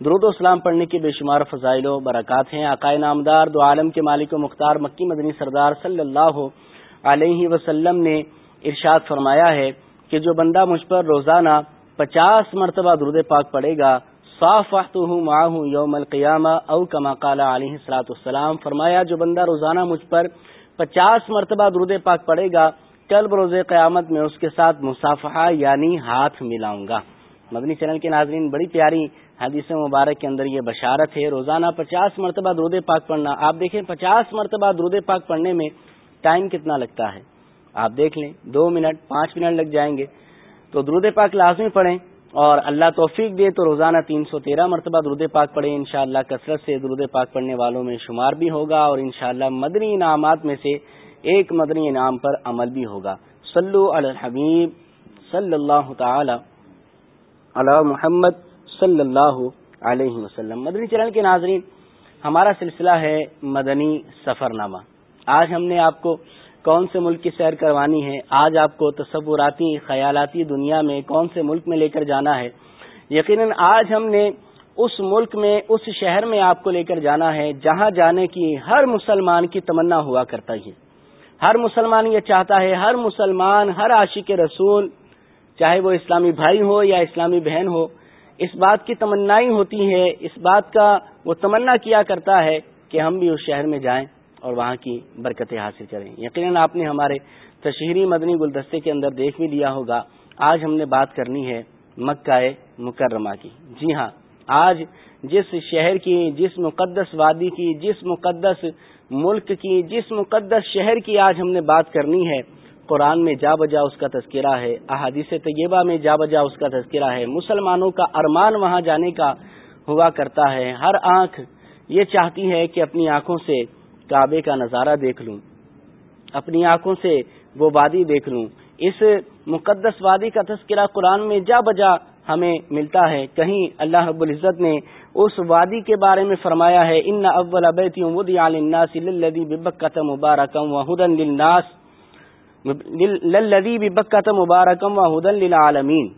درود و اسلام پڑھنے کے بے شمار فضائل و برکات ہیں۔ عقائد نامدار، دو عالم کے مالک و مختار مکی مدنی سردار صلی اللہ علیہ وسلم نے ارشاد فرمایا ہے کہ جو بندہ مجھ پر روزانہ پچاس مرتبہ درود پاک پڑے گا، صاف وقت یوم القیامہ او کما کالا علیہ السلاۃ السلام فرمایا جو بندہ روزانہ مجھ پر پچاس مرتبہ درود پاک پڑے گا، کل بروز قیامت میں اس کے ساتھ مصافحہ یعنی ہاتھ ملاؤں گا۔ مدنی چینل کے ناظرین، بڑی پیاری حدیث مبارک کے اندر یہ بشارت ہے، روزانہ پچاس مرتبہ درود پاک پڑھنا۔ آپ دیکھیں، پچاس مرتبہ درود پاک پڑھنے میں ٹائم کتنا لگتا ہے؟ آپ دیکھ لیں، دو منٹ، پانچ منٹ لگ جائیں گے۔ تو درود پاک لازمی پڑھیں اور اللہ توفیق دے تو روزانہ تین سو تیرہ مرتبہ درود پاک پڑھیں۔ انشاءاللہ شاء کثرت سے درود پاک پڑھنے والوں میں شمار بھی ہوگا اور انشاءاللہ مدنی انعامات میں سے ایک مدنی انعام پر عمل بھی ہوگا۔ صلو علی الحبیب، صلی اللہ تعالی علی محمد۔ صلی اللہ علیہ وسلم۔ مدنی چرن کے ناظرین، ہمارا سلسلہ ہے مدنی سفر نامہ آج ہم نے آپ کو کون سے ملک کی سیر کروانی ہے، آج آپ کو تصوراتی، خیالاتی دنیا میں کون سے ملک میں لے کر جانا ہے۔ یقیناً آج ہم نے اس ملک میں، اس شہر میں آپ کو لے کر جانا ہے، جہاں جانے کی ہر مسلمان کی تمنا ہوا کرتا ہے۔ ہر مسلمان یہ چاہتا ہے، ہر مسلمان، ہر عاشق رسول، چاہے وہ اسلامی بھائی ہو یا اسلامی بہن ہو اس بات کی تمنا ہوتی ہے اس بات کا وہ تمنا کیا کرتا ہے کہ ہم بھی اس شہر میں جائیں اور وہاں کی برکتیں حاصل کریں۔ یقیناً آپ نے ہمارے تشہیری مدنی گلدستے کے اندر دیکھ بھی لیا ہوگا۔ آج ہم نے بات کرنی ہے مکہ مکرمہ کی۔ جی ہاں آج جس شہر کی، جس مقدس وادی کی، جس مقدس ملک کی، جس مقدس شہر کی آج ہم نے بات کرنی ہے قرآن میں جا بجا اس کا تذکرہ ہے، احادیث طیبہ میں جا بجا اس کا تذکرہ ہے، مسلمانوں کا ارمان وہاں جانے کا ہوا کرتا ہے۔ ہر آنکھ یہ چاہتی ہے کہ اپنی آنکھوں سے کعبے کا نظارہ دیکھ لوں۔ اپنی آنکھوں سے وہ وادی دیکھ لوں۔ اس مقدس وادی کا تذکرہ قرآن میں جا بجا ہمیں ملتا ہے۔ کہیں اللہ رب العزت نے اس وادی کے بارے میں فرمایا ہے، ان اول مبارکم وحدن للناس للذی بکت مبارکم و حدن للعالمین۔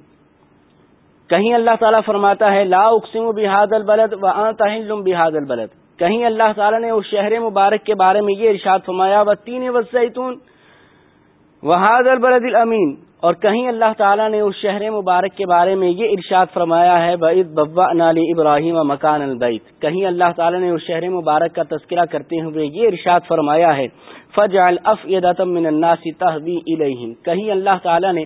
کہیں اللہ تعالیٰ فرماتا ہے، لا اقسم بحاد البلد و انت حلم بحاد البلد۔ کہیں اللہ تعالیٰ نے اس شہر مبارک کے بارے میں یہ ارشاد فرمایا، و تین وزیتون وحاد البلد الامین۔ اور کہیں اللہ تعالیٰ نے اس شہر مبارک کے بارے میں یہ ارشاد فرمایا ہے بعید ببا نالی ابراہیم و مکان البیت۔ کہیں اللہ تعالیٰ نے اس شہر مبارک کا تذکرہ کرتے ہوئے یہ ارشاد فرمایا ہے فجعل الف من الناس تحبی الہم کہیں اللہ تعالیٰ نے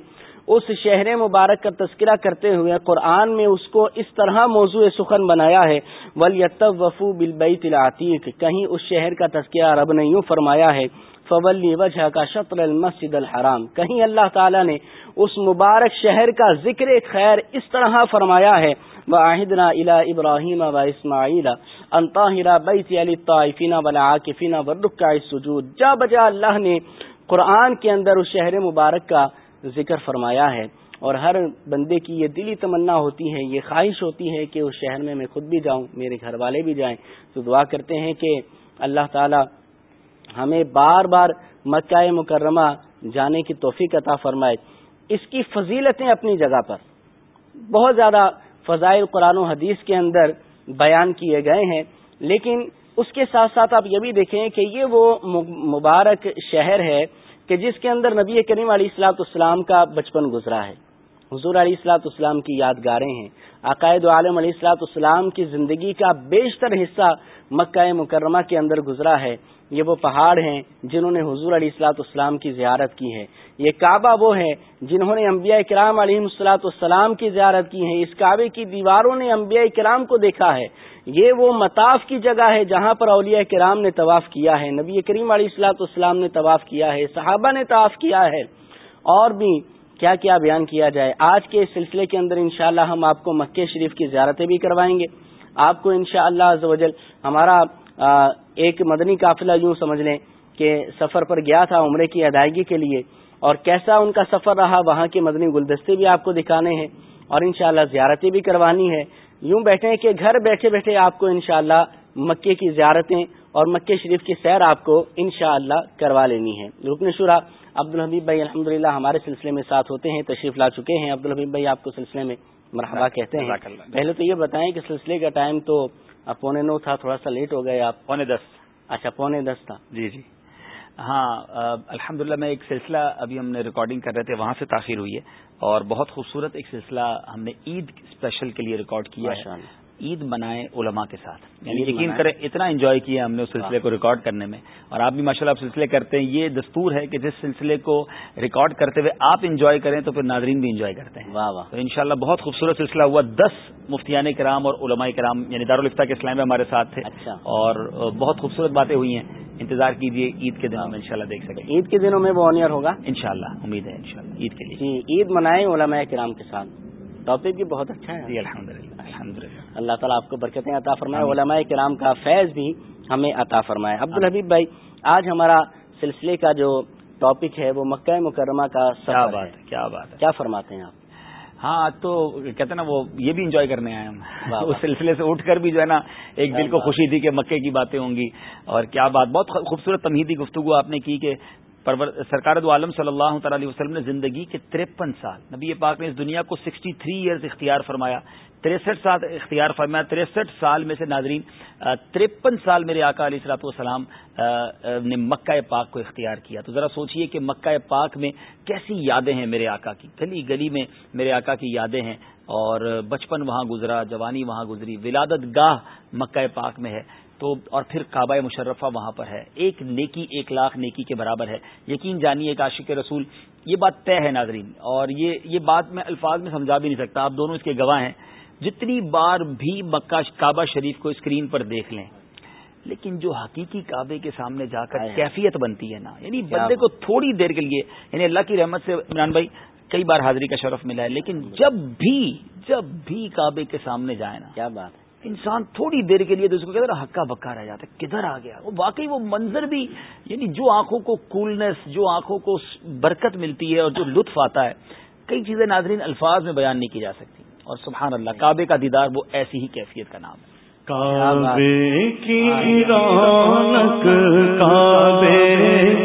اس شہر مبارک کا تذکرہ کرتے ہوئے قرآن میں اس کو اس طرح موضوع سخن بنایا ہے ولیت وفو بالبیت العتیق کہیں اس شہر کا تذکرہ رب نے یوں فرمایا ہے فولی وجہ کا شطر المسجد الحرام۔ کہیں اللہ تعالیٰ نے اس مبارک شہر کا ذکر خیر اس طرح فرمایا ہے واحدنا الا ابراہیم و اسماعیل انطاہرا بیت علی طائفین والعاکفین والرکع السجود۔ جا بجا اللہ نے قرآن کے اندر اس شہر مبارک کا ذکر فرمایا ہے۔ اور ہر بندے کی یہ دلی تمنا ہوتی ہے، یہ خواہش ہوتی ہے کہ اس شہر میں میں خود بھی جاؤں، میرے گھر والے بھی جائیں۔ تو دعا کرتے ہیں کہ اللہ تعالی ہمیں بار بار مکہ مکرمہ جانے کی توفیق عطا فرمائے۔ اس کی فضیلتیں اپنی جگہ پر۔ بہت زیادہ فضائل قرآن و حدیث کے اندر بیان کیے گئے ہیں، لیکن اس کے ساتھ ساتھ آپ یہ بھی دیکھیں کہ یہ وہ مبارک شہر ہے کہ جس کے اندر نبی کریم علیہ السلاط اسلام کا بچپن گزرا ہے۔ حضور علیہ السلاط اسلام کی یادگاریں ہیں۔ عقائد عالم علیہ السلاط اسلام کی زندگی کا بیشتر حصہ مکہ مکرمہ کے اندر گزرا ہے۔ یہ وہ پہاڑ ہیں جنہوں نے حضور علیہ السلاط اسلام کی زیارت کی ہے۔ یہ کعبہ وہ ہے جنہوں نے انبیاء کرام علیہ السلاط اسلام کی زیارت کی ہے۔ اس کعبے کی دیواروں نے انبیاء کرام کو دیکھا ہے۔ یہ وہ مطاف کی جگہ ہے جہاں پر اولیاء کرام نے طواف کیا ہے۔ نبی کریم علیہ السلاط اسلام نے طواف کیا ہے۔ صحابہ نے طواف کیا ہے۔ اور بھی کیا کیا بیان کیا جائے؟ آج کے اس سلسلے کے اندر انشاءاللہ ہم آپ کو مکہ شریف کی زیارتیں بھی کروائیں گے۔ آپ کو انشاءاللہ شاء اللہ ہمارا ایک مدنی قافلہ یوں سمجھ لیں کہ سفر پر گیا تھا عمرے کی ادائیگی کے لیے، اور کیسا ان کا سفر رہا، وہاں کے مدنی گلدستے بھی آپ کو دکھانے ہیں، اور انشاءاللہ زیارتیں بھی کروانی ہے یوں بیٹھے کہ گھر بیٹھے بیٹھے آپ کو انشاءاللہ مکے کی زیارتیں اور مکے شریف کی سیر آپ کو انشاءاللہ کروا لینی ہے رکن شورا عبد الحبیب بھائی الحمد ہمارے سلسلے میں ساتھ ہوتے ہیں تشریف لا چکے ہیں۔ عبد الحبیب بھائی آپ کو سلسلے میں مرحبا کہتے ہیں۔ پہلے تو یہ بتائیں کہ سلسلے کا ٹائم تو پونے نو تھا تھوڑا سا لیٹ ہو گئے آپ۔ پونے دس۔ اچھا پونے دس تھا۔ جی جی۔ ہاں الحمد میں ایک سلسلہ ابھی ہم نے ریکارڈنگ کر رہے تھے وہاں سے تاخیر ہوئی ہے۔ اور بہت خوبصورت ایک سلسلہ ہم نے عید اسپیشل کے لیے ریکارڈ کیا ہے۔ عید منائے علماء کے ساتھ. یعنی یقین کریں اتنا انجوائے کیا ہم نے اس سلسلے کو ریکارڈ کرنے میں. اور آپ بھی ماشاء اللہ سلسلے کرتے ہیں. یہ دستور ہے کہ جس سلسلے کو ریکارڈ کرتے ہوئے آپ انجوائے کریں تو پھر ناظرین بھی انجوائے کرتے ہیں. واہ واہ. تو ان بہت خوبصورت سلسلہ ہوا. دس مفتیان کرام اور علماء کرام یعنی دارالفتہ کے اسلام ہمارے ساتھ تھے. اچھا. اور بہت خوبصورت باتیں ہوئی ہیں. انتظار کیجیے عید کے دنوں میں انشاءاللہ دیکھ سکیں. عید کے دنوں میں وہ آنر ہوگا؟ انشاءاللہ. امید ہے انشاءاللہ. عید کے لیے. جی عید منائے علماء کرام کے ساتھ. ٹاپک بھی بہت اچھا ہے۔ جی الحمد للہ الحمد للہ اللہ تعالیٰ آپ کو برکتیں عطا فرمائے علماء کرام کا فیض بھی ہمیں عطا فرمائے۔ عبد الحبیب بھائی آج ہمارا سلسلے کا جو ٹاپک ہے وہ مکہ مکرمہ کا کیا بات ہے کیا بات ہے۔ کیا فرماتے ہیں آپ؟ ہاں تو کہتے ہیں نا وہ یہ بھی انجوائے کرنے آئے ہم۔ اس سلسلے سے اٹھ کر بھی جو ہے نا ایک دل کو خوشی تھی کہ مکے کی باتیں ہوں گی۔ اور کیا بات بہت خوبصورت تمہیدی گفتگو آپ نے کی کہ سرکار دو عالم صلی اللہ تعالی علیہ وسلم نے زندگی کے ترپن سال، نبی پاک نے اس دنیا کو سکسٹی تھری ایئرز اختیار فرمایا، تریسٹھ سال اختیار فرمایا، تریسٹھ سال میں سے ناظرین ترپن سال میرے آقا علیہ السلاط والسلام نے مکہ پاک کو اختیار کیا۔ تو ذرا سوچئے کہ مکہ پاک میں کیسی یادیں ہیں میرے آقا کی؟ گلی گلی میں میرے آقا کی یادیں ہیں اور بچپن وہاں گزرا، جوانی وہاں گزری، ولادت گاہ مکہ پاک میں ہے۔ تو اور پھر کعبہ مشرفہ وہاں پر ہے۔ ایک نیکی ایک لاکھ نیکی کے برابر ہے۔ یقین جانیے ایک عاشق رسول یہ بات طے ہے ناظرین اور یہ یہ بات میں الفاظ میں سمجھا بھی نہیں سکتا۔ آپ دونوں اس کے گواہ ہیں۔ جتنی بار بھی مکہ کعبہ شریف کو اسکرین پر دیکھ لیں لیکن جو حقیقی کعبے کے سامنے جا کر کیفیت بنتی ہے نا یعنی بندے کو تھوڑی دیر کے لیے یعنی اللہ کی رحمت سے عمران بھائی کئی بار حاضری کا شرف ملا ہے لیکن جب بھی جب بھی کعبے کے سامنے جائے نا کیا بات۔ انسان تھوڑی دیر کے لیے دوسرے کو ہکا بکا رہ جاتا ہے کدھر آ گیا؟ وہ واقعی وہ منظر بھی یعنی جو آنکھوں کو کولنس جو آنکھوں کو برکت ملتی ہے اور جو لطف آتا ہے کئی چیزیں ناظرین الفاظ میں بیان نہیں کی جا سکتی۔ اور سبحان اللہ کعبے کا دیدار وہ ایسی ہی کیفیت کا نام ہے۔ کعبے کی رونق کعبے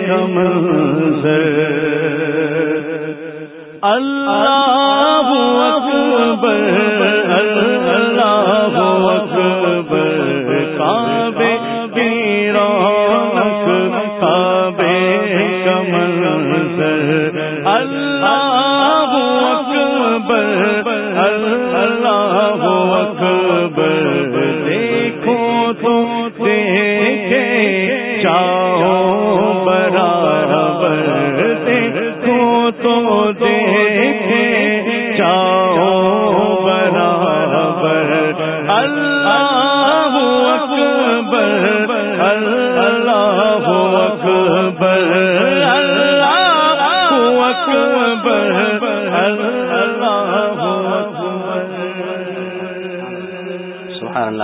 کا منظر۔ اللہ اکبر اللہ منظر اللہ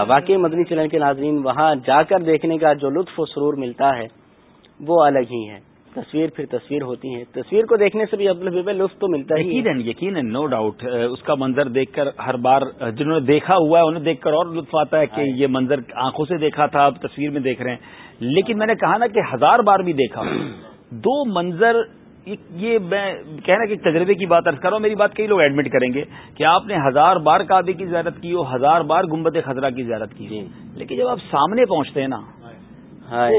واقعی مدنی چلن کے ناظرین وہاں جا کر دیکھنے کا جو لطف و سرور ملتا ہے وہ الگ ہی ہے۔ تصویر پھر تصویر ہوتی ہے تصویر کو دیکھنے سے بھی عبد لطف تو ملتا ہے۔ یقیناً یقیناً نو ڈاؤٹ اس کا منظر دیکھ کر ہر بار جنہوں نے دیکھا ہوا ہے انہیں دیکھ کر اور لطف آتا ہے کہ۔ یہ منظر آنکھوں سے دیکھا تھا اب تصویر میں دیکھ رہے ہیں۔ لیکن میں نے کہا نا کہ ہزار بار بھی دیکھا۔ دو منظر یہ میں کہنا کہ تجربے کی بات ارض کروں میری بات کئی لوگ ایڈمٹ کریں گے کہ آپ نے ہزار بار کعبے کی زیارت کی ہو ہزار بار گمبد خزرہ کی زیارت کی جی۔ لیکن جب آپ سامنے پہنچتے ہیں نا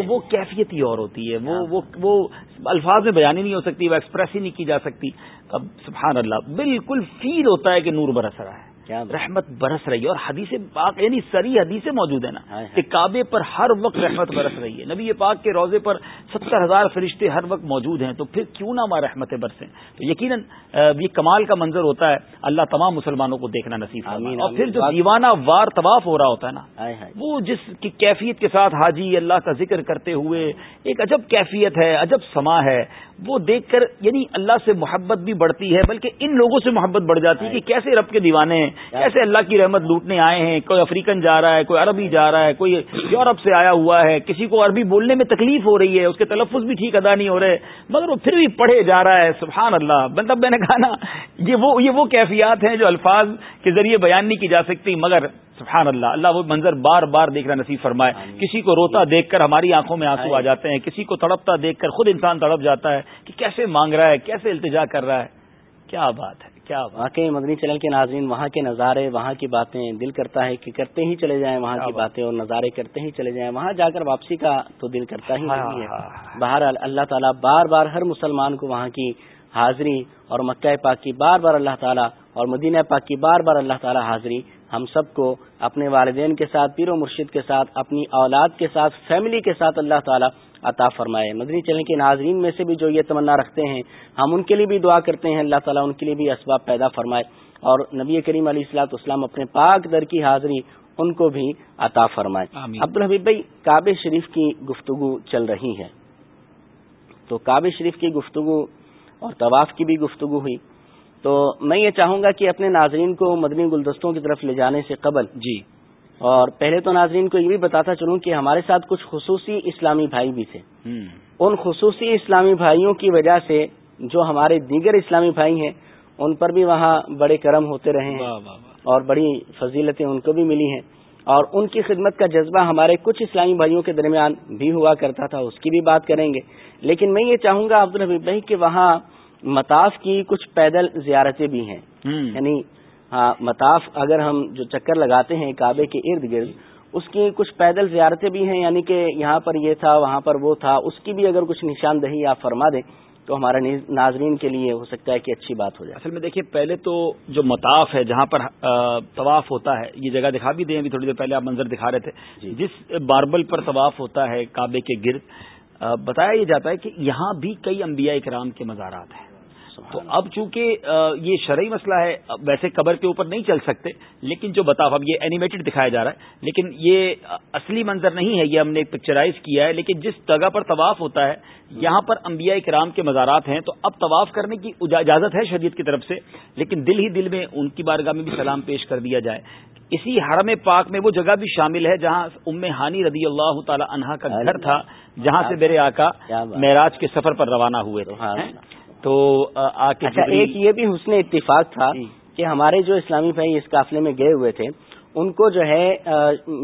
وہ کیفیت ہی اور ہوتی ہے۔ وہ وہ الفاظ میں بیانی نہیں ہو سکتی وہ ایکسپریس ہی نہیں کی جا سکتی۔ اب سبحان اللہ بالکل فیل ہوتا ہے کہ نور برس رہا ہے۔ رحمت برس رہی ہے اور حدیث پاک یعنی سری حدیثیں موجود ہیں نا کہ کعبے پر ہر وقت رحمت برس رہی ہے۔ نبی پاک کے روزے پر ستر ہزار فرشتے ہر وقت موجود ہیں تو پھر کیوں نہ ہمارا رحمت برسیں؟ تو یقیناً یہ کمال کا منظر ہوتا ہے اللہ تمام مسلمانوں کو دیکھنا نصیب اور پھر جو دیوانہ وار طواف ہو رہا ہوتا ہے نا وہ جس کی کیفیت کے ساتھ حاجی اللہ کا ذکر کرتے ہوئے ایک عجب کیفیت ہے عجب سما ہے۔ وہ دیکھ کر یعنی اللہ سے محبت بھی بڑھتی ہے بلکہ ان لوگوں سے محبت بڑھ جاتی ہے کہ کیسے رب کے دیوانے ہیں ایسے اللہ کی رحمت لوٹنے آئے ہیں کوئی افریقن جا رہا ہے کوئی عربی جا رہا ہے کوئی یورپ سے آیا ہوا ہے کسی کو عربی بولنے میں تکلیف ہو رہی ہے اس کے تلفظ بھی ٹھیک ادا نہیں ہو رہے مگر وہ پھر بھی پڑھے جا رہا ہے سبحان اللہ۔ مطلب میں نے کہا نا یہ وہ یہ وہ کیفیات ہیں جو الفاظ کے ذریعے بیان نہیں کی جا سکتی مگر سبحان اللہ اللہ وہ منظر بار بار دیکھنا نصیب فرمائے۔ کسی کو روتا دیکھ کر ہماری آنکھوں میں آنسو آ جاتے ہیں کسی کو تڑپتا دیکھ کر خود انسان تڑپ جاتا ہے۔ کہ کیسے مانگ رہا ہے کیسے التجا کر رہا ہے۔ کیا بات ہے کیا واقعی مدنی چینل کے ناظرین وہاں کے نظارے وہاں کی باتیں دل کرتا ہے کہ کرتے ہی چلے جائیں وہاں کی باتیں اور نظارے کرتے ہی چلے جائیں۔ وہاں جا کر واپسی کا تو دل کرتا ہی نہیں ہے۔ باہر اللہ تعالیٰ بار بار ہر مسلمان کو وہاں کی حاضری اور مکہ پاک کی بار بار اللہ تعالیٰ اور مدینہ پاک کی بار بار اللہ تعالیٰ حاضری۔ ہم سب کو اپنے والدین کے ساتھ پیر و مرشد کے ساتھ اپنی اولاد کے ساتھ فیملی کے ساتھ اللہ تعالیٰ عطا فرمائے۔ مدنی چلنے کے ناظرین میں سے بھی جو یہ تمنا رکھتے ہیں ہم ان کے لیے بھی دعا کرتے ہیں۔ اللہ تعالیٰ ان کے لیے بھی اسباب پیدا فرمائے۔ اور نبی کریم علیہ السلاط اسلام اپنے پاک در کی حاضری ان کو بھی عطا فرمائے۔ عبد الحبیب بھائی کعب شریف کی گفتگو چل رہی ہے۔ تو کعب شریف کی گفتگو اور طواف کی بھی گفتگو ہوئی۔ تو میں یہ چاہوں گا کہ اپنے ناظرین کو مدنی گلدستوں کی طرف لے جانے سے قبل جی۔ اور پہلے تو ناظرین کو یہ بھی بتاتا چلوں کہ ہمارے ساتھ کچھ خصوصی اسلامی بھائی بھی تھے۔ ان خصوصی اسلامی بھائیوں کی وجہ سے جو ہمارے دیگر اسلامی بھائی ہیں ان پر بھی وہاں بڑے کرم ہوتے رہے ہیں۔ اور بڑی فضیلتیں ان کو بھی ملی ہیں۔ اور ان کی خدمت کا جذبہ ہمارے کچھ اسلامی بھائیوں کے درمیان بھی ہوا کرتا تھا اس کی بھی بات کریں گے۔ لیکن میں یہ چاہوں گا عبدالحبیب بھائی کہ وہاں مطاف کی کچھ پیدل زیارتیں بھی ہیں۔ یعنی ہاں مطاف اگر ہم جو چکر لگاتے ہیں کعبے کے ارد گرد اس کی کچھ پیدل زیارتیں بھی ہیں یعنی کہ یہاں پر یہ تھا وہاں پر وہ تھا اس کی بھی اگر کچھ نشاندہی آپ فرما دیں تو ہمارے ناظرین کے لیے ہو سکتا ہے کہ اچھی بات ہو جائے۔ اصل میں دیکھیے پہلے تو جو مطاف ہے جہاں پر طواف ہوتا ہے یہ جگہ دکھا بھی دیں ابھی تھوڑی دیر پہلے آپ منظر دکھا رہے تھے۔ جی۔ جس باربل پر طواف ہوتا ہے کعبے کے گرد بتایا یہ جاتا ہے کہ یہاں بھی کئی انبیاء اکرام کے مزارات ہیں۔ تو اب چونکہ یہ شرعی مسئلہ ہے ویسے قبر کے اوپر نہیں چل سکتے لیکن جو بتا اب یہ اینیمیٹڈ دکھایا جا رہا ہے لیکن یہ اصلی منظر نہیں ہے یہ ہم نے پکچرائز کیا ہے لیکن جس جگہ پر طواف ہوتا ہے یہاں پر انبیاء کرام کے مزارات ہیں تو اب طواف کرنے کی اجازت ہے شریعت کی طرف سے لیکن دل ہی دل میں ان کی بارگاہ میں بھی سلام پیش کر دیا جائے۔ اسی حرم پاک میں وہ جگہ بھی شامل ہے جہاں ام ہانی رضی اللہ تعالی عنہا کا گھر تھا جہاں سے میرے آقا معراج کے سفر پر روانہ ہوئے تھے تو آ کے اچھا ایک یہ بھی حسن اتفاق تھا جی۔ کہ ہمارے جو اسلامی بھائی اس قافلے میں گئے ہوئے تھے ان کو جو ہے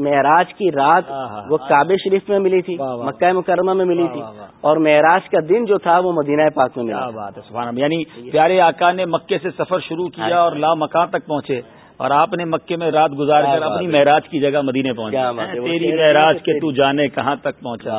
معراج کی رات وہ کعبے شریف میں ملی تھی مکہ مکرمہ میں ملی تھی۔ اور معراج کا دن جو تھا وہ مدینہ پاک میں ملا۔ بات ہے یعنی پیارے آقا نے مکے سے سفر شروع کیا اور لا مکان تک پہنچے اور آپ نے مکے میں رات گزار کر اپنی معراج کی جگہ مدینے پہنچا تیری معراج کے تو جانے کہاں تک پہنچا؟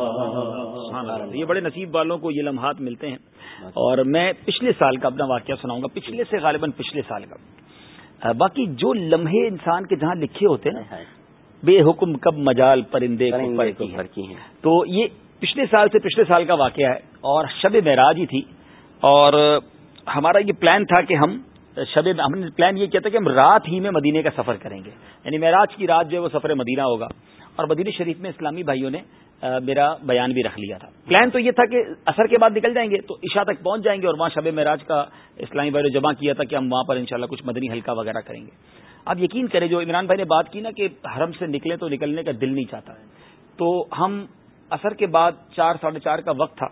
یہ بڑے نصیب والوں کو یہ لمحات ملتے ہیں۔ اور میں پچھلے سال کا اپنا واقعہ سناؤں گا۔ پچھلے سے غالباً پچھلے سال کا۔ باقی جو لمحے انسان کے جہاں لکھے ہوتے ہیں بے حکم کب مجال پرندے ہیں۔ تو یہ پچھلے سال سے پچھلے سال کا واقعہ ہے اور شب معراج ہی تھی۔ اور ہمارا یہ پلان تھا کہ ہم شب ہم نے پلان یہ کیا تھا کہ ہم رات ہی میں مدینے کا سفر کریں گے۔ یعنی معراج کی رات جو ہے وہ سفر مدینہ ہوگا۔ اور مدینہ شریف میں اسلامی بھائیوں نے میرا بیان بھی رکھ لیا تھا۔ پلان تو یہ تھا کہ اثر کے بعد نکل جائیں گے تو عشاء تک پہنچ جائیں گے اور وہاں شب معراج کا اسلامی بھائی نے جمع کیا تھا کہ ہم وہاں پر انشاءاللہ کچھ مدنی حلقہ وغیرہ کریں گے۔ آپ یقین کریں جو عمران بھائی نے بات کی نا کہ حرم سے نکلے تو نکلنے کا دل نہیں چاہتا۔ تو ہم اثر کے بعد چار ساڑھے چار کا وقت تھا۔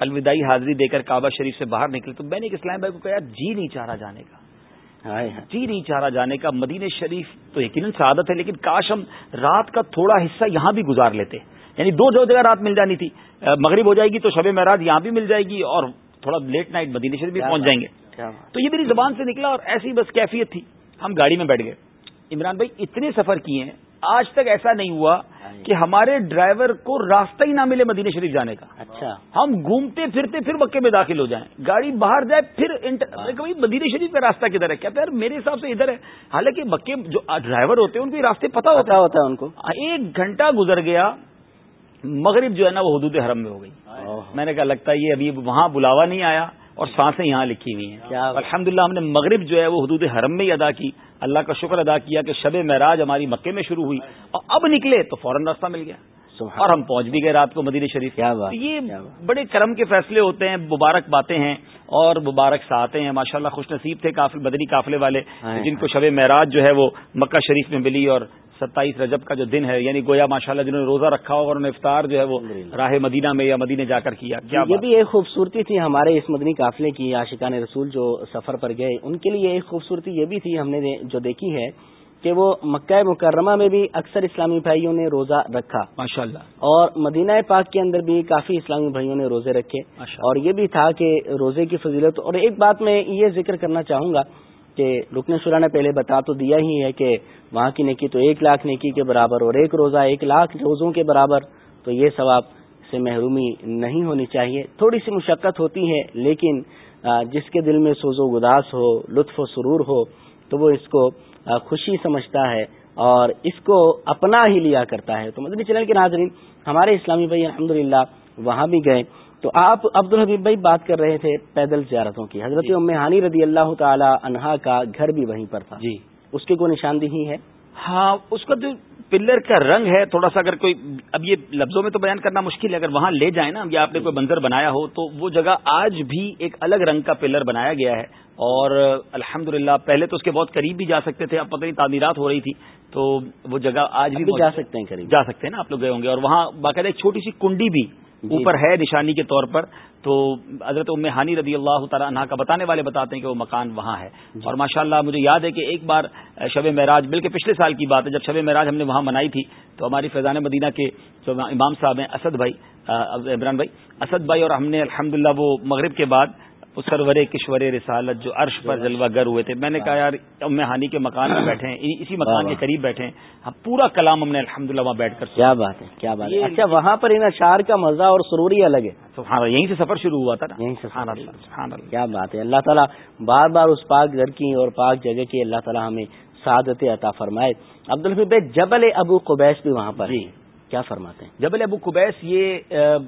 الوداعی حاضری دے کر کعبہ شریف سے باہر نکلے تو میں نے اسلام بھائی کو کہا جی نہیں چاہ رہا جانے کا۔ جی نہیں چاہ رہا جانے کا۔ مدینہ شریف تو یقیناً سعادت ہے لیکن کاش ہم رات کا تھوڑا حصہ یہاں بھی گزار لیتے۔ یعنی دو جو جگہ رات مل جانی تھی۔ مغرب ہو جائے گی تو شب مہراج یہاں بھی مل جائے گی اور تھوڑا لیٹ نائٹ مدینہ شریف بھی پہنچ جائیں گے۔ تو یہ میری زبان سے نکلا اور ایسی بس کیفیت تھی۔ ہم گاڑی میں بیٹھ گئے۔ عمران بھائی اتنے سفر کیے ہیں۔ آج تک ایسا نہیں ہوا کہ ہمارے ڈرائیور کو راستہ ہی نہ ملے مدینہ شریف جانے کا۔ اچھا۔ ہم گھومتے پھرتے پھر مکے میں داخل ہو جائیں۔ گاڑی باہر جائے پھر کبھی مدینہ شریف کا راستہ کدھر ہے؟ کہتے ہیں میرے حساب سے ادھر ہے۔ حالانکہ مکے جو ڈرائیور ہوتے ہیں ان کو راستے پتا ہوتا ہوتا ہے ان کو۔ ایک گھنٹہ گزر گیا۔ مغرب جو ہے نا وہ حدود حرم میں ہو گئی۔ میں نے کہا لگتا ہے یہ ابھی وہاں بلاوا نہیں آیا اور سانسیں یہاں لکھی ہوئی ہیں۔ الحمد ہم نے مغرب جو ہے وہ حدود حرم میں ہی ادا کی۔ اللہ کا شکر ادا کیا کہ شب معراج ہماری مکے میں شروع ہوئی۔ اور اب نکلے تو فوراً راستہ مل گیا۔ اور ہم پہنچ بھی گئے رات کو مدینہ شریف۔ یہ بڑے کرم کے فیصلے ہوتے ہیں مبارک باتیں ہیں اور مبارک ساتھ ہیں۔ ماشاء اللہ خوش نصیب تھے مدنی قافلے والے جن کو شب معراج جو ہے وہ مکہ شریف میں ملی اور ستائیس رجب کا جو دن ہے یعنی گویا ماشاء اللہ جنہوں نے روزہ رکھا ہوگا انہوں نے افطار جو ہے وہ راہ مدینہ میں یا مدینہ جا کر کیا۔ کیا یہ بھی ایک خوبصورتی تھی ہمارے اس مدنی قافلے کی عاشقان رسول جو سفر پر گئے ان کے لیے ایک خوبصورتی یہ بھی تھی ہم نے جو دیکھی ہے کہ وہ مکہ مکرمہ میں بھی اکثر اسلامی بھائیوں نے روزہ رکھا۔ ماشاء اللہ اور مدینہ پاک کے اندر بھی کافی اسلامی بھائیوں نے روزے رکھے۔ اور یہ بھی تھا کہ روزے کی فضیلت اور ایک بات میں یہ ذکر کرنا چاہوں گا کہ رکن شرح نے پہلے بتا تو دیا ہی ہے کہ وہاں کی نیکی تو ایک لاکھ نیکی کے برابر اور ایک روزہ ایک لاکھ روزوں کے برابر، تو یہ ثواب سے محرومی نہیں ہونی چاہیے۔ تھوڑی سی مشقت ہوتی ہے، لیکن جس کے دل میں سوز و گداس ہو، لطف و سرور ہو، تو وہ اس کو خوشی سمجھتا ہے اور اس کو اپنا ہی لیا کرتا ہے۔ تو مدنی چینل کے ناظرین، ہمارے اسلامی بھائی الحمد وہاں بھی گئے۔ تو آپ عبد الحبیب بھائی بات کر رہے تھے پیدل زیارتوں کی۔ حضرت جی۔ امانی رضی اللہ تعالی عنہا کا گھر بھی وہیں پر تھا۔ جی۔ اس کی کوئی نشاندہی ہے؟ ہاں اس کا جو پلر کا رنگ ہے تھوڑا سا اگر کوئی اب یہ لفظوں میں تو بیان کرنا مشکل ہے۔ اگر وہاں لے جائیں نا یا آپ نے کوئی منظر بنایا ہو تو وہ جگہ آج بھی ایک الگ رنگ کا پلر بنایا گیا ہے۔ اور الحمد پہلے تو اس کے بہت قریب بھی جا سکتے تھے۔ اب پتہ نہیں تعمیرات ہو رہی تھی۔ تو وہ جگہ آج بھی جا سکتے ہیں قریب۔ جا سکتے ہیں نا آپ لوگ گئے ہوں گے۔ اور وہاں باقاعدہ ایک چھوٹی سی کنڈی بھی جی۔ اوپر ہے نشانی کے طور پر تو حضرت ام ہانی رضی اللہ تعالیٰ عنہ کا بتانے والے بتاتے ہیں کہ وہ مکان وہاں ہے جی۔ اور ماشاء اللہ مجھے یاد ہے کہ ایک بار شب معراج بلکہ پچھلے سال کی بات ہے جب شب معراج ہم نے وہاں منائی تھی تو ہماری فیضان مدینہ کے جو امام صاحب ہیں اسد بھائی عمران بھائی اسد بھائی اور ہم نے الحمد وہ مغرب کے بعد سرور کشور رسالت جو عرش پر جلوہ گر ہوئے تھے۔ میں نے کہا یار ام ہانی کے مکان میں بیٹھے ہیں اسی مکان کے قریب بیٹھے ہیں۔ ہم پورا کلام ہم نے الحمد وہاں بیٹھ کر کیا بات ہے کیا بات ہے۔ اچھا وہاں پر ان اشار کا مزہ اور سروری الگ ہے۔ یہیں سے سفر شروع ہوا تھا یہیں سے کیا بات ہے۔ اللہ تعالیٰ بار بار اس پاک گھر کی اور پاک جگہ کی اللہ تعالیٰ ہمیں سعادت عطا فرمائے۔ عبد الفیب جبل ابو قبیس بھی وہاں پر جی۔ کیا فرماتے ہیں؟ جبل ابو قبیس یہ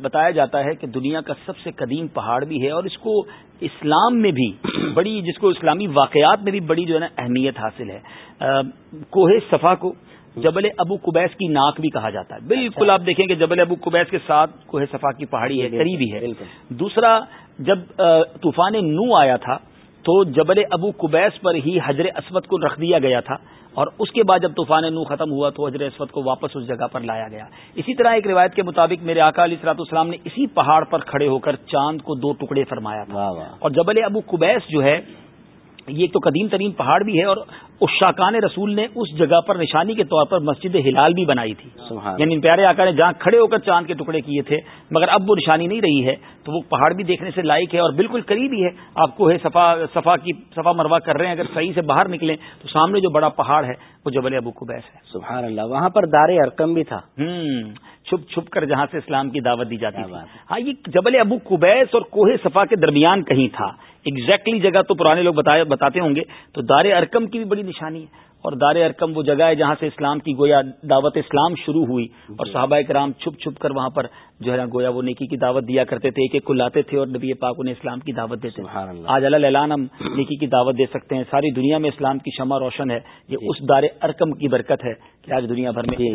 بتایا جاتا ہے کہ دنیا کا سب سے قدیم پہاڑ بھی ہے اور اس کو اسلام میں بھی بڑی جس کو اسلامی واقعات میں بھی بڑی جو ہے نا اہمیت حاصل ہے کوہ صفا کو جبل ابو قبیس کی ناک بھی کہا جاتا ہے۔ بالکل آپ دیکھیں کہ جبل ابو قبیس کے ساتھ کوہ صفا کی پہاڑی ہے قریبی ہے۔ دوسرا جب طوفان نو آیا تھا تو جبل ابو قبیس پر ہی حجر اسود کو رکھ دیا گیا تھا اور اس کے بعد جب طوفان نو ختم ہوا تو حجر اسود کو واپس اس جگہ پر لایا گیا۔ اسی طرح ایک روایت کے مطابق میرے آقا علی سلاط اسلام نے اسی پہاڑ پر کھڑے ہو کر چاند کو دو ٹکڑے فرمایا تھا۔ اور جبل ابو قبیس جو ہے یہ ایک تو قدیم ترین پہاڑ بھی ہے اور اس شاکان رسول نے اس جگہ پر نشانی کے طور پر مسجد ہلال بھی بنائی تھی۔ یعنی پیارے آقا نے جہاں کھڑے ہو کر چاند کے ٹکڑے کیے تھے مگر اب وہ نشانی نہیں رہی ہے تو وہ پہاڑ بھی دیکھنے سے لائق ہے اور بالکل قریب ہی ہے۔ آپ کو ہے صفا کی صفا مروا کر رہے ہیں اگر صحیح سے باہر نکلیں تو سامنے جو بڑا پہاڑ ہے وہ جبل ابو کو بیس ہے۔ سبحان اللہ وہاں پر دار ارکم بھی تھا۔ چھپ چھپ کر جہاں سے اسلام کی دعوت دی جاتی ہے۔ ہاں یہ جبل ابو کبیس اور کوہ صفا کے درمیان کہیں تھا۔ ایگزیکٹلی جگہ تو پرانے لوگ بتاتے ہوں گے تو دار ارکم کی بھی بڑی نشانی ہے۔ اور دار ارکم وہ جگہ ہے جہاں سے اسلام کی گویا دعوت اسلام شروع ہوئی۔ اور صحابہ کرام چھپ چھپ کر وہاں پر جو ہے نا گویا وہ نیکی کی دعوت دیا کرتے تھے ایک ایک کو لاتے تھے اور نبی پاک انہیں اسلام کی دعوت دیتے تھے۔ آج اللہ اعلان ہم نیکی کی دعوت دے سکتے ہیں۔ ساری دنیا میں اسلام کی شمع روشن ہے۔ یہ جی۔ اس دار ارکم کی برکت ہے کہ آج دنیا بھر میں جی۔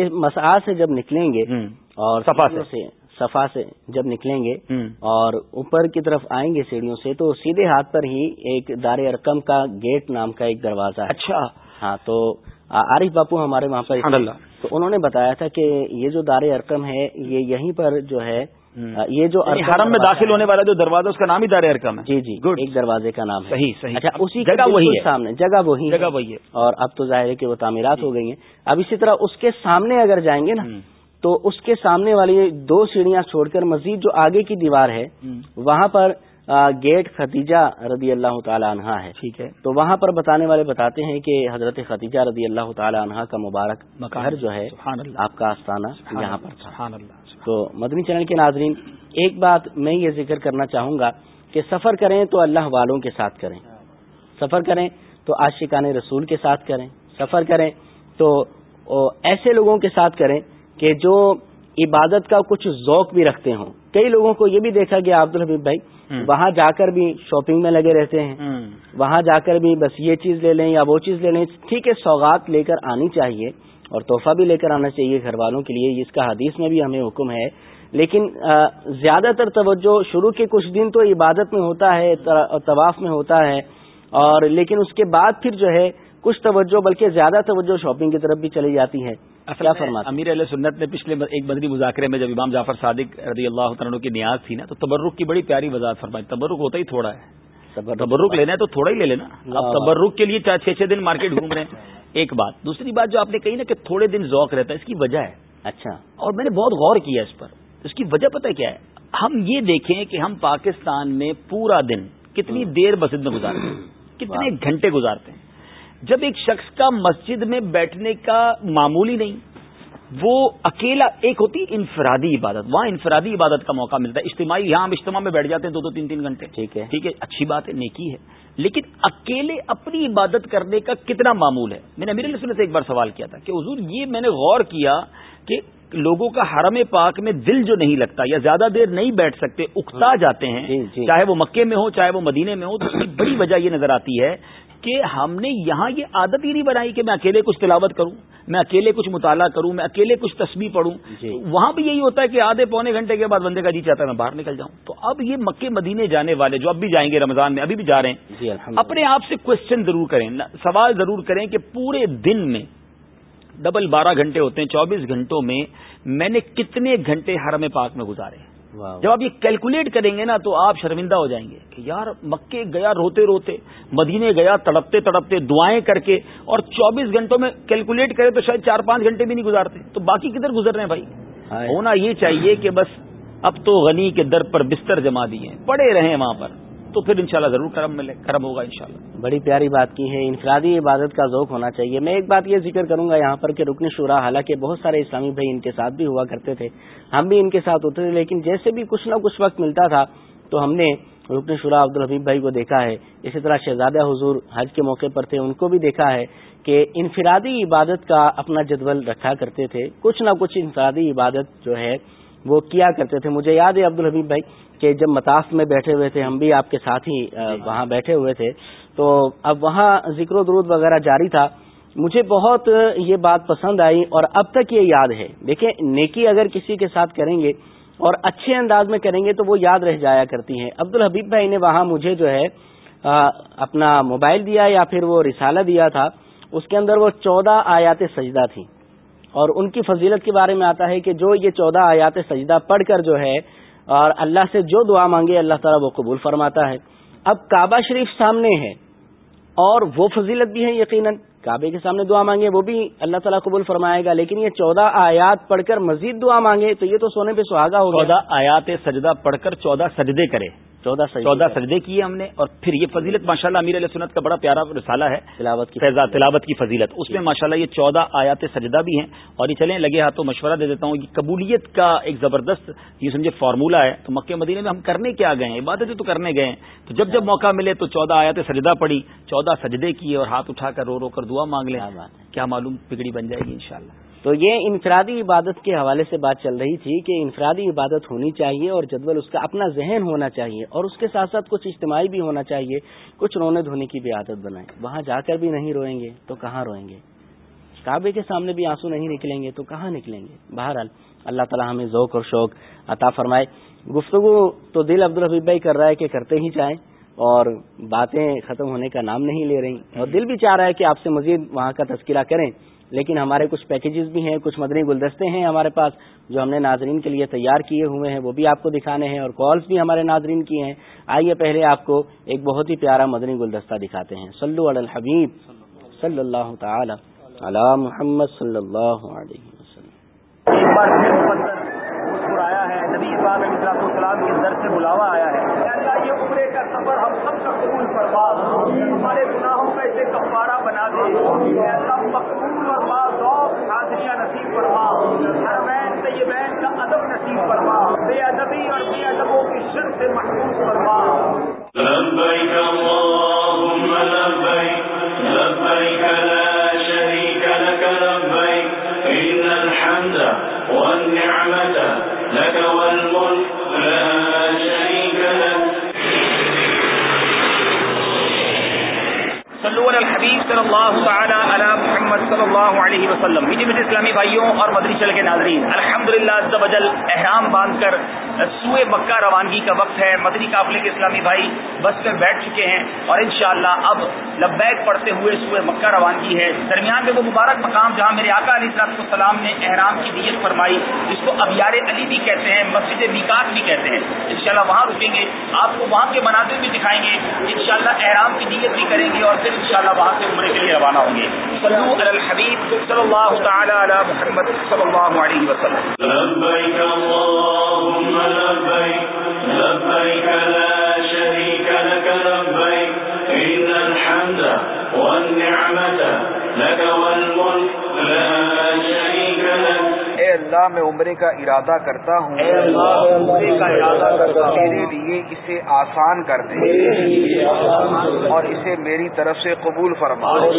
یہ مسا سے جب نکلیں گے اور صفا سے صفا سے جب نکلیں گے اور اوپر کی طرف آئیں گے سیڑھیوں سے تو سیدھے ہاتھ پر ہی ایک دار ارکم کا گیٹ نام کا ایک دروازہ ہے۔ اچھا۔ ہاں تو عارف باپو ہمارے وہاں پر تو انہوں نے بتایا تھا کہ یہ جو دار ارکم ہے یہ یہیں پر جو ہے یہ جو یعنی حرم میں داخل ہونے والا جو دروازہ اس کا نام ہی دار ارکم ہے۔ جی جی گڈ ایک دروازے کا نام ہے۔ صحیح اچھا اسی جگہ وہی سامنے جگہ وہی جگہ وہی ہے۔ اور اب تو ظاہر ہے کہ وہ تعمیرات ہو گئی ہیں۔ اب اسی طرح اس کے سامنے اگر جائیں گے نا تو اس کے سامنے والی دو سیڑھیاں چھوڑ کر مزید جو آگے کی دیوار ہے وہاں پر گیٹ ختیجہ رضی اللہ تعالی عنہا ہے۔ ٹھیک ہے۔ تو وہاں پر بتانے والے بتاتے ہیں کہ حضرت ختیجہ رضی اللہ تعالی عنہا کا مبارک گھر جو ہے آپ کا آستانہ یہاں پر تھا۔ تو مدنی چینل کے ناظرین ایک بات میں یہ ذکر کرنا چاہوں گا کہ سفر کریں تو اللہ والوں کے ساتھ کریں۔ سفر کریں تو عاشقان رسول کے ساتھ کریں۔ سفر کریں تو ایسے لوگوں کے ساتھ کریں کہ جو عبادت کا کچھ ذوق بھی رکھتے ہوں۔ کئی لوگوں کو یہ بھی دیکھا گیا عبد الحبیب بھائی وہاں جا کر بھی شاپنگ میں لگے رہتے ہیں۔ وہاں جا کر بھی بس یہ چیز لے لیں یا وہ چیز لے لیں۔ ٹھیک ہے سوگات لے کر آنی چاہیے اور تحفہ بھی لے کر آنا چاہیے گھر والوں کے لیے اس کا حدیث میں بھی ہمیں حکم ہے۔ لیکن زیادہ تر توجہ شروع کے کچھ دن تو عبادت میں ہوتا ہے طواف میں ہوتا ہے۔ اور لیکن اس کے بعد پھر جو ہے کچھ توجہ بلکہ زیادہ توجہ شاپنگ کی طرف بھی چلی جاتی ہے۔ کیا فرماتا امیر علیہ سنت نے پچھلے ایک بدری مذاکرے میں جب امام جعفر صادق رضی اللہ عنہ کی نیاز تھی نا تو تبرک کی بڑی پیاری وضاحت فرمائی۔ تبرک ہوتا ہی تھوڑا ہے۔ تبرک لینا ہے تو تھوڑا ہی لے لینا۔ اب تبرک کے لیے چار چھ چھ دن مارکیٹ گھوم رہے ہیں۔ ایک بات۔ دوسری بات جو آپ نے کہی نا کہ تھوڑے دن ذوق رہتا ہے اس کی وجہ ہے۔ اچھا۔ اور میں نے بہت غور کیا اس پر۔ اس کی وجہ پتہ کیا ہے؟ ہم یہ دیکھیں کہ ہم پاکستان میں پورا دن کتنی دیر مسجد میں گزارتے ہیں کتنے گھنٹے گزارتے ہیں۔ جب ایک شخص کا مسجد میں بیٹھنے کا معمولی نہیں وہ اکیلا ایک ہوتی انفرادی عبادت وہاں انفرادی عبادت کا موقع ملتا ہے۔ اجتماعی یہاں ہم اجتماع میں بیٹھ جاتے ہیں دو دو تین تین گھنٹے۔ ٹھیک ہے۔ ٹھیک ہے اچھی بات ہے نیکی ہے۔ لیکن اکیلے اپنی عبادت کرنے کا کتنا معمول ہے؟ میں نے امیر علیہ سے ایک بار سوال کیا تھا کہ حضور یہ میں نے غور کیا کہ لوگوں کا حرم پاک میں دل جو نہیں لگتا یا زیادہ دیر نہیں بیٹھ سکتے اکتا جاتے ہیں جی، جی۔ چاہے وہ مکے میں ہو چاہے وہ مدینے میں ہو تو اس کی بڑی وجہ یہ نظر آتی ہے کہ ہم نے یہاں یہ عادت ہی نہیں بنائی کہ میں اکیلے کچھ تلاوت کروں میں اکیلے کچھ مطالعہ کروں میں اکیلے کچھ تسبیح پڑھوں۔ جی۔ وہاں بھی یہی ہوتا ہے کہ آدھے پونے گھنٹے کے بعد بندے کا جی چاہتا ہے میں باہر نکل جاؤں۔ تو اب یہ مکے مدینے جانے والے جو اب بھی جائیں گے رمضان میں ابھی بھی جا رہے ہیں جی اپنے آپ سے کوشچن ضرور کریں۔ سوال ضرور کریں کہ پورے دن میں ڈبل بارہ گھنٹے ہوتے ہیں چوبیس گھنٹوں میں میں نے کتنے گھنٹے حرم پاک میں گزارے؟ ہیں جب آپ یہ کیلکولیٹ کریں گے نا تو آپ شرمندہ ہو جائیں گے کہ یار مکے گیا روتے روتے مدینے گیا تڑپتے تڑپتے دعائیں کر کے اور چوبیس گھنٹوں میں کیلکولیٹ کرے تو شاید چار پانچ گھنٹے بھی نہیں گزارتے. تو باقی کدھر گزر رہے ہیں بھائی؟ ہونا یہ چاہیے کہ بس اب تو غنی کے در پر بستر جما دیے پڑے رہے وہاں پر. تو پھر انشاءاللہ ضرور کرم ملے، کرم ہوگا انشاءاللہ۔ بڑی پیاری بات کی ہے، انفرادی عبادت کا ذوق ہونا چاہیے۔ میں ایک بات یہ ذکر کروں گا یہاں پر کہ رکن شورا، حالانکہ بہت سارے اسلامی بھائی ان کے ساتھ بھی ہوا کرتے تھے، ہم بھی ان کے ساتھ ہوتے تھے، لیکن جیسے بھی کچھ نہ کچھ وقت ملتا تھا تو ہم نے رکن شورا عبد الحبیب بھائی کو دیکھا ہے۔ اسی طرح شہزادہ حضور حج کے موقع پر تھے، ان کو بھی دیکھا ہے کہ انفرادی عبادت کا اپنا جدول رکھا کرتے تھے۔ کچھ نہ کچھ انفرادی عبادت جو ہے وہ کیا کرتے تھے۔ مجھے یاد ہے عبد الحبیب بھائی کہ جب متاف میں بیٹھے ہوئے تھے ہم بھی آپ کے ساتھ ہی وہاں بیٹھے ہوئے تھے۔ تو اب وہاں ذکر و درود وغیرہ جاری تھا۔ مجھے بہت یہ بات پسند آئی اور اب تک یہ یاد ہے۔ دیکھیں نیکی اگر کسی کے ساتھ کریں گے اور اچھے انداز میں کریں گے تو وہ یاد رہ جایا کرتی ہیں۔ عبد الحبیب بھائی نے وہاں مجھے جو ہے اپنا موبائل دیا یا پھر وہ رسالہ دیا تھا۔ اس کے اندر وہ چودہ آیات سجدہ تھیں۔ اور ان کی فضیلت کے بارے میں آتا ہے کہ جو یہ چودہ آیات سجدہ پڑھ کر جو ہے اور اللہ سے جو دعا مانگے اللہ تعالیٰ وہ قبول فرماتا ہے۔ اب کعبہ شریف سامنے ہے اور وہ فضیلت بھی ہے یقیناً۔ کعبے کے سامنے دعا مانگے وہ بھی اللہ تعالیٰ قبول فرمائے گا، لیکن یہ چودہ آیات پڑھ کر مزید دعا مانگے تو یہ تو سونے پہ سہاگا ہوگا چودہ آیات سجدہ پڑھ کر چودہ سجدے کرے۔ چودہ چودہ سجدے کیے ہم نے اور پھر یہ فضیلت ماشاء اللہ امیر علیہ سنت کا بڑا پیارا رسالہ ہے۔ تلاوت کی تلاوت کی فضیلت۔ اس میں ماشاء اللہ یہ چودہ آیات سجدہ بھی ہیں اور یہ چلیں لگے ہاتھوں مشورہ دے دیتا ہوں کہ قبولیت کا ایک زبردست یہ سمجھے فارمولہ ہے۔ تو مکہ مدینے میں ہم کرنے کیا گئے ہیں؟ عبادتیں تو کرنے گئے ہیں۔ تو جب جب موقع ملے تو چودہ آیات سجدہ پڑی چودہ سجدے کیے اور ہاتھ اٹھا کر رو رو کر دعا مانگ لیں۔ کیا معلوم پگڑی بن جائے گی انشاءاللہ۔ تو یہ انفرادی عبادت کے حوالے سے بات چل رہی تھی کہ انفرادی عبادت ہونی چاہیے اور جدول اس کا اپنا ذہن ہونا چاہیے اور اس کے ساتھ ساتھ کچھ اجتماعی بھی ہونا چاہیے، کچھ رونے دھونے کی بھی عادت بنائیں۔ وہاں جا کر بھی نہیں روئیں گے تو کہاں روئیں گے؟ کعبے کے سامنے بھی آنسو نہیں نکلیں گے تو کہاں نکلیں گے؟ بہرحال، اللہ تعالیٰ ہمیں ذوق اور شوق عطا فرمائے۔ گفتگو تو دل عبد الحبیب بھائی کر رہا ہے کہ کرتے ہی چاہیں اور باتیں ختم ہونے کا نام نہیں لے رہی۔ اور دل بھی چاہ رہا ہے کہ آپ سے مزید وہاں کا تذکرہ کریں۔ لیکن ہمارے کچھ پیکیجز بھی ہیں، کچھ مدنی گلدستے ہیں ہمارے پاس جو ہم نے ناظرین کے لیے تیار کیے ہوئے ہیں، وہ بھی آپ کو دکھانے ہیں اور کالز بھی ہمارے ناظرین کی ہیں۔ آئیے پہلے آپ کو ایک بہت ہی پیارا مدنی گلدستہ دکھاتے ہیں۔ صلو علی الحبیب۔ صلی اللہ تعالی علی محمد صلی اللہ علیہ وسلم۔ ایک بار پھر ہے۔ نبی پاک علیہ السلام کے در سے بلاوا آیا ہے۔ یعنی یہ عمرے کا سفر ہم سب کا قبول فرما۔ ہمارے گناہوں کفارہ بنا دے ایسا مقبول اور باذوق حاضریاں نصیب فرما۔ ہر بہن سے یہ بہن کا ادب نصیب فرما۔ بے ادبی اور بے ادبوں کی شر سے محفوظ فرما۔ لبيك لا لك لبيك الحمد الحمد علی الحبیب صلی اللہ تعالی علی محمد صلی اللہ علیہ وسلم۔ میٹھی میٹھے اسلامی بھائیوں اور مدنی چل کے ناظرین، الحمدللہ للہ احرام باندھ کر سوئے مکہ روانگی کا وقت ہے، مدنی قافلے کے اسلامی بھائی بس میں بیٹھ چکے ہیں اور انشاءاللہ اب لبیک پڑھتے ہوئے سوئے مکہ روانگی ہے۔ درمیان میں وہ مبارک مقام جہاں میرے آقا علی صلاح السلام نے احرام کی نیت فرمائی، جس کو ابیار علی بھی کہتے ہیں، مسجد میکات بھی کہتے ہیں۔ انشاءاللہ وہاں رکیں گے، آپ کو وہاں کے مناظر بھی دکھائیں گے۔ انشاءاللہ احرام کی نیت بھی کریں گے اور پھر انشاءاللہ وہاں سے عمرے کے لیے روانہ ہوں گے۔ صلو علی الحبیب صلی اللہ تعالی علی محمد صلی اللہ علیہ وسلم۔ لبیک اللہم لبیک لبیک لا شریک اللہ میں عمرے کا ارادہ کرتا ہوں۔ اے اللہ میں عمرے کا ارادہ کرتا ہوں۔ میرے لیے اسے آسان کر دے۔ اور اسے میری طرف سے قبول فرما۔ اور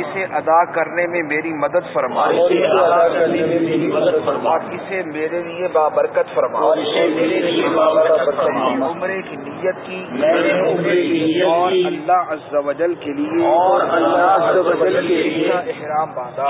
اسے ادا کرنے میں میری مدد فرما۔ اور اسے میرے لیے بابرکت فرما۔ عمرے کی نیت کی۔ اور اللہ عز و جل کے لیے اور اللہ عز و جل کے لیے کا احرام باندھا۔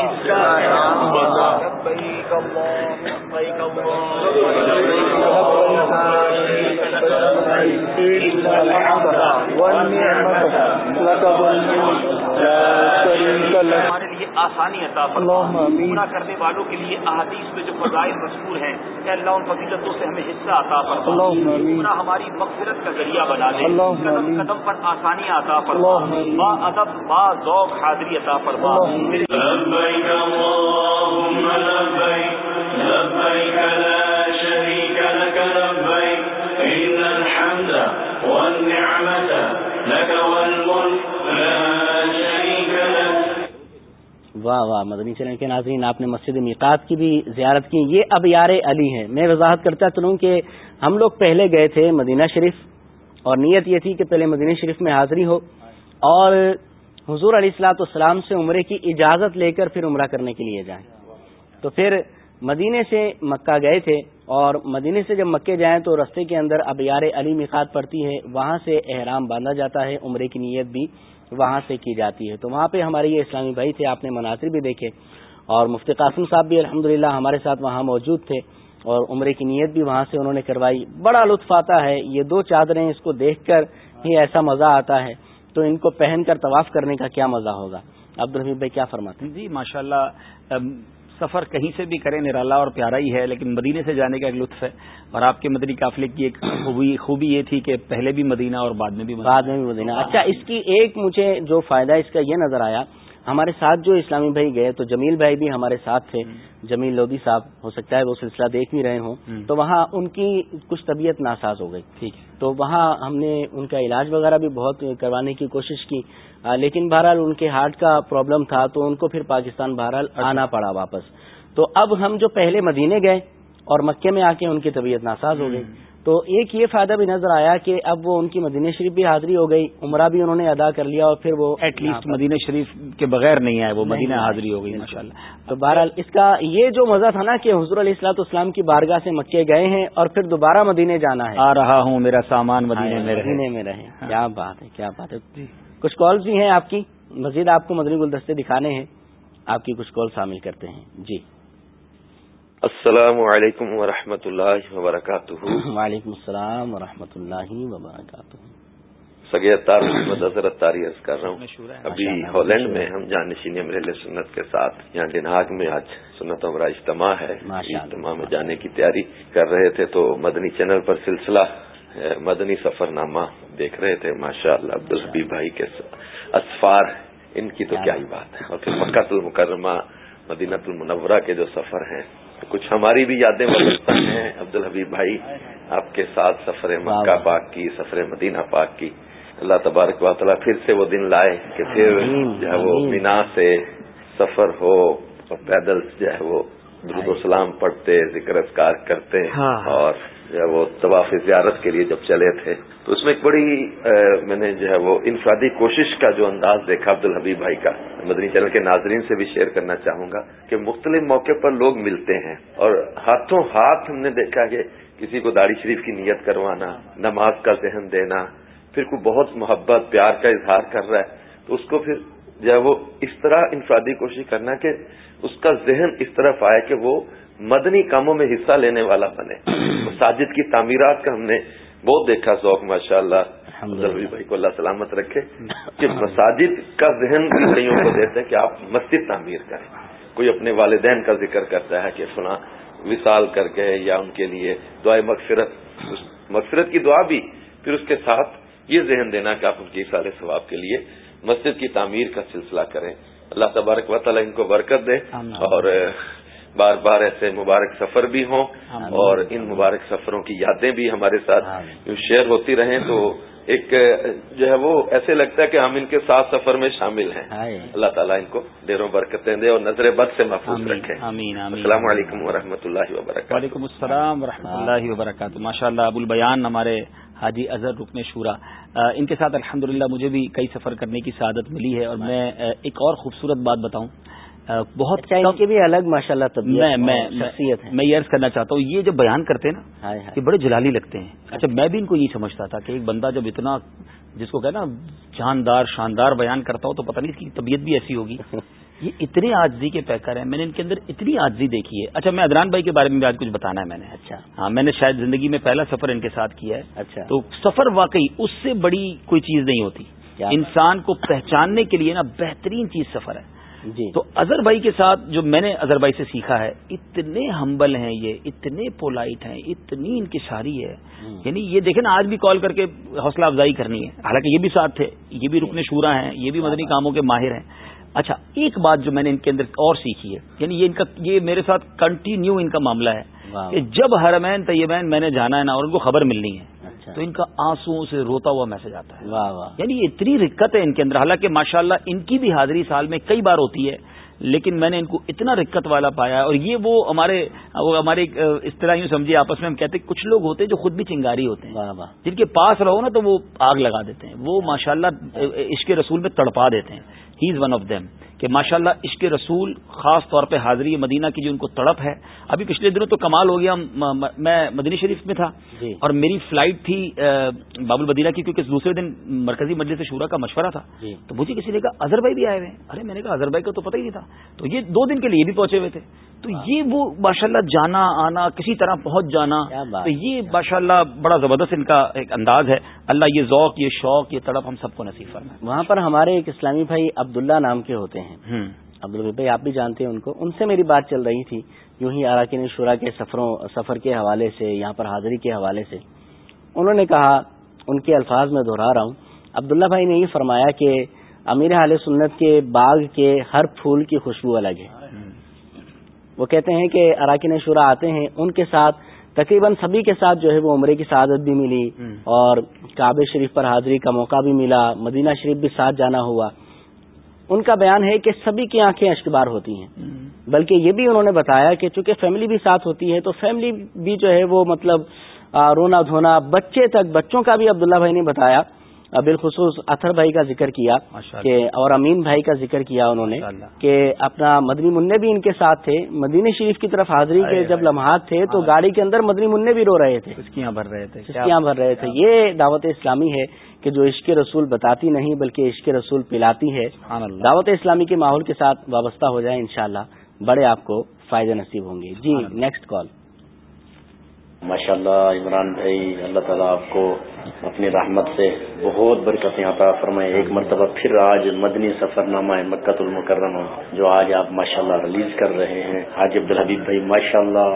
ہمارے لیے آسانی عطا فرما۔ پورا کرنے والوں کے لیے احادیث میں جو فضائل مشہور ہیں کہ اللہ ان فضیلتوں سے ہمیں حصہ عطا فرما۔ پورا ہماری مغفرت کا ذریعہ بنا دے۔ قدم قدم پر آسانیاں عطا فرما۔ با ادب با ذوق حاضری عطا فرما۔ واہ واہ، مدنی چینل کے ناظرین، آپ نے مسجد میقات کی بھی زیارت کی۔ یہ اب یار علی ہیں۔ میں وضاحت کرتا چلوں کہ ہم لوگ پہلے گئے تھے مدینہ شریف اور نیت یہ تھی کہ پہلے مدینہ شریف میں حاضری ہو اور حضور علیہ السلاۃ والسلام سے عمرے کی اجازت لے کر پھر عمرہ کرنے کے لیے جائیں۔ تو پھر مدینے سے مکہ گئے تھے اور مدینے سے جب مکے جائیں تو رستے کے اندر اب یار علی میقات پڑتی ہے وہاں سے احرام باندھا جاتا ہے، عمرے کی نیت بھی وہاں سے کی جاتی ہے۔ تو وہاں پہ ہمارے یہ اسلامی بھائی تھے، آپ نے مناظر بھی دیکھے۔ اور مفتی قاسم صاحب بھی الحمد ہمارے ساتھ وہاں موجود تھے اور عمرے کی نیت بھی وہاں سے انہوں نے کروائی۔ بڑا لطف آتا ہے، یہ دو چادریں اس کو دیکھ کر ہی ایسا مزہ آتا ہے۔ تو ان کو پہن کر طواف کرنے کا کیا مزہ ہوگا؟ عبد الحمید بھائی کیا فرماتے ہیں؟ جی ماشاء اللہ سفر کہیں سے بھی کریں نرالا اور پیارا ہی ہے لیکن مدینے سے جانے کا ایک لطف ہے۔ اور آپ کے مدنی قافلے کی ایک خوبی خوبی یہ تھی کہ پہلے بھی مدینہ اور بعد میں بھی مدینہ۔ بعد میں بھی مدینہ۔ اچھا اس کی ایک مجھے جو فائدہ اس کا یہ نظر آیا ہمارے ساتھ جو اسلامی بھائی گئے تو جمیل بھائی بھی ہمارے ساتھ تھے۔ جمیل لودھی صاحب ہو سکتا ہے وہ سلسلہ دیکھ بھی رہے ہوں۔ تو وہاں ان کی کچھ طبیعت ناساز ہو گئی۔ ٹھیک تو وہاں ہم نے ان کا علاج وغیرہ بھی بہت کروانے کی کوشش کی۔ لیکن بہرحال ان کے ہارٹ کا پرابلم تھا تو ان کو پھر پاکستان بہرحال آنا پڑا واپس۔ تو اب ہم جو پہلے مدینے گئے اور مکے میں آ کے ان کی طبیعت ناساز ہو گئی۔ تو ایک یہ فائدہ بھی نظر آیا کہ اب وہ ان کی مدینہ شریف بھی حاضری ہو گئی عمرہ بھی انہوں نے ادا کر لیا اور پھر وہ ایٹ لیسٹ مدینہ شریف کے بغیر نہیں آئے وہ مدینہ حاضری ہو گئی ماشاء اللہ تو بہرحال اس کا یہ جو مزہ تھا نا کہ حضور علیہ السلاط اسلام کی بارگاہ سے مکے گئے ہیں اور پھر دوبارہ مدینے جانا ہے۔ آ رہا ہوں میرا سامان مدینے مدینے میں رہے۔ کیا بات ہے کیا بات ہے۔ کچھ کالز بھی ہیں آپ کی؟ مزید آپ کو مدنی گلدستے دکھانے ہیں۔ آپ کی کچھ کال شامل کرتے ہیں۔ جی۔ السلام علیکم ورحمۃ اللہ وبرکاتہ۔ وعلیکم السلام ورحمۃ اللہ وبرکاتہ۔ سگیتار محمد حضرت تاری عرض کر رہا ہوں۔ ابھی ہالینڈ میں ہم جانشین امریل سنت کے ساتھ یہاں ڈنہاگ میں آج سنت عمرہ اجتماع ہے۔ اجتماع میں جانے کی تیاری کر رہے تھے تو مدنی چینل پر سلسلہ مدنی سفر نامہ دیکھ رہے تھے ماشاء اللہ عبد الحبی بھائی کے اسفار ان کی تو کیا ہی بات ہے۔ اور پھر مکہ المکرمہ مدینہ المنورہ کے جو سفر ہیں کچھ ہماری بھی یادیں ہیں عبد الحبیب بھائی آپ کے ساتھ سفر مکہ پاک کی سفر مدینہ پاک کی۔ اللہ تبارک و تعالیٰ پھر سے وہ دن لائے کہ پھر جو ہے وہ مینا سے سفر ہو اور پیدل جو ہے وہ درود و سلام پڑھتے ذکر اذکار کرتے ہاں۔ اور وہ طواف زیارت کے لیے جب چلے تھے۔ تو اس میں ایک بڑی میں نے جو ہے وہ انفرادی کوشش کا جو انداز دیکھا عبد الحبیب بھائی کا۔ مدنی چینل کے ناظرین سے بھی شیئر کرنا چاہوں گا کہ مختلف موقع پر لوگ ملتے ہیں اور ہاتھوں ہاتھ ہم نے دیکھا کہ کسی کو داڑھی شریف کی نیت کروانا، نماز کا ذہن دینا، پھر کوئی بہت محبت، پیار کا اظہار کر رہا ہے۔ تو اس کو پھر جو ہے وہ اس طرح انفرادی کوشش کرنا کہ اس کا ذہن اس طرف آئے کہ وہ مدنی کاموں میں حصہ لینے والا بنے۔ مساجد کی تعمیرات کا ہم نے بہت دیکھا ذوق ماشاء اللہ بھائی کو اللہ سلامت رکھے۔ کہ مساجد کا ذہن کئیوں کو دیتے ہیں کہ آپ مسجد تعمیر کریں۔ کوئی اپنے والدین کا ذکر کرتا ہے کہ فلاں وصال کر کے یا ان کے لیے دعائیں مغفرت مغفرت کی دعا بھی پھر اس کے ساتھ یہ ذہن دینا کہ آپ ان کی سارے ثواب کے لیے مسجد کی تعمیر کا سلسلہ کریں۔ اللہ تبارک و تعالیٰ ان کو برکت دے اور بار بار ایسے مبارک سفر بھی ہوں اور ان مبارک سفروں کی یادیں بھی ہمارے ساتھ شیئر ہوتی رہیں تو ایک جو ہے وہ ایسے لگتا ہے کہ ہم ان کے ساتھ سفر میں شامل ہیں۔ اللہ تعالیٰ ان کو دیروں برکتیں دے اور نظر بد سے محفوظ رکھیں السلام علیکم و اللہ وبرکاتہ۔ وعلیکم السلام و اللہ وبرکاتہ۔ ماشاء اللہ ابو البیان ہمارے حاجی اظہر رکن شورا ان کے ساتھ الحمدللہ مجھے بھی کئی سفر کرنے کی سعادت ملی ہے اور میں ایک اور خوبصورت بات بتاؤں۔ بہت کے بھی الگ ماشاء اللہ میں یہ عرض کرنا چاہتا ہوں یہ جو بیان کرتے ہیں نا یہ بڑے جلالی لگتے ہیں۔ اچھا۔ میں بھی ان کو یہ سمجھتا تھا کہ ایک بندہ جب اتنا جس کو کہ نا جاندار شاندار بیان کرتا ہو تو پتہ نہیں اس کی طبیعت بھی ایسی ہوگی۔ یہ اتنے آجزی کے پیکر ہیں میں نے ان کے اندر اتنی آجزی دیکھی ہے۔ اچھا میں ادران بھائی کے بارے میں بھی آج کچھ بتانا ہے میں نے۔ اچھا۔ ہاں میں نے شاید زندگی میں پہلا سفر ان کے ساتھ کیا ہے۔ اچھا۔ تو سفر واقعی اس سے بڑی کوئی چیز نہیں ہوتی۔ انسان کو پہچاننے کے لیے نا بہترین چیز سفر ہے۔ جی۔ تو اظہر بھائی کے ساتھ جو میں نے اظہر بھائی سے سیکھا ہے اتنے ہمبل ہیں یہ اتنے پولائٹ ہیں اتنی ان کی ساری ہے۔ یعنی یہ دیکھیں نا آج بھی کال کر کے حوصلہ افزائی کرنی ہے۔ حالانکہ یہ بھی ساتھ تھے یہ بھی رکن شورا ہیں یہ بھی مدنی کاموں کے ماہر ہیں۔ اچھا ایک بات جو میں نے ان کے اندر اور سیکھی ہے یعنی یہ ان کا یہ میرے ساتھ کنٹینیو ان کا معاملہ ہے کہ جب حرمین طیبین میں نے جانا ہے نا اور ان کو خبر ملنی ہے۔ تو ان کا آنسو سے روتا ہوا میسج آتا ہے۔ واہ واہ۔ یعنی اتنی رکت ہے ان کے اندر حالانکہ ماشاءاللہ ان کی بھی حاضری سال میں کئی بار ہوتی ہے لیکن میں نے ان کو اتنا رکت والا پایا اور یہ وہ ہمارے وہ ہمارے اس طرح یوں سمجھیے آپس میں ہم کہتے ہیں کچھ لوگ ہوتے ہیں جو خود بھی چنگاری ہوتے ہیں۔ جن کے پاس رہو نا تو وہ آگ لگا دیتے ہیں۔ وہ ماشاءاللہ اللہ عشق رسول میں تڑپا دیتے ہیں۔ He is one of them کہ ماشاءاللہ اللہ عشق رسول خاص طور پہ حاضری مدینہ کی جو ان کو تڑپ ہے ابھی پچھلے دنوں تو کمال ہو گیا میں مدینہ شریف میں تھا جی۔ اور میری فلائٹ تھی بابل مدینہ کی کیونکہ دوسرے دن مرکزی مجلس شورا کا مشورہ تھا۔ جی۔ تو مجھے کسی نے کہا اظہر بھائی بھی آئے ہوئے ارے میں نے کہا اظہر بھائی کا تو پتہ ہی نہیں تھا۔ تو یہ دو دن کے لیے بھی پہنچے ہوئے تھے۔ تو۔ یہ وہ ماشاء اللہ جانا آنا کسی طرح پہنچ جانا تو یہ ماشاء اللہ بڑا زبردست ان کا ایک انداز ہے۔ اللہ یہ ذوق یہ شوق یہ تڑپ ہم سب کو نصیب فرمائے۔ وہاں پر ہمارے ایک اسلامی بھائی عبداللہ نام کے ہوتے ہیں۔ عبدالبی بھائی آپ بھی جانتے ہیں ان کو۔ ان سے میری بات چل رہی تھی۔ یوں ہی اراکین شورا کے سفروں سفر کے حوالے سے یہاں پر حاضری کے حوالے سے۔ انہوں نے کہا ان کے الفاظ میں دہرا رہا ہوں۔ عبداللہ بھائی نے یہ فرمایا کہ امیر حال سنت کے باغ کے ہر پھول کی خوشبو الگ ہے۔ وہ کہتے ہیں کہ اراکین شورا آتے ہیں ان کے ساتھ تقریباً سبھی کے ساتھ جو ہے وہ عمرے کی سعادت بھی ملی۔ اور کعبے شریف پر حاضری کا موقع بھی ملا مدینہ شریف بھی ساتھ جانا ہوا۔ ان کا بیان ہے کہ سبھی کی آنکھیں اشکبار ہوتی ہیں۔ بلکہ یہ بھی انہوں نے بتایا کہ چونکہ فیملی بھی ساتھ ہوتی ہے تو فیملی بھی جو ہے وہ مطلب رونا دھونا بچے تک بچوں کا بھی عبداللہ بھائی نے بتایا۔ بالخصوص اطہر بھائی کا ذکر کیا کہ اور امین بھائی کا ذکر کیا انہوں نے کہ اپنا مدنی منع بھی ان کے ساتھ تھے۔ مدینہ شریف کی طرف حاضری کے جب لمحات تھے تو گاڑی کے اندر مدنی منع بھی رو رہے تھے۔ بھر رہے تھے۔ بھر رہے تھے۔ یہ دعوت اسلامی ہے کہ جو عشق رسول بتاتی نہیں بلکہ عشق رسول پلاتی ہے۔ دعوت اسلامی کے ماحول کے ساتھ وابستہ ہو جائیں انشاءاللہ۔ بڑے آپ کو فائدہ نصیب ہوں گے۔ جی نیکسٹ کال ماشاء اللہ عمران بھائی اللہ تعالیٰ آپ کو اپنی رحمت سے بہت برکتیں عطا فرمائے ایک مرتبہ پھر آج مدنی سفر نامہ مکت المکرمہ جو آج آپ ماشاء اللہ ریلیز کر رہے ہیں۔ حاج عبدالحبیب بھائی ماشاء اللہ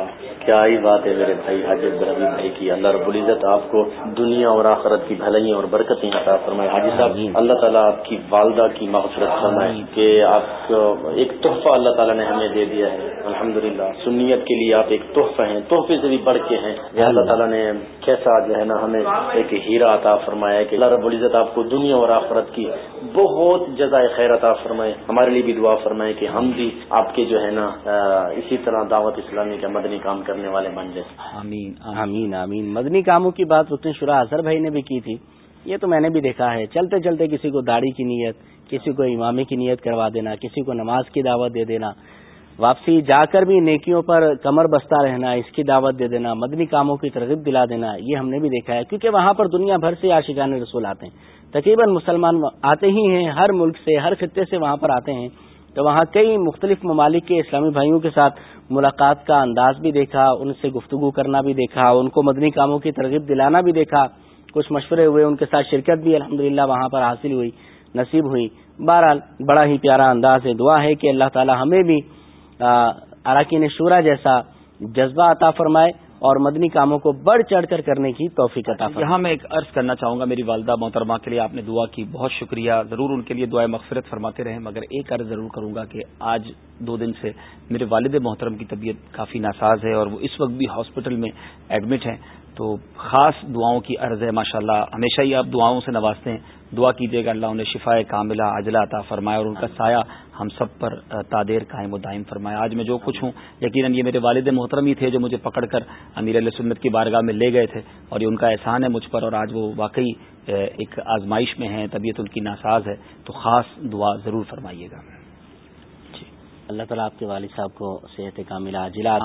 کیا ہی بات ہے میرے بھائی حاج عبدالحبیب بھائی کی۔ اللہ رب العزت آپ کو دنیا اور آخرت کی بھلائی اور برکتیں عطا فرمائے۔ حاجی صاحب اللہ تعالیٰ آپ کی والدہ کی مغفرت فرمائے کہ آپ ایک تحفہ اللہ تعالیٰ نے ہمیں دے دیا ہے۔ الحمد للہ سنیت کے لیے آپ ایک تحفہ ہیں تحفے سے بھی بڑھ کے ہیں۔ اللہ تعالیٰ نے کیسا جو ہے نا ہمیں ایک ہیرا عطا فرمایا کہ اللہ رب العزت آپ کو دنیا اور آخرت کی بہت جزائے خیر عطا فرمائے۔ ہمارے لیے بھی دعا فرمائے کہ ہم بھی آپ کے جو ہے نا اسی طرح دعوت اسلامی کے مدنی کام کرنے والے بن جائیں۔ آمین آمین آمین۔ مدنی کاموں کی بات اتنے شرح اظہر بھائی نے بھی کی تھی۔ یہ تو میں نے بھی دیکھا ہے۔ چلتے چلتے کسی کو داڑھی کی نیت، کسی کو امامی کی نیت کروا دینا، کسی کو نماز کی دعوت دے دینا۔ واپسی جا کر بھی نیکیوں پر کمر بستہ رہنا، اس کی دعوت دے دینا، مدنی کاموں کی ترغیب دلا دینا، یہ ہم نے بھی دیکھا ہے، کیونکہ وہاں پر دنیا بھر سے آشقان رسول آتے ہیں۔ تقریباً مسلمان آتے ہی ہیں، ہر ملک سے، ہر خطے سے وہاں پر آتے ہیں۔ تو وہاں کئی مختلف ممالک کے اسلامی بھائیوں کے ساتھ ملاقات کا انداز بھی دیکھا، ان سے گفتگو کرنا بھی دیکھا، ان کو مدنی کاموں کی ترغیب دلانا بھی دیکھا۔ کچھ مشورے ہوئے، ان کے ساتھ شرکت بھی الحمد وہاں پر حاصل ہوئی، نصیب ہوئی۔ بہرحال، بڑا ہی پیارا انداز ہے، دعا ہے کہ اللہ تعالی ہمیں بھی اراکین شورا جیسا جذبہ عطا فرمائے اور مدنی کاموں کو بڑھ چڑھ کر کرنے کی توفیق عطا فرمائے۔ یہاں میں ایک عرض کرنا چاہوں گا، میری والدہ محترمہ کے لیے آپ نے دعا کی، بہت شکریہ۔ ضرور ان کے لیے دعائیں مغفرت فرماتے رہیں، مگر ایک عرض ضرور کروں گا کہ آج دو دن سے میرے والد محترم کی طبیعت کافی ناساز ہے اور وہ اس وقت بھی ہاسپٹل میں ایڈمٹ ہیں۔ تو خاص دعاؤں کی عرض ہے ماشاء اللہ ہمیشہ ہی آپ دعاؤں سے نوازتے ہیں۔ دعا کیجیے گا، اللہ انہیں شفا کاملہ اجلا عطا فرمایا اور ان کا سایہ ہم سب پر تادیر قائم و دائم فرمایا آج میں جو کچھ ہوں یقیناً یہ میرے والد محترم ہی تھے جو مجھے پکڑ کر امیر علیہ سنت کی بارگاہ میں لے گئے تھے اور یہ ان کا احسان ہے مجھ پر اور آج وہ واقعی ایک آزمائش میں ہیں طبیعت ان کی ناساز ہے تو خاص دعا ضرور فرمائیے گا۔ اللہ تعالیٰ آپ کے والد صاحب کو صحت کا ملا جلا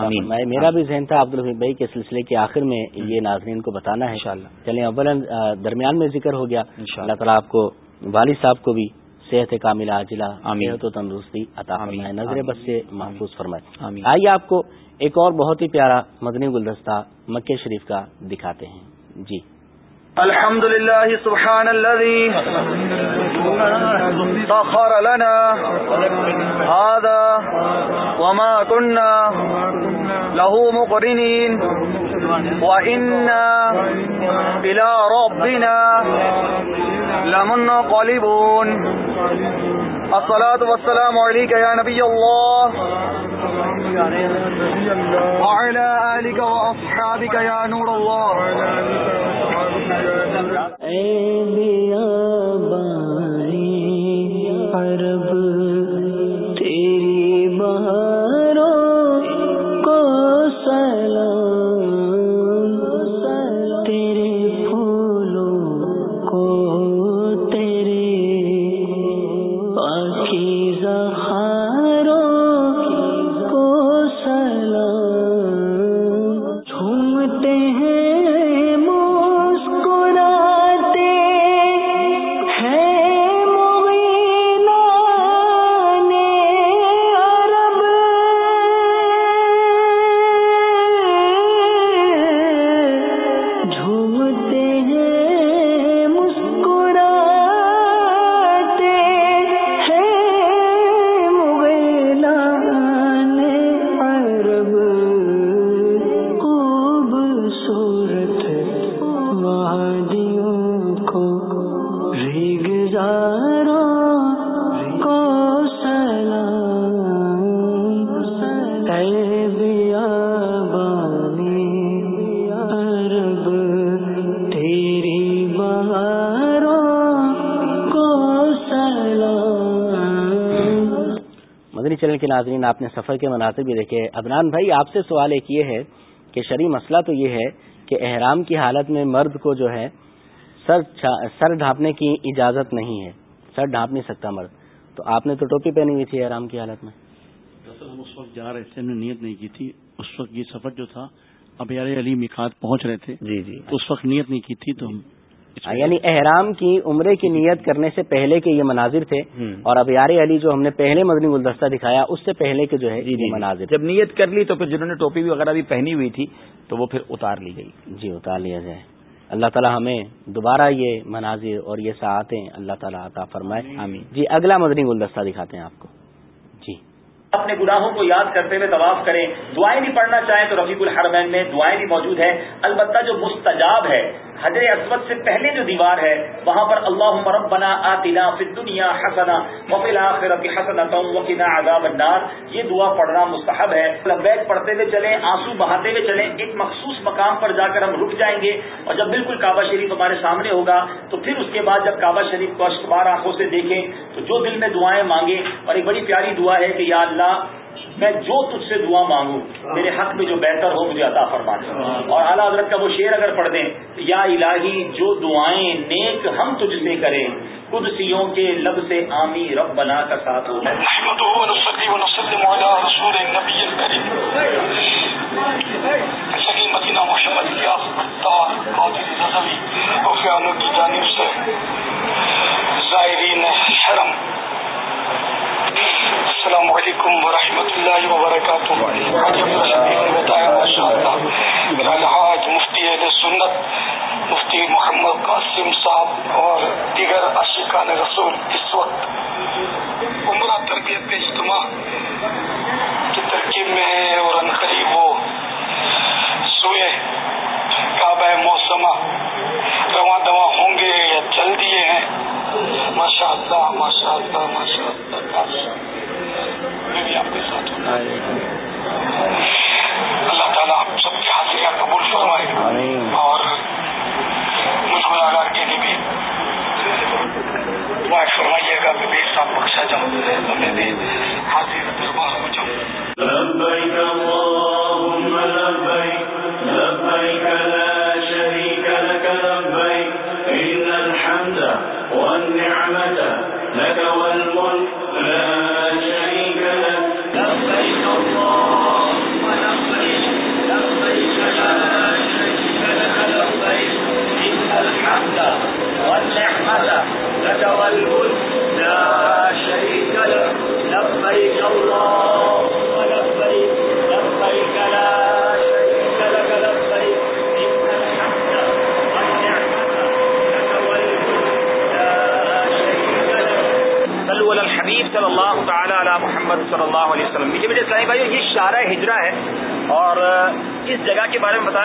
میرا بھی ذہن تھا عبد بھائی کے سلسلے کے آخر میں یہ ناظرین کو بتانا ہے۔ چلیں اول درمیان میں ذکر ہو گیا۔ اللہ تعالیٰ آپ کو والد صاحب کو بھی صحت کا ملا جلا صحت و تندرستی عطا فرمائے نظر بس سے محفوظ فرمائے۔ آئیے آپ کو ایک اور بہت ہی پیارا مدنی گلدستہ مکہ شریف کا دکھاتے ہیں۔ جی۔ الحمد لله سبحان الذي سخر لنا هذا وما كنا له مقرنين وإنا إلى ربنا لمنقلبون الصلاة والسلام عليك يا نبي الله. وعلى آلك وأصحابك يا نور الله. ناظرین آپ نے سفر کے مناظر بھی دیکھے۔ ادنان بھائی آپ سے سوال ایک یہ ہے کہ شرعی مسئلہ تو یہ ہے کہ احرام کی حالت میں مرد کو جو ہے سر سر ڈھانپنے کی اجازت نہیں ہے۔ سر ڈھانپ نہیں سکتا مرد۔ تو آپ نے تو ٹوپی پہنی ہوئی تھی احرام کی حالت میں۔ ہم اس وقت جا رہے تھے ہم نے نیت نہیں کی تھی۔ اس وقت یہ سفر جو تھا اب یار علی مکھات پہنچ رہے تھے۔ جی جی۔ اس وقت نیت نہیں کی تھی تو ہم یعنی احرام کی عمرے کی نیت کرنے سے پہلے کے یہ مناظر تھے اور اب یار علی جو ہم نے پہلے مدنی گلدستہ دکھایا اس سے پہلے کے جو ہے جی، جی، مناظر جب نیت کر لی تو پھر جنہوں نے ٹوپی وغیرہ بھی پہنی ہوئی تھی تو وہ پھر اتار لی گئی۔ جی اتار لیا جائے۔ اللہ تعالیٰ ہمیں دوبارہ یہ مناظر اور یہ ساعتیں اللہ تعالیٰ عطا فرمائے۔ آمین۔ جی اگلا مدنی گلدستہ دکھاتے ہیں آپ کو۔ اپنے گناہوں کو یاد کرتے ہوئے طواف کریں۔ دعائیں بھی پڑھنا چاہیں تو رفیق الحرمین میں دعائیں بھی موجود ہیں۔ البتہ جو مستجاب ہے حضر اسود سے پہلے جو دیوار ہے، وہاں پر اللہ مربنا آتنا فی دنیا حسنا وفی الآخرت حسنا وقنا عذاب النار۔ یہ دعا پڑھنا مستحب ہے۔ لبیک پڑھتے ہوئے چلیں، آنسو بہاتے ہوئے چلیں، ایک مخصوص مقام پر جا کر ہم رک جائیں گے اور جب بالکل کعبہ شریف ہمارے سامنے ہوگا، تو پھر اس کے بعد جب کعبہ شریف کو اشکبار آنکھوں سے دیکھیں، تو جو دل میں دعائیں مانگیں۔ اور ایک بڑی پیاری دعا ہے کہ یا اللہ میں جو تجھ سے دعا مانگوں میرے حق میں جو بہتر ہو مجھے عطا فرما دیں اور اعلیٰ حضرت کا وہ شعر اگر پڑھ دیں یا الہی جو دعائیں نیک ہم تجھ سے کریں قدسیوں کے لب سے آمی رب بنا کا ساتھ ہو۔ مدینہ محمد کی جانب سے زائرین السلام علیکم ورحمۃ اللہ وبرکاتہ۔ بتایا الحاظ مفتی عید سنت، مفتی محمد قاسم صاحب اور دیگر عاشقان رسول اس وقت عمرہ تربیت کے اجتماع کی ترکیب میں ہے اور قریب وہ سوئے۔ کعبہ موسمہ رواں دواں ہوں گے یا چل دیے ہیں۔ ماشاء اللہ ماشاء اللہ ماشاء اللہ میں بھی آپ کے ساتھ ہوں۔ اللہ تعالیٰ آپ سب کی حاضریاں قبول فرمائے۔ اور مجھ گناگار کے لیے بھی دعائیں فرمائیے گا کہ بے صاحب بخشا جاؤں۔ میں بھی حاضر دربار ہو جاؤں۔ لبيك اللهم لبيك لبيك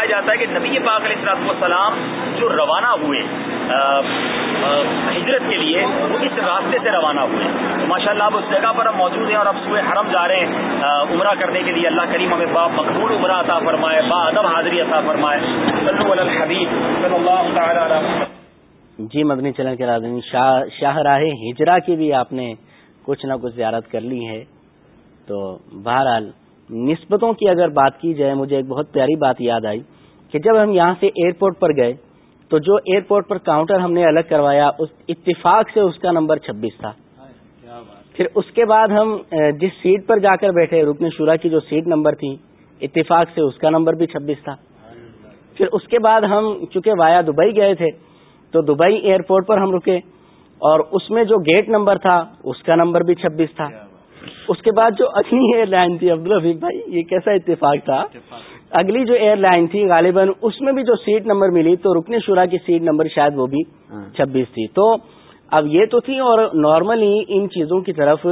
جاتا ہے کہ نبی پاک علیہ السلام جو روانہ ہوئے ہجرت کے لیے وہ اس راستے سے روانہ ہوئے۔ تو ماشاء اللہ اب اس جگہ پر ہم موجود ہیں اور اب صبح حرم جا رہے ہیں۔ عمرہ کرنے کے لیے اللہ کریم ہمیں با مقبول عمرہ عطا فرمائے، با ادب حاضری عطا فرمائے۔ صلو علی الحبیب، صلی اللہ تعالی علی جی مدنی چلن کے راضی شاہ راہ ہجرا کی بھی آپ نے کچھ نہ کچھ زیارت کر لی ہے۔ تو بہرحال نسبتوں کی اگر بات کی جائے، مجھے ایک بہت پیاری بات یاد آئی کہ جب ہم یہاں سے ایئرپورٹ پر گئے تو جو ایئرپورٹ پر کاؤنٹر ہم نے الگ کروایا اس اتفاق سے اس کا نمبر چھبیس تھا۔ پھر اس کے بعد ہم جس سیٹ پر جا کر بیٹھے رکن شورا کی جو سیٹ نمبر تھی اتفاق سے اس کا نمبر بھی چھبیس تھا۔ پھر اس کے بعد ہم چونکہ وایا دبئی گئے تھے تو دبئی ایئرپورٹ پر ہم رکے اور اس میں جو گیٹ نمبر تھا اس کا نمبر بھی چھبیس تھا۔ اس کے بعد جو اگلی ایئر لائن تھی عبدالرفیق بھائی یہ کیسا اتفاق تھا؟ اگلی جو ایئر لائن تھی غالباً اس میں بھی جو سیٹ نمبر ملی تو رکن شورا کی سیٹ نمبر شاید وہ بھی چھبیس تھی۔ تو اب یہ تو تھی اور نارملی ان چیزوں کی طرف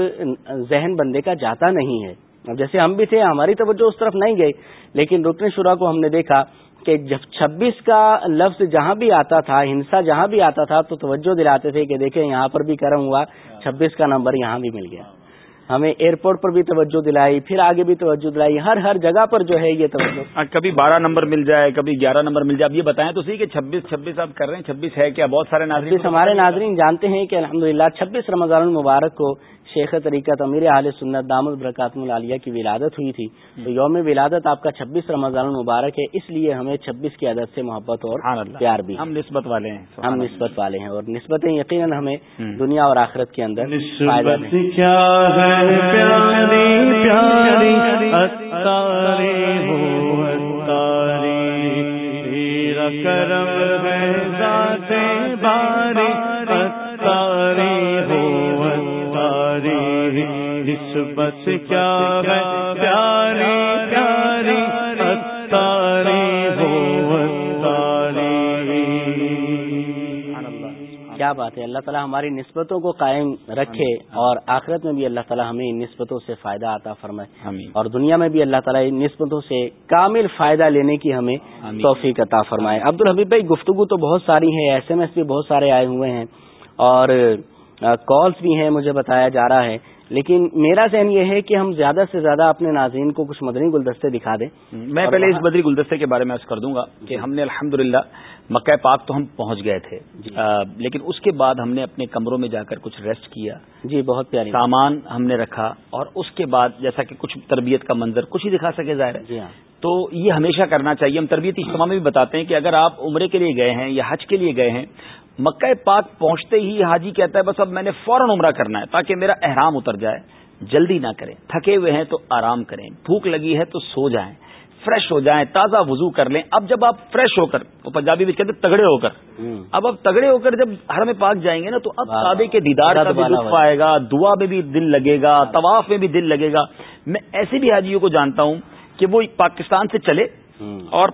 ذہن بندے کا جاتا نہیں ہے۔ اب جیسے ہم بھی تھے ہماری توجہ اس طرف نہیں گئی لیکن رکن شورا کو ہم نے دیکھا کہ جب چھبیس کا لفظ جہاں بھی آتا تھا ہنسا جہاں بھی آتا تھا تو توجہ دلاتے تھے کہ دیکھیں یہاں پر بھی کرم ہوا چھبیس کا نمبر یہاں بھی مل گیا۔ ہمیں ایئرپورٹ پر بھی توجہ دلائی پھر آگے بھی توجہ دلائی ہر ہر جگہ پر جو ہے یہ توجہ۔ کبھی بارہ نمبر مل جائے کبھی گیارہ نمبر مل جائے۔ اب یہ بتائیں تو صحیح کہ چھبیس چھبیس آپ کر رہے ہیں چھبیس ہے کیا؟ بہت سارے ناظرین ہمارے ناظرین جانتے ہیں کہ الحمدللہ چھبیس رمضان المبارک کو شیخ طریقت امیر عال سنت دامد برکاتم العالیہ کی ولادت ہوئی تھی۔ تو یوم ولادت آپ کا چھبیس رمضان المبارک ہے اس لیے ہمیں چھبیس کی عدد سے محبت اور پیار بھی ہم نسبت والے ہیں ہم نسبت والے ہیں اور نسبتیں یقیناً ہمیں دنیا اور آخرت کے اندر نسبت کیا ہے؟ پیاری پیاری اتاری ہو کیا بات ہے؟ اللہ تعالیٰ ہماری نسبتوں کو قائم رکھے اور آخرت میں بھی اللہ تعالیٰ ہمیں ان نسبتوں سے فائدہ آتا فرمائے۔ اور دنیا میں بھی اللہ تعالیٰ ان نسبتوں سے کامل فائدہ لینے کی ہمیں توفیق عطا فرمائے۔ عبد الحبیب بھائی گفتگو تو بہت ساری ہے ایس ایم ایس بھی بہت سارے آئے ہوئے ہیں اور کالس بھی ہیں مجھے بتایا جا رہا ہے۔ لیکن میرا ذہن یہ ہے کہ ہم زیادہ سے زیادہ اپنے ناظرین کو کچھ مدنی گلدستے دکھا دیں۔ میں پہلے اس بدری گلدستے کے بارے میں کر دوں گا کہ ہم نے الحمد مکہ پاک تو ہم پہنچ گئے تھے۔ جی۔ لیکن اس کے بعد ہم نے اپنے کمروں میں جا کر کچھ ریسٹ کیا۔ جی بہت پیاری۔ سامان ہم نے رکھا اور اس کے بعد جیسا کہ کچھ تربیت کا منظر کچھ ہی دکھا سکے ظاہر ہے۔ جی ہاں۔ تو یہ ہمیشہ کرنا چاہیے۔ ہم تربیت اجتماع میں بھی بتاتے ہیں کہ اگر آپ عمرے کے لیے گئے ہیں یا حج کے لیے گئے ہیں مکہ پاک پہنچتے ہی حاجی کہتا ہے بس اب میں نے فوراً عمرہ کرنا ہے تاکہ میرا احرام اتر جائے۔ جلدی نہ کریں۔ تھکے ہوئے ہیں تو آرام کریں۔ بھوک لگی ہے تو سو جائیں۔ فریش ہو جائیں تازہ وضو کر لیں۔ اب جب آپ فریش ہو کر وہ پنجابی بھی کہتے تگڑے ہو کر۔ اب اب تگڑے ہو کر جب ہر میں پاک جائیں گے نا تو اب کعبے کے دیدار کا بھی لطف آئے گا دعا میں بھی دل لگے گا طواف میں بھی دل لگے گا۔ میں ایسے بھی حاجیوں کو جانتا ہوں کہ وہ پاکستان سے چلے اور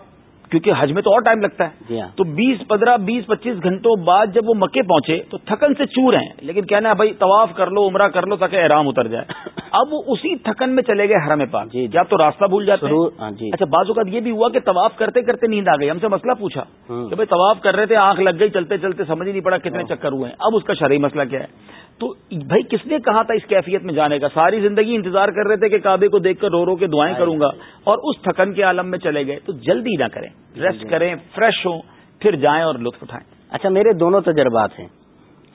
کیونکہ حج میں تو اور ٹائم لگتا ہے۔ جی ہاں۔ تو بیس پندرہ بیس پچیس گھنٹوں بعد جب وہ مکے پہنچے تو تھکن سے چور ہیں۔ لیکن کہنا ہے بھائی طواف کر لو عمرہ کر لو تاکہ احرام اتر جائے۔ اب وہ اسی تھکن میں چلے گئے حرم پاک۔ جی جب تو راستہ بھول جاتے ہیں۔ ہاں جی۔ اچھا بعض اوقات یہ بھی ہوا کہ طواف کرتے کرتے نیند آ گئی۔ ہم سے مسئلہ پوچھا کہ بھائی طواف کر رہے تھے آنکھ لگ گئی چلتے چلتے سمجھ ہی نہیں پڑا کتنے ہاں۔ چکر ہوئے ہیں۔ اب اس کا شرعی مسئلہ کیا ہے؟ تو بھائی کس نے کہا تھا اس کیفیت میں جانے کا؟ ساری زندگی انتظار کر رہے تھے کہ کعبے کو دیکھ کر رو رو کے دعائیں کروں گا اور اس تھکن کے عالم میں چلے گئے۔ تو جلدی نہ کریں ریسٹ کریں فریش ہوں پھر جائیں اور لطف اٹھائیں۔ اچھا میرے دونوں تجربات ہیں۔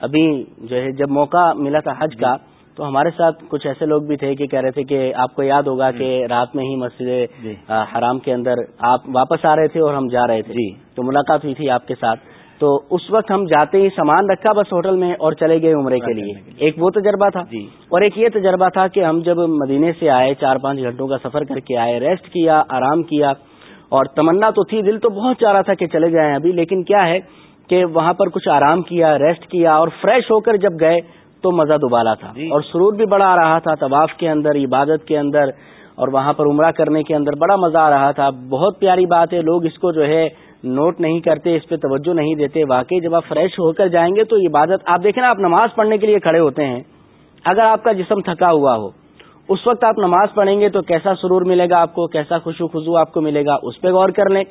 ابھی جو ہے جب موقع ملا تھا حج کا تو ہمارے ساتھ کچھ ایسے لوگ بھی تھے کہ کہہ رہے تھے کہ آپ کو یاد ہوگا کہ رات میں ہی مسجد جی۔ حرام کے اندر آپ واپس آ رہے تھے اور ہم جا رہے تھے۔ جی۔ تو ملاقات ہوئی تھی آپ کے ساتھ۔ تو اس وقت ہم جاتے ہی سامان رکھا بس ہوٹل میں اور چلے گئے عمرے کے لیے۔ ایک وہ تجربہ تھا۔ جی۔ اور ایک یہ تجربہ تھا کہ ہم جب مدینے سے آئے چار پانچ گھنٹوں کا سفر کر کے آئے ریسٹ کیا آرام کیا اور تمنا تو تھی دل تو بہت چاہ رہا تھا کہ چلے جائیں ابھی لیکن کیا ہے کہ وہاں پر کچھ آرام کیا ریسٹ کیا اور فریش ہو کر جب گئے تو مزہ دوبالا تھا۔ جی۔ اور سرور بھی بڑا آ رہا تھا طواف کے اندر عبادت کے اندر اور وہاں پر عمرہ کرنے کے اندر بڑا مزہ آ رہا تھا۔ بہت پیاری بات ہے لوگ اس کو جو ہے نوٹ نہیں کرتے اس پہ توجہ نہیں دیتے واقعی جب آپ فریش ہو کر جائیں گے تو عبادت آپ دیکھیں نا آپ نماز پڑھنے کے لیے کھڑے ہوتے ہیں۔ اگر آپ کا جسم تھکا ہوا ہو اس وقت آپ نماز پڑھیں گے تو کیسا سرور ملے گا آپ کو؟ کیسا خوشو خزو آپ کو ملے گا؟ اس پہ غور کر لیں۔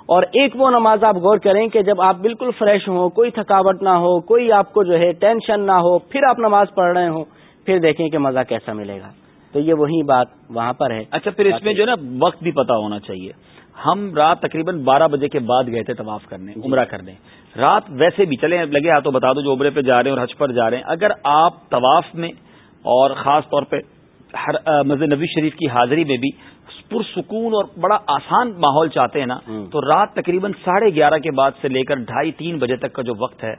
اور ایک وہ نماز آپ غور کریں کہ جب آپ بالکل فریش ہوں کوئی تھکاوٹ نہ ہو کوئی آپ کو جو ہے ٹینشن نہ ہو پھر آپ نماز پڑھ رہے ہوں پھر دیکھیں کہ مزہ کیسا ملے گا۔ تو یہ وہی بات وہاں پر ہے۔ اچھا پھر اس میں جو ہے نا وقت بھی پتا ہونا چاہیے۔ ہم رات تقریباً بارہ بجے کے بعد گئے تھے طواف کرنے جی۔ عمرہ کرنے۔ رات ویسے بھی چلے لگے تو بتا دو جو عمرے پہ جا رہے ہیں اور حج پر جا رہے ہیں۔ اگر آپ طواف میں اور خاص طور پہ مسجد نبی شریف کی حاضری میں بھی پرسکون اور بڑا آسان ماحول چاہتے ہیں نا تو رات تقریباً ساڑھے گیارہ کے بعد سے لے کر ڈھائی تین بجے تک کا جو وقت ہے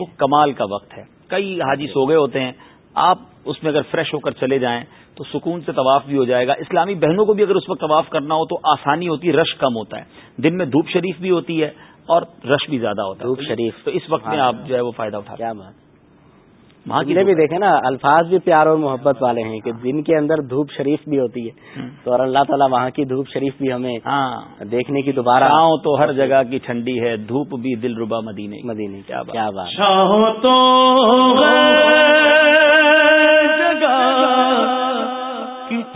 وہ کمال کا وقت ہے۔ کئی حاجی سو گئے ہوتے ہیں آپ اس میں اگر فریش ہو کر چلے جائیں تو سکون سے طواف بھی ہو جائے گا۔ اسلامی بہنوں کو بھی اگر اس وقت طواف کرنا ہو تو آسانی ہوتی ہے رش کم ہوتا ہے۔ دن میں دھوپ شریف بھی ہوتی ہے اور رش بھی زیادہ ہوتا ہے۔ دھوپ شریف۔ تو اس وقت میں ہاں۔ آپ جو ہے وہ فائدہ اٹھا کیا بات۔ وہاں کی بھی دیکھیں نا الفاظ بھی پیار اور محبت والے ہیں کہ دن کے اندر دھوپ شریف بھی ہوتی ہے۔ تو اور اللہ تعالیٰ وہاں کی دھوپ شریف بھی ہمیں ہاں۔ دیکھنے کی دوبارہ آؤ تو ہر جگہ کی ٹھنڈی ہے دھوپ بھی دل ربا مدینے مدینے کیا بات۔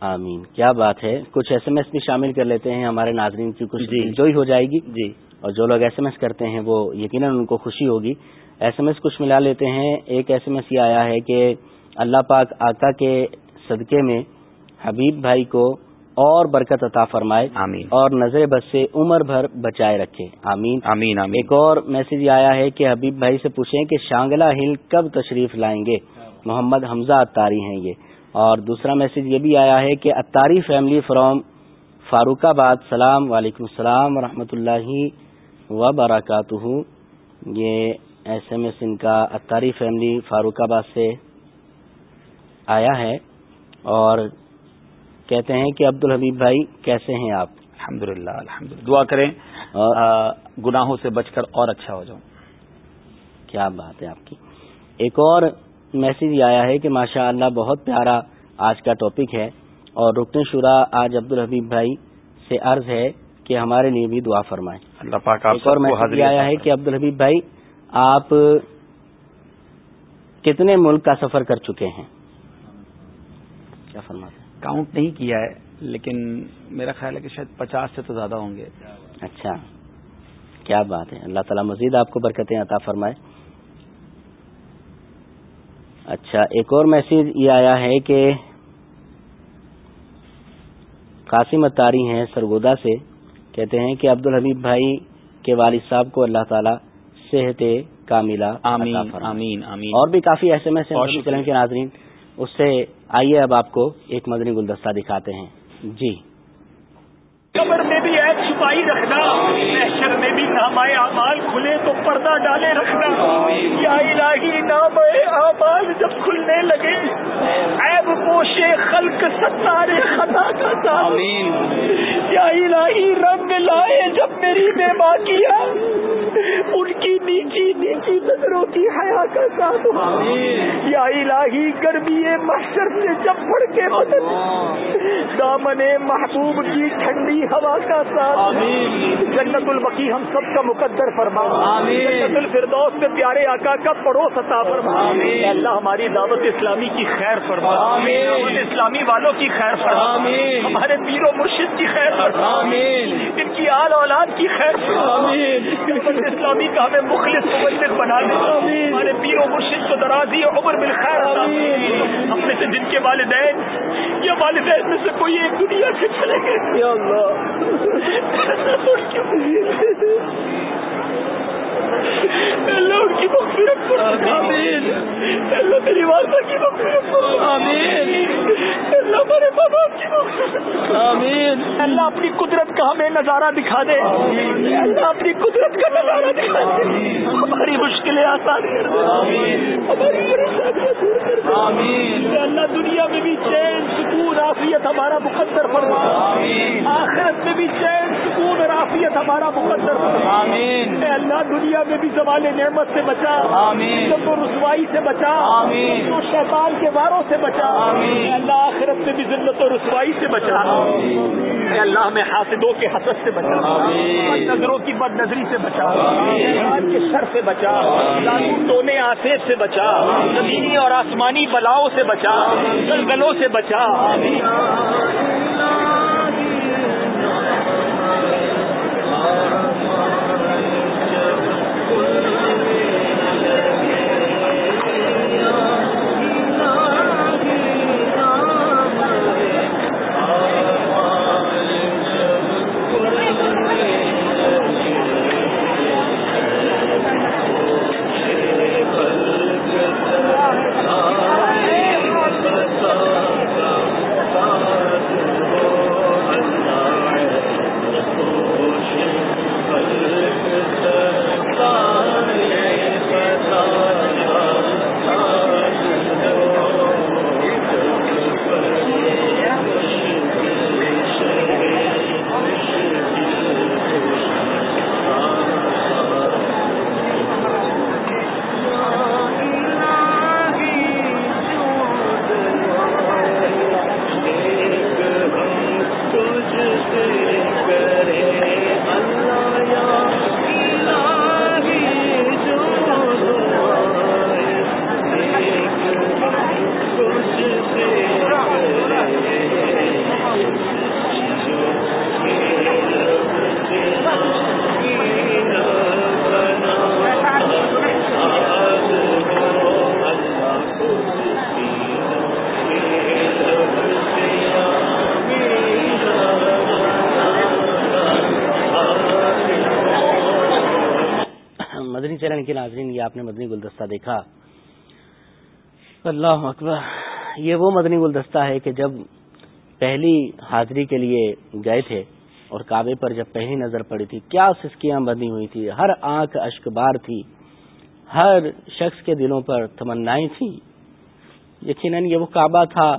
آمین۔ کیا بات ہے؟ کچھ ایس ایم ایس بھی شامل کر لیتے ہیں ہمارے ناظرین کی کچھ جی۔ جوئی ہو جائے گی۔ جی۔ اور جو لوگ ایس ایم ایس کرتے ہیں وہ یقیناً ان کو خوشی ہوگی۔ ایس ایم ایس کچھ ملا لیتے ہیں۔ ایک ایس ایم ایس یہ آیا ہے کہ اللہ پاک آقا کے صدقے میں حبیب بھائی کو اور برکت عطا فرمائے۔ آمین۔ اور نظر بس سے عمر بھر بچائے رکھے۔ آمین۔ آمین آمین۔ ایک اور میسج آیا ہے کہ حبیب بھائی سے پوچھیں کہ شانگلہ ہل کب تشریف لائیں گے؟ محمد حمزہ اتاری ہیں یہ۔ اور دوسرا میسج یہ بھی آیا ہے کہ اتاری فیملی فرام فاروق آباد سلام وعلیکم السلام ورحمۃ اللہ وبرکاتہ۔ یہ ایس ایم ایس ان کا اتاری فیملی فاروق آباد سے آیا ہے۔ اور کہتے ہیں کہ عبد الحبیب بھائی کیسے ہیں آپ؟ الحمد للہ الحمد دعا کریں گناہوں سے بچ کر اور اچھا ہو جاؤں۔ کیا بات ہے آپ کی۔ ایک اور میسج یہ آیا ہے کہ ماشاء اللہ بہت پیارا آج کا ٹاپک ہے اور رکن شورا آج عبد الحبیب بھائی سے عرض ہے کہ ہمارے لیے بھی دعا فرمائیں۔ اللہ پاک ایک اور میسج آیا ہے کہ عبد الحبیب بھائی آپ کتنے ملک کا سفر کر چکے ہیں؟ کیا فرماتے کاؤنٹ نہیں کیا ہے لیکن میرا خیال ہے کہ شاید پچاس سے تو زیادہ ہوں گے۔ اچھا۔ کیا بات ہے۔ اللہ تعالیٰ مزید آپ کو برکتیں عطا فرمائے۔ اچھا ایک اور میسج یہ آیا ہے کہ قاسم اتاری ہیں سرگودا سے۔ کہتے ہیں کہ عبد الحبیب بھائی کے والد صاحب کو اللہ تعالیٰ صحت کا ملا آمین آمین آمین۔ اور بھی کافی ایسے میں چلیں کے ناظرین۔ اس سے آئیے اب آپ کو ایک مدنی گلدستہ دکھاتے ہیں۔ جی۔ قبر میں بھی ایپ چھپائی رکھنا محشر میں بھی نامائے اعمال کھلے تو پردہ ڈالے رکھنا۔ یا الہی نام اعمال جب کھلنے لگے ایب پوشے خلق ستارے خطا کا آمین۔ یا الہی رنگ لائے جب میری بے باقیہ ان کی نیچی نیچی نظروں کی حیا کا ساتھ۔ یا الہی گرمی محشر سے جب پڑ کے بدل دامن محبوب کی ٹھنڈی ہوا کا ساتھ جنت البقی ہم سب کا مقدر فرما۔ جنت الفردوس میں پیارے آقا کا پڑوس عطا فرما۔ اللہ ہماری دعوت اسلامی کی خیر فرما۔ دعوت اسلامی والوں کی خیر فرما۔ ہمارے پیر و مرشد کی خیر فرما۔ ان کی آل اولاد کی خیر فرما۔ دعوت اسلامی کا ہمیں مخلص مبلغ بنا دے۔ ہمارے پیر و مرشد کو درازی عمر بالخیر ہم میں سے جن کے والدین یا والدین میں سے کوئی ایک دنیا سے چلے گئے۔ یا اللہ۔ اللہ ان کی مغفرت اللہ میری والدہ کی مغفرت اللہ ہمارے ماں باپ کی مغفرت اللہ اپنی قدرت کا ہمیں نظارہ دکھا دے۔ اللہ اپنی قدرت کا نظارہ دکھا دے۔ اللہ دنیا میں بھی چین سکون آفیت ہمارا مقدر فرما۔ آخرت میں بھی چین سکون اور آفیت ہمارا مقدر فرما۔ اللہ دنیا میں بھی زوال نعمت سے بچا۔ سب رسوائی سے بچا۔ تو شیطان کے واروں سے بچا۔ اللہ آخرت میں بھی ذلت و رسوائی سے بچا۔ اے اللہ میں حاسدوں کے حسد سے بچا۔ نظروں کی بد نظری سے بچا۔ کے سر سے بچا۔ ٹونے آسیب سے بچا۔ زمینی اور آسمانی بلاؤں سے بچا۔ گلوں سے بچا۔ آپ نے مدنی گلدستہ دیکھا۔ اللہ اکبر۔ یہ وہ مدنی گلدستہ ہے کہ جب پہلی حاضری کے لیے گئے تھے اور کعبے پر جب پہلی نظر پڑی تھی، کیا سسکیاں بندی ہوئی تھی؟ ہر آنکھ اشک بار تھی۔ ہر شخص کے دلوں پر تمنائیں تھیں۔ یقیناً یہ وہ کعبہ تھا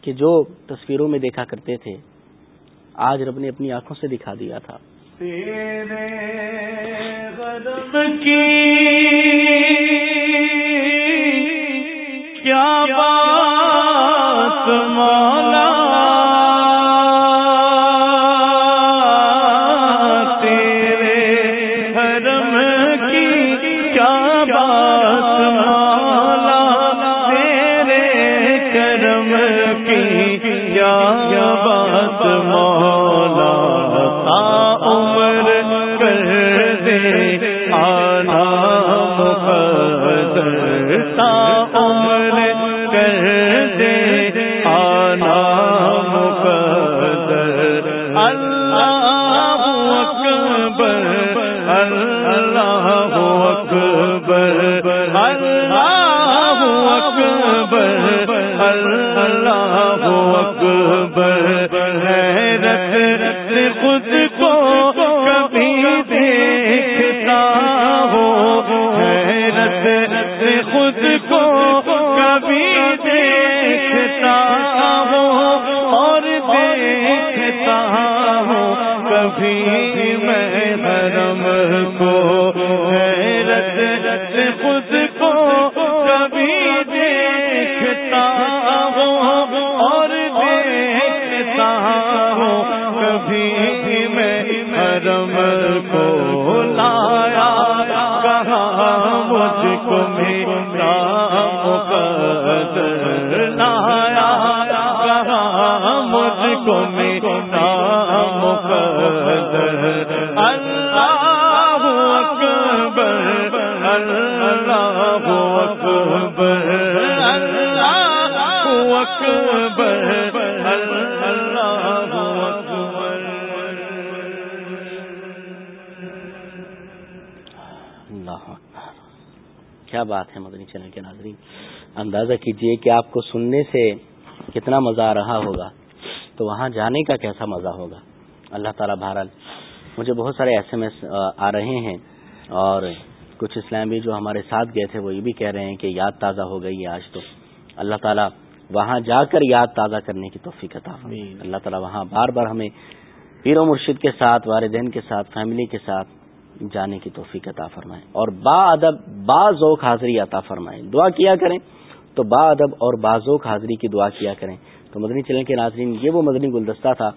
کہ جو تصویروں میں دیکھا کرتے تھے۔ آج رب نے اپنی آنکھوں سے دکھا دیا تھا۔ کیا بات کیا بات ہے مدنی چینل کے ناظرین؟ اندازہ کیجیے کہ آپ کو سننے سے کتنا مزہ آ رہا ہوگا تو وہاں جانے کا کیسا مزہ ہوگا؟ اللہ تعالیٰ بہرحال مجھے بہت سارے ایس ایم ایس آ رہے ہیں اور کچھ اسلامی جو ہمارے ساتھ گئے تھے وہ یہ بھی کہہ رہے ہیں کہ یاد تازہ ہو گئی ہے آج تو۔ اللہ تعالیٰ وہاں جا کر یاد تازہ کرنے کی توفیق عطا اللہ تعالیٰ وہاں بار بار ہمیں پیر و مرشد کے ساتھ والدین کے ساتھ فیملی کے ساتھ جانے کی توفیق عطا فرمائیں اور با ادب با ذوق حاضری عطا فرمائیں دعا کیا کریں تو با ادب اور با ذوق حاضری کی دعا کیا کریں تو مدنی چلن کے ناظرین، یہ وہ مدنی گلدستہ تھا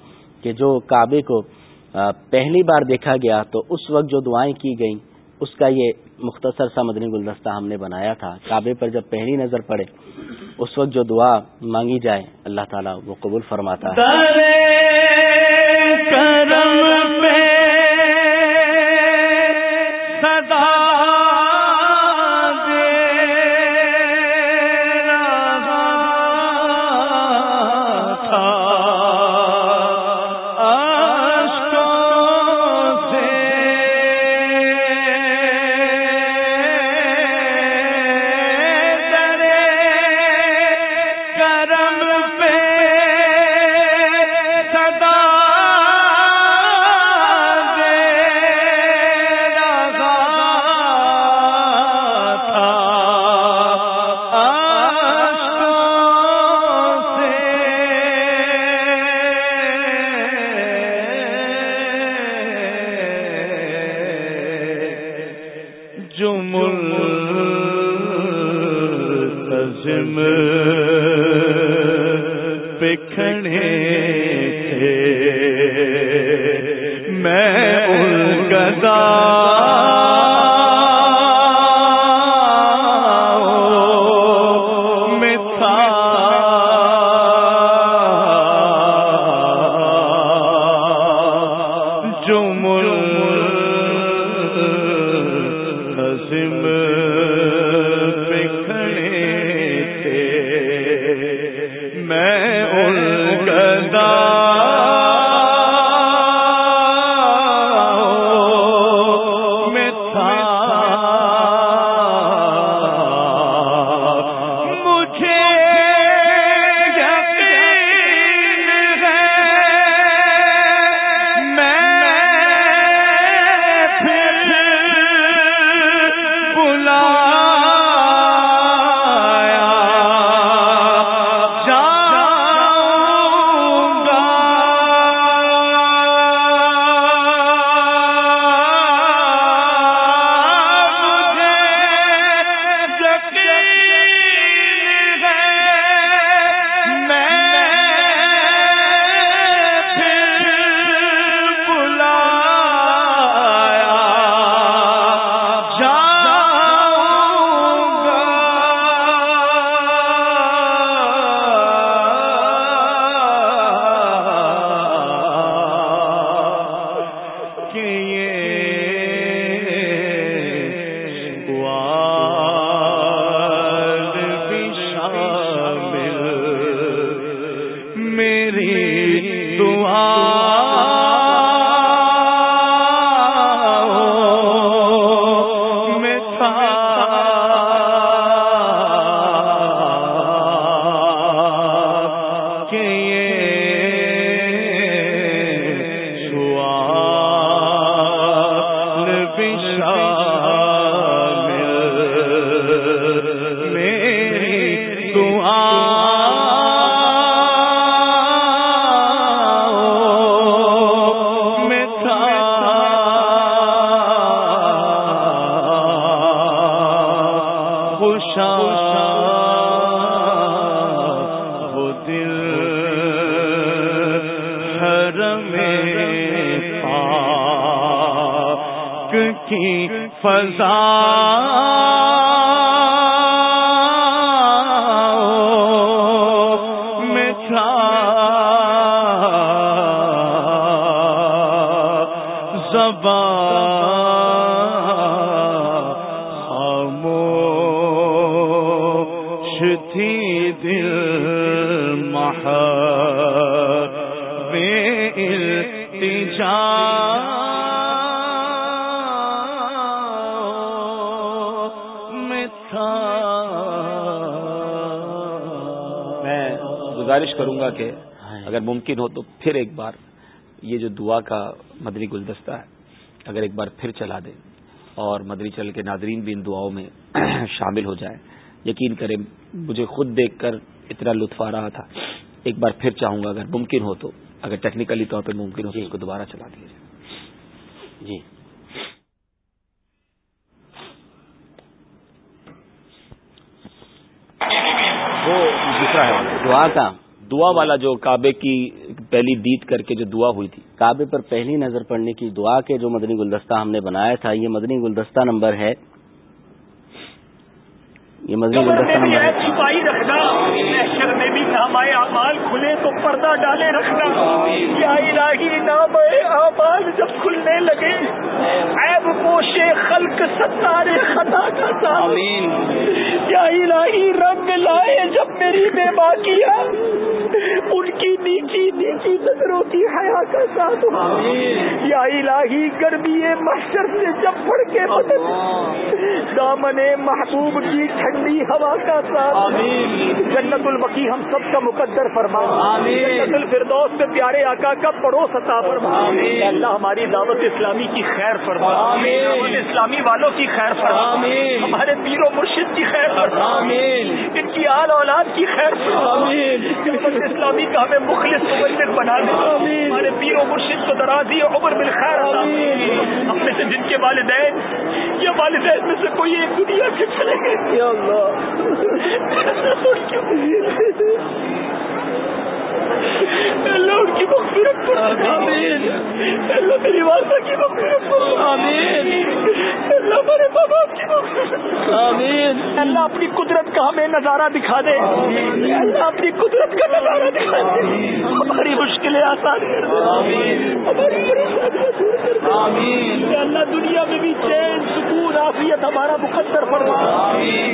کہ جو کعبے کو پہلی بار دیکھا گیا تو اس وقت جو دعائیں کی گئیں، اس کا یہ مختصر سا مدنی گلدستہ ہم نے بنایا تھا۔ کعبے پر جب پہلی نظر پڑے، اس وقت جو دعا مانگی جائے، اللہ تعالیٰ وہ قبول فرماتا ہے۔ سدا جمل اور مدنی چل کے ناظرین بھی ان دعاؤں میں شامل ہو جائیں۔ یقین کریں مجھے خود دیکھ کر اتنا لطف آ رہا تھا۔ ایک بار پھر چاہوں گا اگر ممکن ہو تو اگر ٹیکنیکلی طور پہ ممکن ہو تو اس کو دوبارہ چلا دیا جائے جی۔ وہ دوسرا ہے۔ دعا کا۔ دعا والا جو کعبے کی پہلی دید کر کے جو دعا ہوئی تھی۔ کعبے پر پہلی نظر پڑنے کی دعا کے جو مدنی گلدستہ ہم نے بنایا تھا یہ مدنی گلدستہ نمبر ہے۔ یہ مدنی گلدستہ نمبر ہے۔ چھپائی رکھنا۔ محشر میں بھی نامائے اعمال کھلے تو پردہ ڈالے رکھنا۔ یا الہی نام اعمال جب کھلنے لگے عیب پوشے خلق ستارے خطا کا آمین۔ یا الہی رنگ لائے جب میری بے باقیہ ان کی نیچی نیچی نظروں کی حیا کا ساتھ یا الہی گرمی محشر سے جب پڑ کے مدد دامن محبوب کی ٹھنڈی ہوا کا ساتھ۔ جنت البقی ہم سب کا مقدر فرما۔ جنت الفردوس میں پیارے آقا کا پڑوس عطا فرما۔ اللہ ہماری دعوت اسلامی کی خیر۔ فرما دعوت اسلامی والوں کی خیر فرما ہمارے پیر و مرشد کی خیر فرما ان کی آل اولاد کی خیر فرما اسلامی کا ہمیں مخلص مبلغ بنا دے۔ ہمارے پیر و مرشد کو درازی عمر بالخیر ہم میں سے جن کے والدین یا والدین میں سے کوئی ایک دنیا سے چلے گئے۔ یا اللہ۔ ان کی مغفرت آمین. اللہ میری والدہ کی مغفرت آمین. اللہ ہمارے ماں باپ کی مغفرت آمین. اللہ اپنی قدرت کا ہمیں نظارہ دکھا دے. اللہ اپنی قدرت کا نظارہ دکھا دے. ہماری مشکلیں آسان کر دے. ہماری پریشانیاں دور کر دے. آمین. اللہ دنیا میں بھی چین سکون عافیت ہمارا مقدر فرما.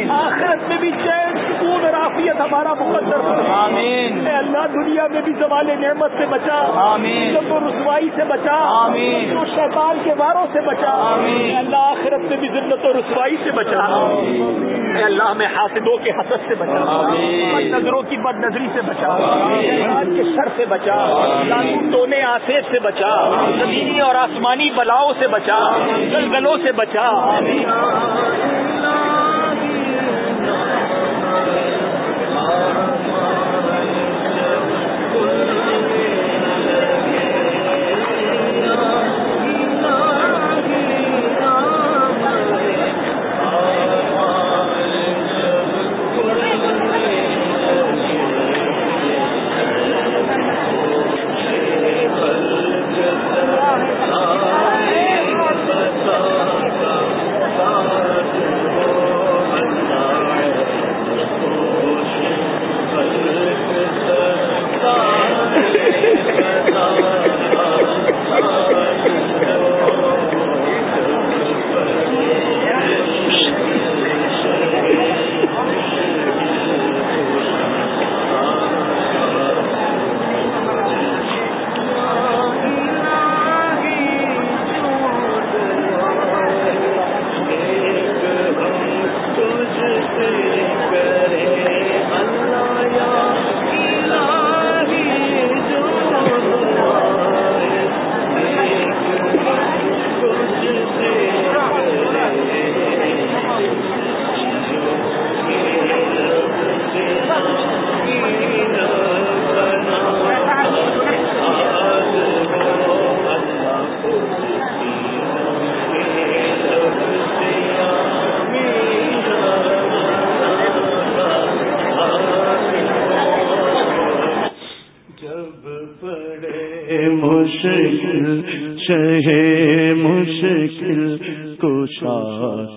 آخرت میں بھی چین سکون اور عافیت ہمارا مقدر فرما. آمین. اللہ دنیا میں بھی زوال نعمت سے بچا آمین و رسوائی سے بچا تو شیطان کے واروں سے بچا اللہ آخرت میں بھی ذلت و رسوائی سے بچا اے اللہ ہمیں حاسدوں کے حسد سے بچا بد نظروں کی بد نظری سے بچا کے شر سے بچا ٹونے آسیب سے بچا زمینی اور آسمانی بلاؤں سے بچا زلزلوں سے بچا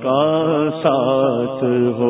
کا ساتھ ہو۔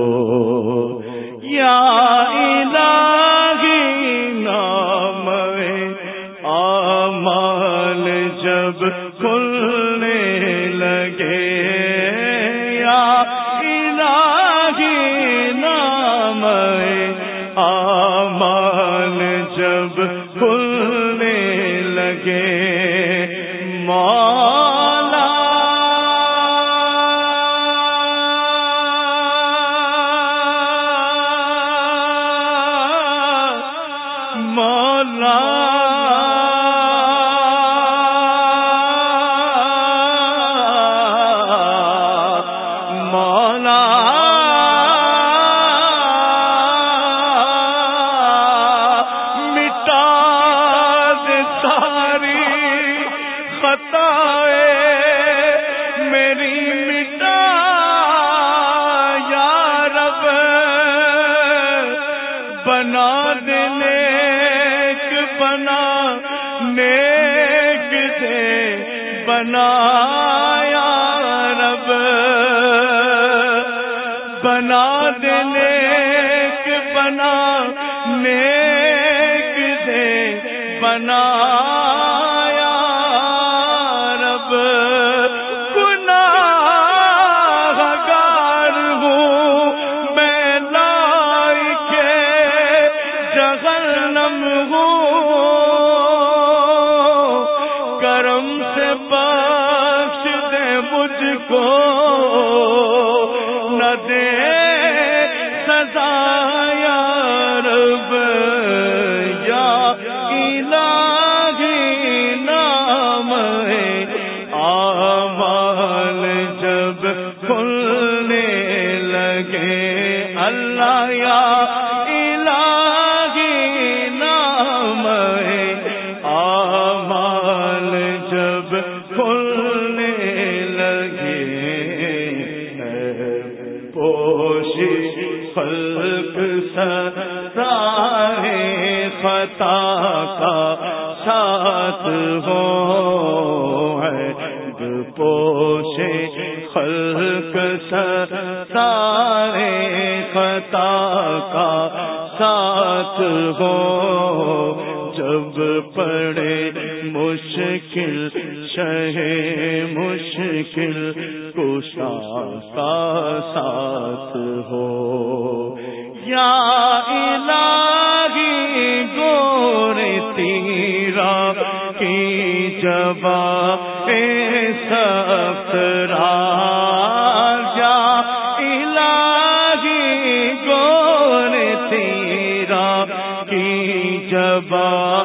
کی جبا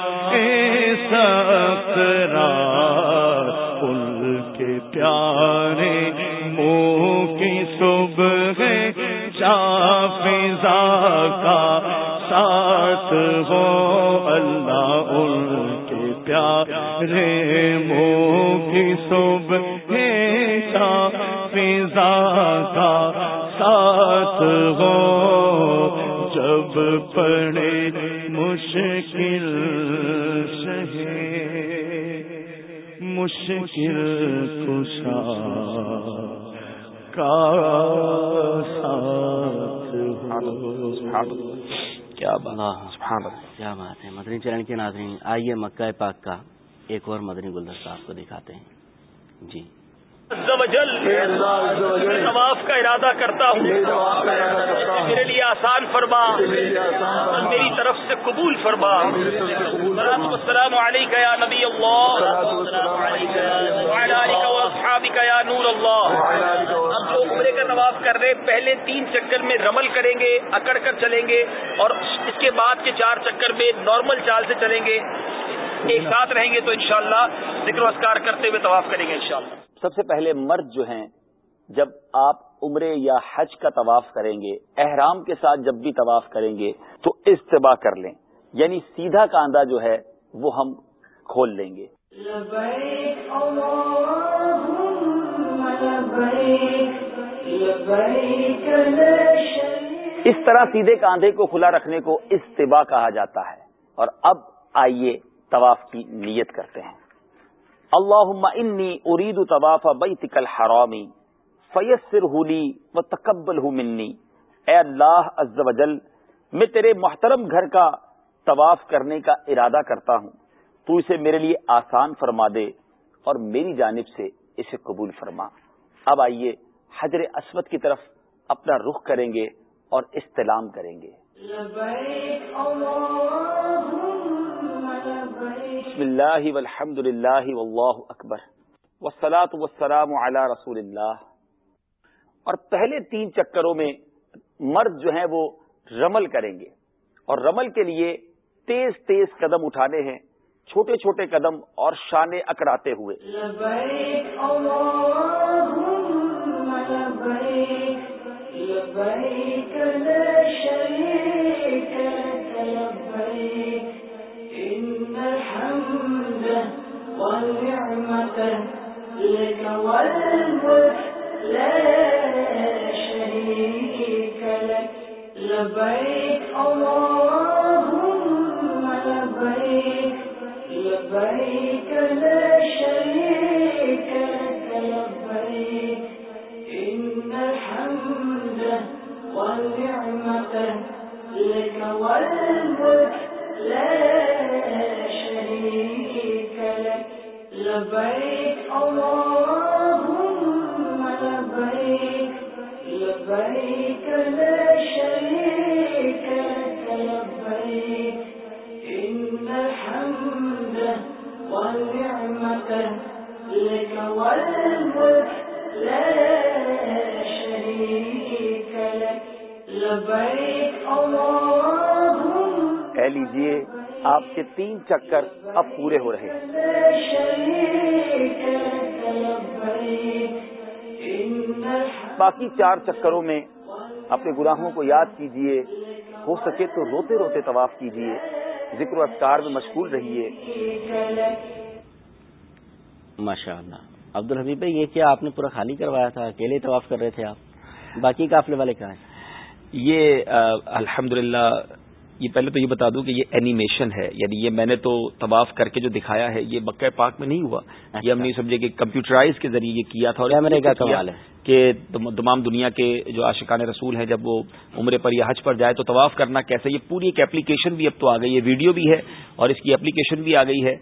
سترا ان کے پیارے منہ کی صبح فضا کا ساتھ ہو، اللہ ان کے پیارے کیا بات۔ کیا بات ہے۔ مدنی چرن کے ناظرین، آئیے مکہ پاک کا ایک اور مدنی گلدستہ آپ کو دکھاتے ہیں۔ جی۔ طواف کا ارادہ کرتا ہوں۔ میرے لیے آسان فرما۔ میری طرف سے قبول فرما۔ السلام علیکم یا نبی اللہ۔ یا نور اللہ۔ ہم جو عمرے کا طواف کر رہے پہلے تین چکر میں رمل کریں گے اکڑ کر چلیں گے اور اس کے بعد کے چار چکر میں نارمل چال سے چلیں گے۔ ایک ساتھ رہیں گے تو انشاءاللہ ذکر و اسکار کرتے ہوئے طواف کریں گے انشاءاللہ۔ سب سے پہلے مرد جو ہیں جب آپ عمرے یا حج کا طواف کریں گے احرام کے ساتھ جب بھی طواف کریں گے تو استباع کر لیں۔ یعنی سیدھا کاندھا جو ہے وہ ہم کھول لیں گے۔ اس طرح سیدھے کاندھے کو کھلا رکھنے کو استباع کہا جاتا ہے۔ اور اب آئیے طواف کی نیت کرتے ہیں۔ اللہ انی ارید طواف بیتک الحرامی فیسر ہولی و تکبل ہوں منی۔ اے اللہ عز و جل، میں تیرے محترم گھر کا طواف کرنے کا ارادہ کرتا ہوں۔ تو اسے میرے لیے آسان فرما دے اور میری جانب سے اسے قبول فرما۔ اب آئیے حجر اسود کی طرف اپنا رخ کریں گے اور استلام کریں گے۔ بسم اللہ والحمد للہ واللہ اکبر. والصلاة والسلام علی رسول اللہ. اور پہلے تین چکروں میں مرد جو ہیں وہ رمل کریں گے. اور رمل کے لیے تیز تیز قدم اٹھانے ہیں. چھوٹے چھوٹے قدم اور شانے اکڑاتے ہوئے. لبيك اللهم لبيك لبيك لا شريك لك لبيك إن الحمد والنعمة لك والملك لا لبیک لبيك لبیک لبیک تین چکر اب پورے ہو رہے ہیں۔ باقی چار چکروں میں اپنے گناہوں کو یاد کیجیے ہو سکے تو روتے روتے طواف کیجیے ذکر و اذکار میں مشغول رہیے۔ ماشاء اللہ عبد الحبیب بھائی یہ کیا آپ نے پورا خالی کروایا تھا؟ اکیلے طواف کر رہے تھے آپ؟ باقی قافلے والے کہاں ہیں؟ یہ الحمد یہ پہلے تو یہ بتا دوں کہ یہ اینیمیشن ہے یعنی یہ میں نے تو طواف کر کے جو دکھایا ہے یہ مکہ پاک میں نہیں ہوا۔ یہ ہم نہیں سمجھے کہ کمپیوٹرائز کے ذریعے یہ کیا تھا اور کیمرے کا کمال ہے۔ کہ تمام دنیا کے جو عاشقان رسول ہیں جب وہ عمرے پر یا حج پر جائے تو طواف کرنا کیسے؟ یہ پوری ایک اپلیکیشن بھی اب تو آ گئی ہے، ویڈیو بھی ہے اور اس کی اپلیکیشن بھی آ گئی ہے۔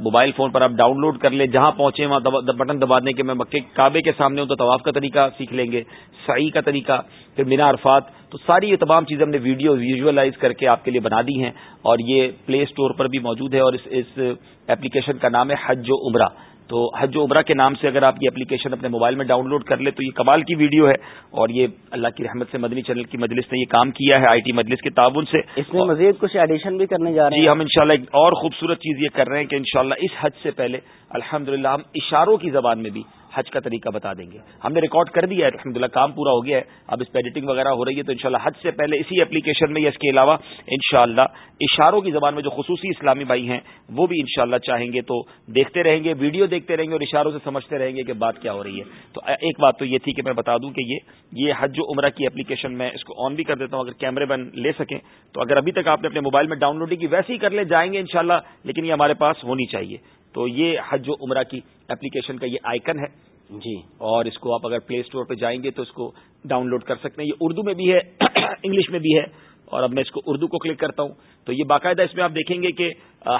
موبائل فون پر آپ ڈاؤن لوڈ کر لیں، جہاں پہنچے وہاں بٹن دبا دیں کہ میں مکے، کعبے کے سامنے ہوں تو طواف کا طریقہ سیکھ لیں گے، سعی کا طریقہ، پھر مینا عرفات۔ تو ساری یہ تمام چیزیں ہم نے ویڈیو ویژولائز کر کے آپ کے لیے بنا دی ہیں اور یہ پلے اسٹور پر بھی موجود ہے اور اس اس ایپلیکیشن کا نام ہے حج و عمرہ۔ تو حج و عمرہ کے نام سے اگر آپ یہ اپلیکیشن اپنے موبائل میں ڈاؤن لوڈ کر لیں تو یہ کمال کی ویڈیو ہے اور یہ اللہ کی رحمت سے مدنی چینل کی مجلس نے یہ کام کیا ہے آئی ٹی مجلس کے تعاون سے اس میں مزید کچھ ایڈیشن بھی کرنے جا رہے جی ہیں۔ ہم انشاءاللہ ایک اور خوبصورت چیز یہ کر رہے ہیں کہ انشاءاللہ اس حج سے پہلے الحمدللہ ہم اشاروں کی زبان میں بھی حج کا طریقہ بتا دیں گے۔ ہم نے ریکارڈ کر دیا ہے الحمد کام پورا ہو گیا ہے۔ اب اس پہ ایڈیٹنگ وغیرہ ہو رہی ہے تو انشاءاللہ حج سے پہلے اسی اپلیکیشن میں یا اس کے علاوہ انشاءاللہ اشاروں کی زبان میں جو خصوصی اسلامی بھائی ہیں، وہ بھی انشاءاللہ چاہیں گے تو دیکھتے رہیں گے، ویڈیو دیکھتے رہیں گے اور اشاروں سے سمجھتے رہیں گے کہ بات کیا ہو رہی ہے۔ تو ایک بات تو یہ تھی کہ میں بتا دوں کہ یہ یہ حج و عمرہ کی اپلیکیشن میں اس کو آن بھی کر دیتا ہوں، اگر کیمرے بن لے سکیں۔ تو اگر ابھی تک آپ نے اپنے موبائل میں ڈاؤن لوڈنگ کی ویسے ہی کر لیں، جائیں گے انشاءاللہ، لیکن یہ ہمارے پاس ہونی چاہیے۔ تو یہ حج و عمرہ کی اپلیکیشن کا یہ آئکن ہے۔ جی۔ اور اس کو آپ اگر پلے اسٹور پہ جائیں گے تو اس کو ڈاؤن لوڈ کر سکتے ہیں۔ یہ اردو میں بھی ہے انگلش میں بھی ہے۔ اور اب میں اس کو اردو کو کلک کرتا ہوں۔ تو یہ باقاعدہ اس میں آپ دیکھیں گے کہ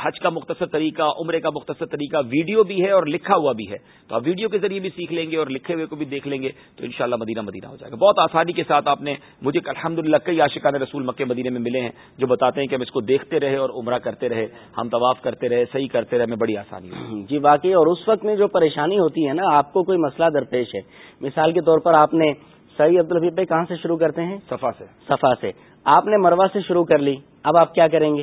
حج کا مختصر طریقہ، عمرے کا مختصر طریقہ ویڈیو بھی ہے اور لکھا ہوا بھی ہے۔ تو آپ ویڈیو کے ذریعے بھی سیکھ لیں گے اور لکھے ہوئے کو بھی دیکھ لیں گے۔ تو انشاءاللہ مدینہ مدینہ ہو جائے گا۔ بہت آسانی کے ساتھ آپ نے مجھے الحمد للہ کئی عاشقان رسول مکے مدینے میں ملے ہیں جو بتاتے ہیں کہ ہم اس کو دیکھتے رہے اور عمرہ کرتے رہے، ہم طواف کرتے رہے، صحیح کرتے رہے، ہمیں بڑی آسانی ہوئی۔ جی باقی اور اس وقت میں جو پریشانی ہوتی ہے نا، آپ کو کوئی مسئلہ درپیش ہے۔ مثال کے طور پر آپ نے سعید عبدالحبیب بھائی کہاں سے شروع کرتے ہیں؟ صفا سے۔ صفا سے۔ آپ نے مروا سے شروع کر لی اب آپ کیا کریں گے؟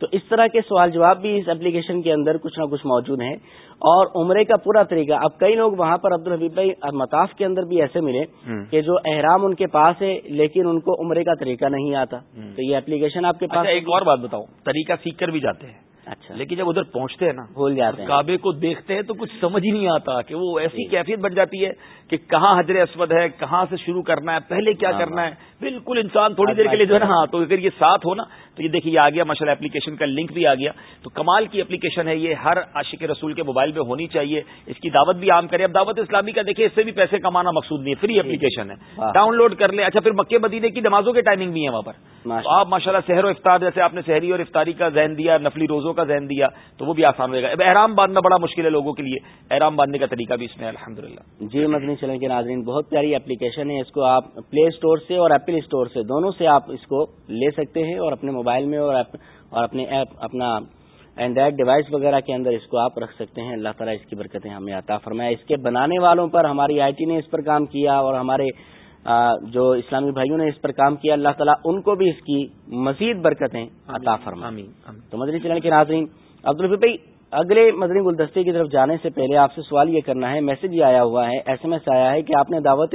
تو اس طرح کے سوال جواب بھی اس اپلیکیشن کے اندر کچھ نہ کچھ موجود ہیں اور عمرے کا پورا طریقہ۔ اب کئی لوگ وہاں پر عبدالحبیب بھائی مطاف کے اندر بھی ایسے ملے کہ جو احرام ان کے پاس ہے لیکن ان کو عمرے کا طریقہ نہیں آتا۔ تو یہ اپلیکیشن آپ کے پاس اچھا ایک اور بات بتاؤں۔ طریقہ سیکھ کر بھی جاتے ہیں اچھا۔ لیکن جب ادھر پہنچتے ہیں نا بھول جاتے ہیں۔ کعبے کو دیکھتے ہیں تو کچھ سمجھ ہی نہیں آتا کہ وہ ایسی کیفیت بن جاتی ہے کہ کہاں حجر اسود ہے کہاں سے شروع کرنا ہے پہلے کیا کرنا ہے؟ بالکل انسان تھوڑی دیر کے لیے جو ہے نا ہاں تو اگر یہ ساتھ ہو نا تو یہ دیکھیے یہ آ گیا ماشاء اللہ اپلیکیشن کا لنک بھی آ گیا۔ تو کمال کی اپلیکیشن ہے یہ ہر عاشق رسول کے موبائل میں ہونی چاہیے۔ اس کی دعوت بھی عام کرے اب دعوت اسلامی کا دیکھیے اس سے بھی پیسے کمانا مقصود نہیں ہے فری اپلیکیشن ہے۔ ڈاؤن لوڈ کر لیں۔ اچھا پھر مکے مدینے کی نمازوں کے ٹائمنگ بھی ہے وہاں پر۔ تو آپ ماشاء اللہ شہر و افطار جیسے آپ نے شہری اور افطاری کا ذہن دیا نفلی روزوں کا ذہن دیا تو وہ بھی آسان ہوئے گا۔ اب احرام باندھنا بڑا مشکل ہے لوگوں کے لیے۔ احرام باندھنے کا طریقہ بھی اس میں الحمد للہ جی مدنی چلن کے ناظرین بہت پیاری اپلیکیشن ہے۔ اس کو آپ پلے اسٹور سے اور ایپل اسٹور سے دونوں سے آپ اس کو لے سکتے ہیں اور اپنے موبائل میں اور اپنے ایپ اپنا اینڈرائڈ ڈیوائس وغیرہ کے اندر اس کو آپ رکھ سکتے ہیں۔ اللہ تعالیٰ اس کی برکتیں ہمیں عطا فرمایا اس کے بنانے والوں پر ہماری آئی ٹی نے اس پر کام کیا اور ہمارے جو اسلامی بھائیوں نے اس پر کام کیا اللہ تعالیٰ ان کو بھی اس کی مزید برکتیں عطا فرمائیں تو مدنی چینل کے ناظرین عبدالفی بھائی اگلے مدنی گلدستے کی طرف جانے سے پہلے آپ سے سوال یہ کرنا ہے میسج یہ آیا ہوا ہے ایس ایم ایس آیا ہے کہ آپ نے دعوت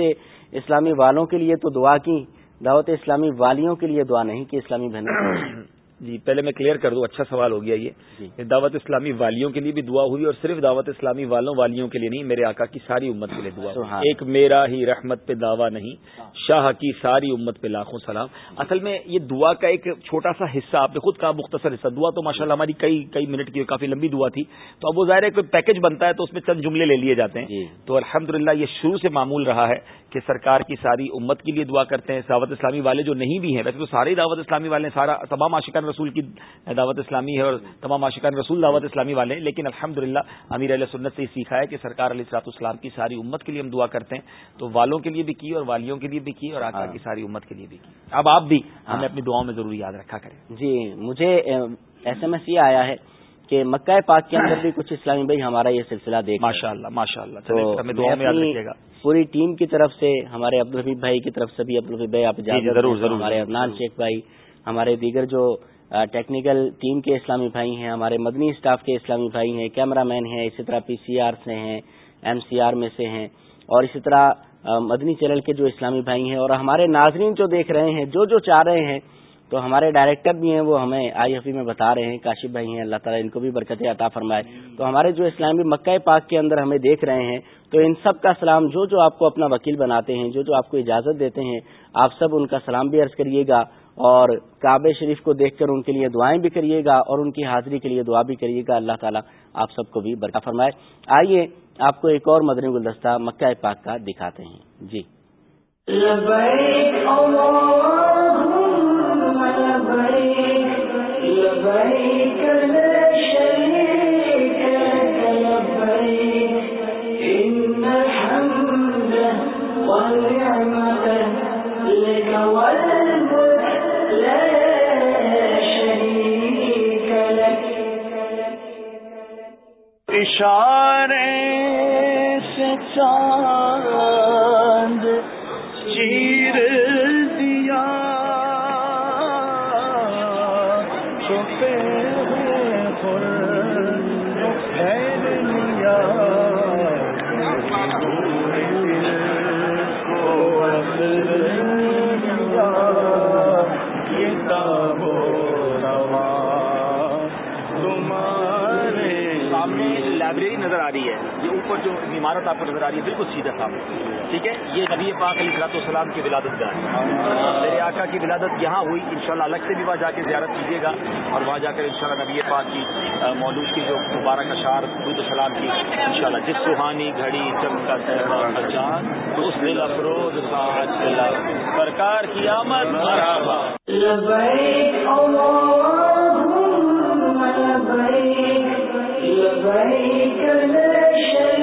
اسلامی والوں کے لیے تو دعا کی، دعوت اسلامی والیوں کے لیے دعا نہیں کی اسلامی بہنوں جی پہلے میں کلیئر کر دوں اچھا سوال ہو گیا یہ۔ جی۔ دعوت اسلامی والیوں کے لیے بھی دعا ہوئی اور صرف دعوت اسلامی والوں والیوں کے لیے نہیں میرے آقا کی ساری امت کے لیے دعا۔ ایک میرا ہی رحمت پہ دعویٰ نہیں شاہ کی ساری امت پہ لاکھوں سلام۔ اصل میں یہ دعا کا ایک چھوٹا سا حصہ آپ نے خود کہا مختصر حصہ۔ دعا تو ماشاء اللہ ہماری کئی کئی منٹ کی کافی لمبی دعا تھی۔ تو اب وہ ظاہر ہے کوئی پیکج بنتا ہے تو اس میں چند جملے لے لیے جاتے ہیں۔ جی۔ تو الحمد یہ شروع سے معمول رہا ہے کہ سرکار کی ساری امت کے لیے دعا کرتے ہیں۔ دعوت اسلامی والے جو نہیں بھی ہیں ویسے تو سارے دعوت اسلامی والے سارا تمام عاشقان رسول کی دعوت اسلامی ہے اور تمام عاشقان رسول دعوت اسلامی والے ہیں۔ لیکن الحمد للہ امیر علیہ سنت سے سیکھا ہے کہ سرکار علیہ صلاحت اسلام کی ساری امت کے لیے ہم دعا کرتے ہیں۔ تو والوں کے لیے بھی کی اور والیوں کے لیے بھی کی اور آقا کی ساری امت کے لیے بھی کی۔ اب آپ بھی ہمیں اپنی دعاؤں میں ضرور یاد رکھا کریں۔ جی مجھے ایس ایم ایس یہ آیا ہے کہ مکہ پاک کے اندر بھی کچھ اسلامی بھائی ہمارا یہ سلسلہ دیکھ ماشاء اللہ ماشاء اللہ پوری ٹیم کی طرف سے ہمارے عبدالحبیب بھائی کی طرف سے بھی عبدالحبیب بھائی آپ جی، جی، ضرور ضرور ہمارے ادنان شیخ بھائی ہمارے دیگر جو ٹیکنیکل ٹیم کے اسلامی بھائی ہیں، ہمارے مدنی اسٹاف کے اسلامی بھائی ہیں، کیمرہ مین ہیں، اسی طرح پی سی آر سے ہیں، ایم سی آر میں سے ہیں، اور اسی طرح مدنی چینل کے جو اسلامی بھائی ہیں، اور ہمارے ناظرین جو دیکھ رہے ہیں، جو جو چاہ رہے ہیں، تو ہمارے ڈائریکٹر بھی ہیں، وہ ہمیں آئی ایف میں بتا رہے ہیں، کاشف بھائی ہیں، اللہ تعالیٰ ان کو بھی برکت عطا فرمائے۔ تو ہمارے جو اسلامی مکہ پاک کے اندر ہمیں دیکھ رہے ہیں، تو ان سب کا سلام، جو جو آپ کو اپنا وکیل بناتے ہیں، جو جو آپ کو اجازت دیتے ہیں، آپ سب ان کا سلام بھی عرض کریے گا۔ اور کعبہ شریف کو دیکھ کر ان کے لیے دعائیں بھی کریے گا اور ان کی حاضری کے لیے دعا بھی کریے گا۔ اللہ تعالیٰ آپ سب کو بھی برکا فرمائے۔ آئیے، آپ کو ایک اور مدنی گلدستہ مکہ پاک کا دکھاتے ہیں۔ جی۔ اشارے سے چار عمارت آپ کو نظر آ رہی ہے، بالکل سیدھا صاحب ٹھیک ہے؟ یہ نبی پاک علی صلاحت سلام کی ولادت گاہ میرے آقا کی ولادت یہاں ہوئی، انشاءاللہ الگ سے بھی وہاں جا کے زیارت کیجیے گا۔ اور وہاں جا کر انشاءاللہ نبی پاک کی مولود کی جو مبارک اشار درود السلام کی، انشاءاللہ جس روحانی گھڑی چمکا کا جان اس دل افروز سرکار کی آمد، مرحبا۔ لبیک لبیک لبیک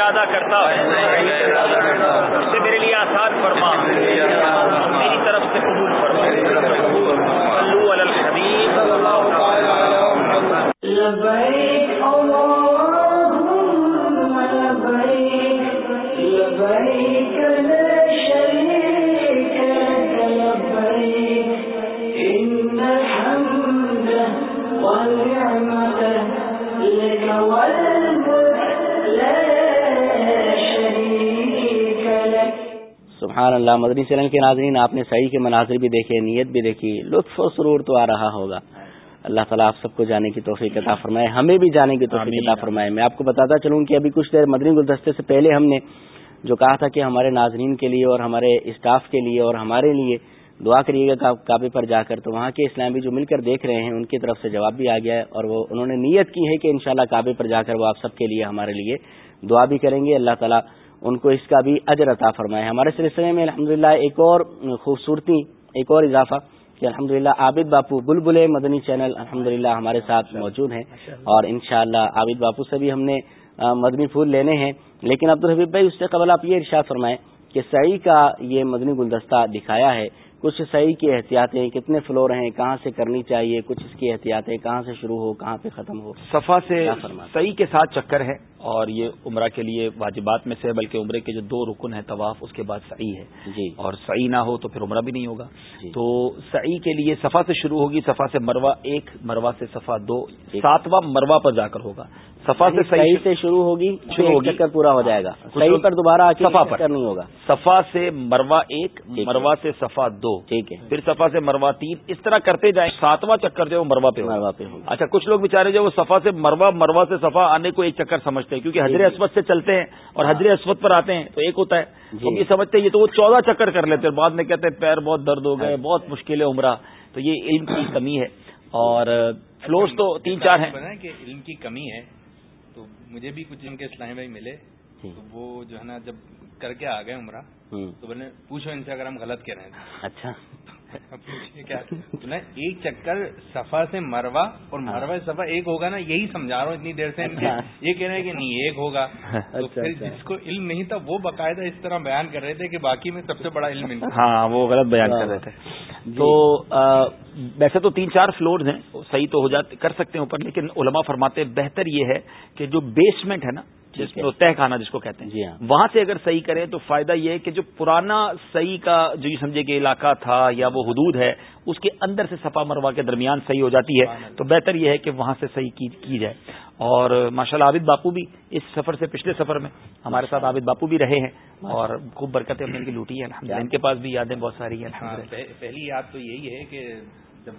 ارادہ کرتا ہے۔ اس سے میرے لیے آسان فرما۔ میری طرف سے قبول فرما۔ علی الحبیب۔ سبحان اللہ مدنی چینل کے ناظرین آپ نے صحیح کے مناظر بھی دیکھے نیت بھی دیکھی لطف و سرور تو آ رہا ہوگا۔ اللہ تعالیٰ آپ سب کو جانے کی توفیق عطا فرمائے ہمیں بھی جانے کی توفیق عطا فرمائے۔ میں آپ کو بتاتا چلوں کہ ابھی کچھ دیر مدنی گلدستے سے پہلے ہم نے جو کہا تھا کہ ہمارے ناظرین کے لیے اور ہمارے اسٹاف کے لیے اور ہمارے لیے دعا کریے گا کعبے پر جا کر تو وہاں کے اسلامی جو مل کر دیکھ رہے ہیں ان کی طرف سے جواب بھی آ گیا ہے اور وہ انہوں نے نیت کی ہے کہ انشاءاللہ شاء کعبے پر جا کر وہ آپ سب کے لیے ہمارے لیے دعا بھی کریں گے۔ اللہ تعالیٰ ان کو اس کا بھی اجر عطا فرمائے۔ ہمارے سلسلے میں الحمد ایک اور خوبصورتی، ایک اور اضافہ کہ الحمد للہ عابد باپو بلبل مدنی چینل الحمد ہمارے ساتھ موجود ہیں۔ اور انشاءاللہ شاء عابد باپو سے بھی ہم نے مدنی پھول لینے ہیں۔ لیکن عبدالحبیب بھائی، اس سے قبل آپ یہ ارشاد فرمائیں کہ سعی کا یہ مدنی گلدستہ دکھایا ہے۔ کچھ صحیح کی احتیاطیں کتنے فلور ہیں کہاں سے کرنی چاہیے کچھ اس کی احتیاطیں کہاں سے شروع ہو کہاں پہ ختم ہو؟ صفا سے صحیح کے ساتھ چکر ہے اور یہ عمرہ کے لیے واجبات میں سے بلکہ عمرے کے جو دو رکن ہیں طواف اس کے بعد صحیح ہے۔ جی۔ اور صحیح نہ ہو تو پھر عمرہ بھی نہیں ہوگا۔ جی۔ تو صحیح کے لیے صفا سے شروع ہوگی صفا سے مروا ایک مروا سے صفا دو ساتواں مروا پر جا کر ہوگا۔ صفا سے صحیح سے شروع ہوگی شروع ہوگی۔ چکر پورا ہو جائے گا۔ صحیح پر دوبارہ صفا پر۔ نہیں ہوگا۔ صفا سے مروا ایک مروا سے صفا دو۔ ٹھیک ہے۔ پھر صفا سے مروا تین۔ اس طرح کرتے جائیں ساتواں چکر جو مروا پہ مروا پہ ہوگا۔ اچھا کچھ لوگ بےچارے جو وہ صفا سے مروا مروا سے صفا آنے کو ایک چکر سمجھتے ہیں کیونکہ حضر اسود سے چلتے ہیں اور حضر اسود پر آتے ہیں تو ایک ہوتا ہے۔ جی۔ یہ سمجھتے ہیں یہ تو وہ چودہ چکر کر لیتے ہیں۔ بعد میں کہتے ہیں پیر بہت درد ہو گئے ہاں۔ بہت مشکل ہے عمرہ۔ تو یہ علم کی کمی ہے۔ اور فلورس تو تین چار ہیں۔ کہ علم کی کمی ہے۔ تو مجھے بھی کچھ ان کے اسلام بھائی ملے تو وہ جو ہے نا جب کر کے آ گئے عمرہ تو بولے پوچھو ان سے اگر ہم غلط کہہ رہے ہیں۔ اچھا۔ کیا۔ ایک چکر صفا سے مروا اور مروا صفا ایک ہوگا نا یہی سمجھا رہا ہوں اتنی دیر سے۔ یہ کہہ رہے ہیں کہ نہیں ایک ہوگا۔ تو اچھا، پھر اچھا۔ جس کو علم نہیں تھا وہ باقاعدہ اس طرح بیان کر رہے تھے کہ باقی میں سب سے بڑا علم ہاں وہ غلط بیان کر رہے تھے۔ جی۔ جی۔ تو ویسے تو تین چار فلور ہیں، صحیح تو ہو جاتے، کر سکتے ہیں اوپر، لیکن علماء فرماتے بہتر یہ ہے کہ جو بیسمنٹ ہے نا جس کو طے خانہ جس کو کہتے ہیں۔ جی ہاں۔ وہاں سے اگر صحیح کریں تو فائدہ یہ ہے کہ جو پرانا صحیح کا جو یہ سمجھے کہ علاقہ تھا یا وہ حدود ہے اس کے اندر سے سفا مروا کے درمیان صحیح ہو جاتی ہے۔ تو بہتر یہ ہے کہ وہاں سے صحیح کی جائے۔ اور ماشاء اللہ عابد باپو بھی اس سفر سے پچھلے سفر میں ہمارے ساتھ عابد باپو بھی رہے ہیں اور خوب برکتیں ان کی لوٹی ہے ان کے پاس بھی یادیں بہت ساری ہیں۔ ہاں، پہلی یاد تو یہی ہے کہ جب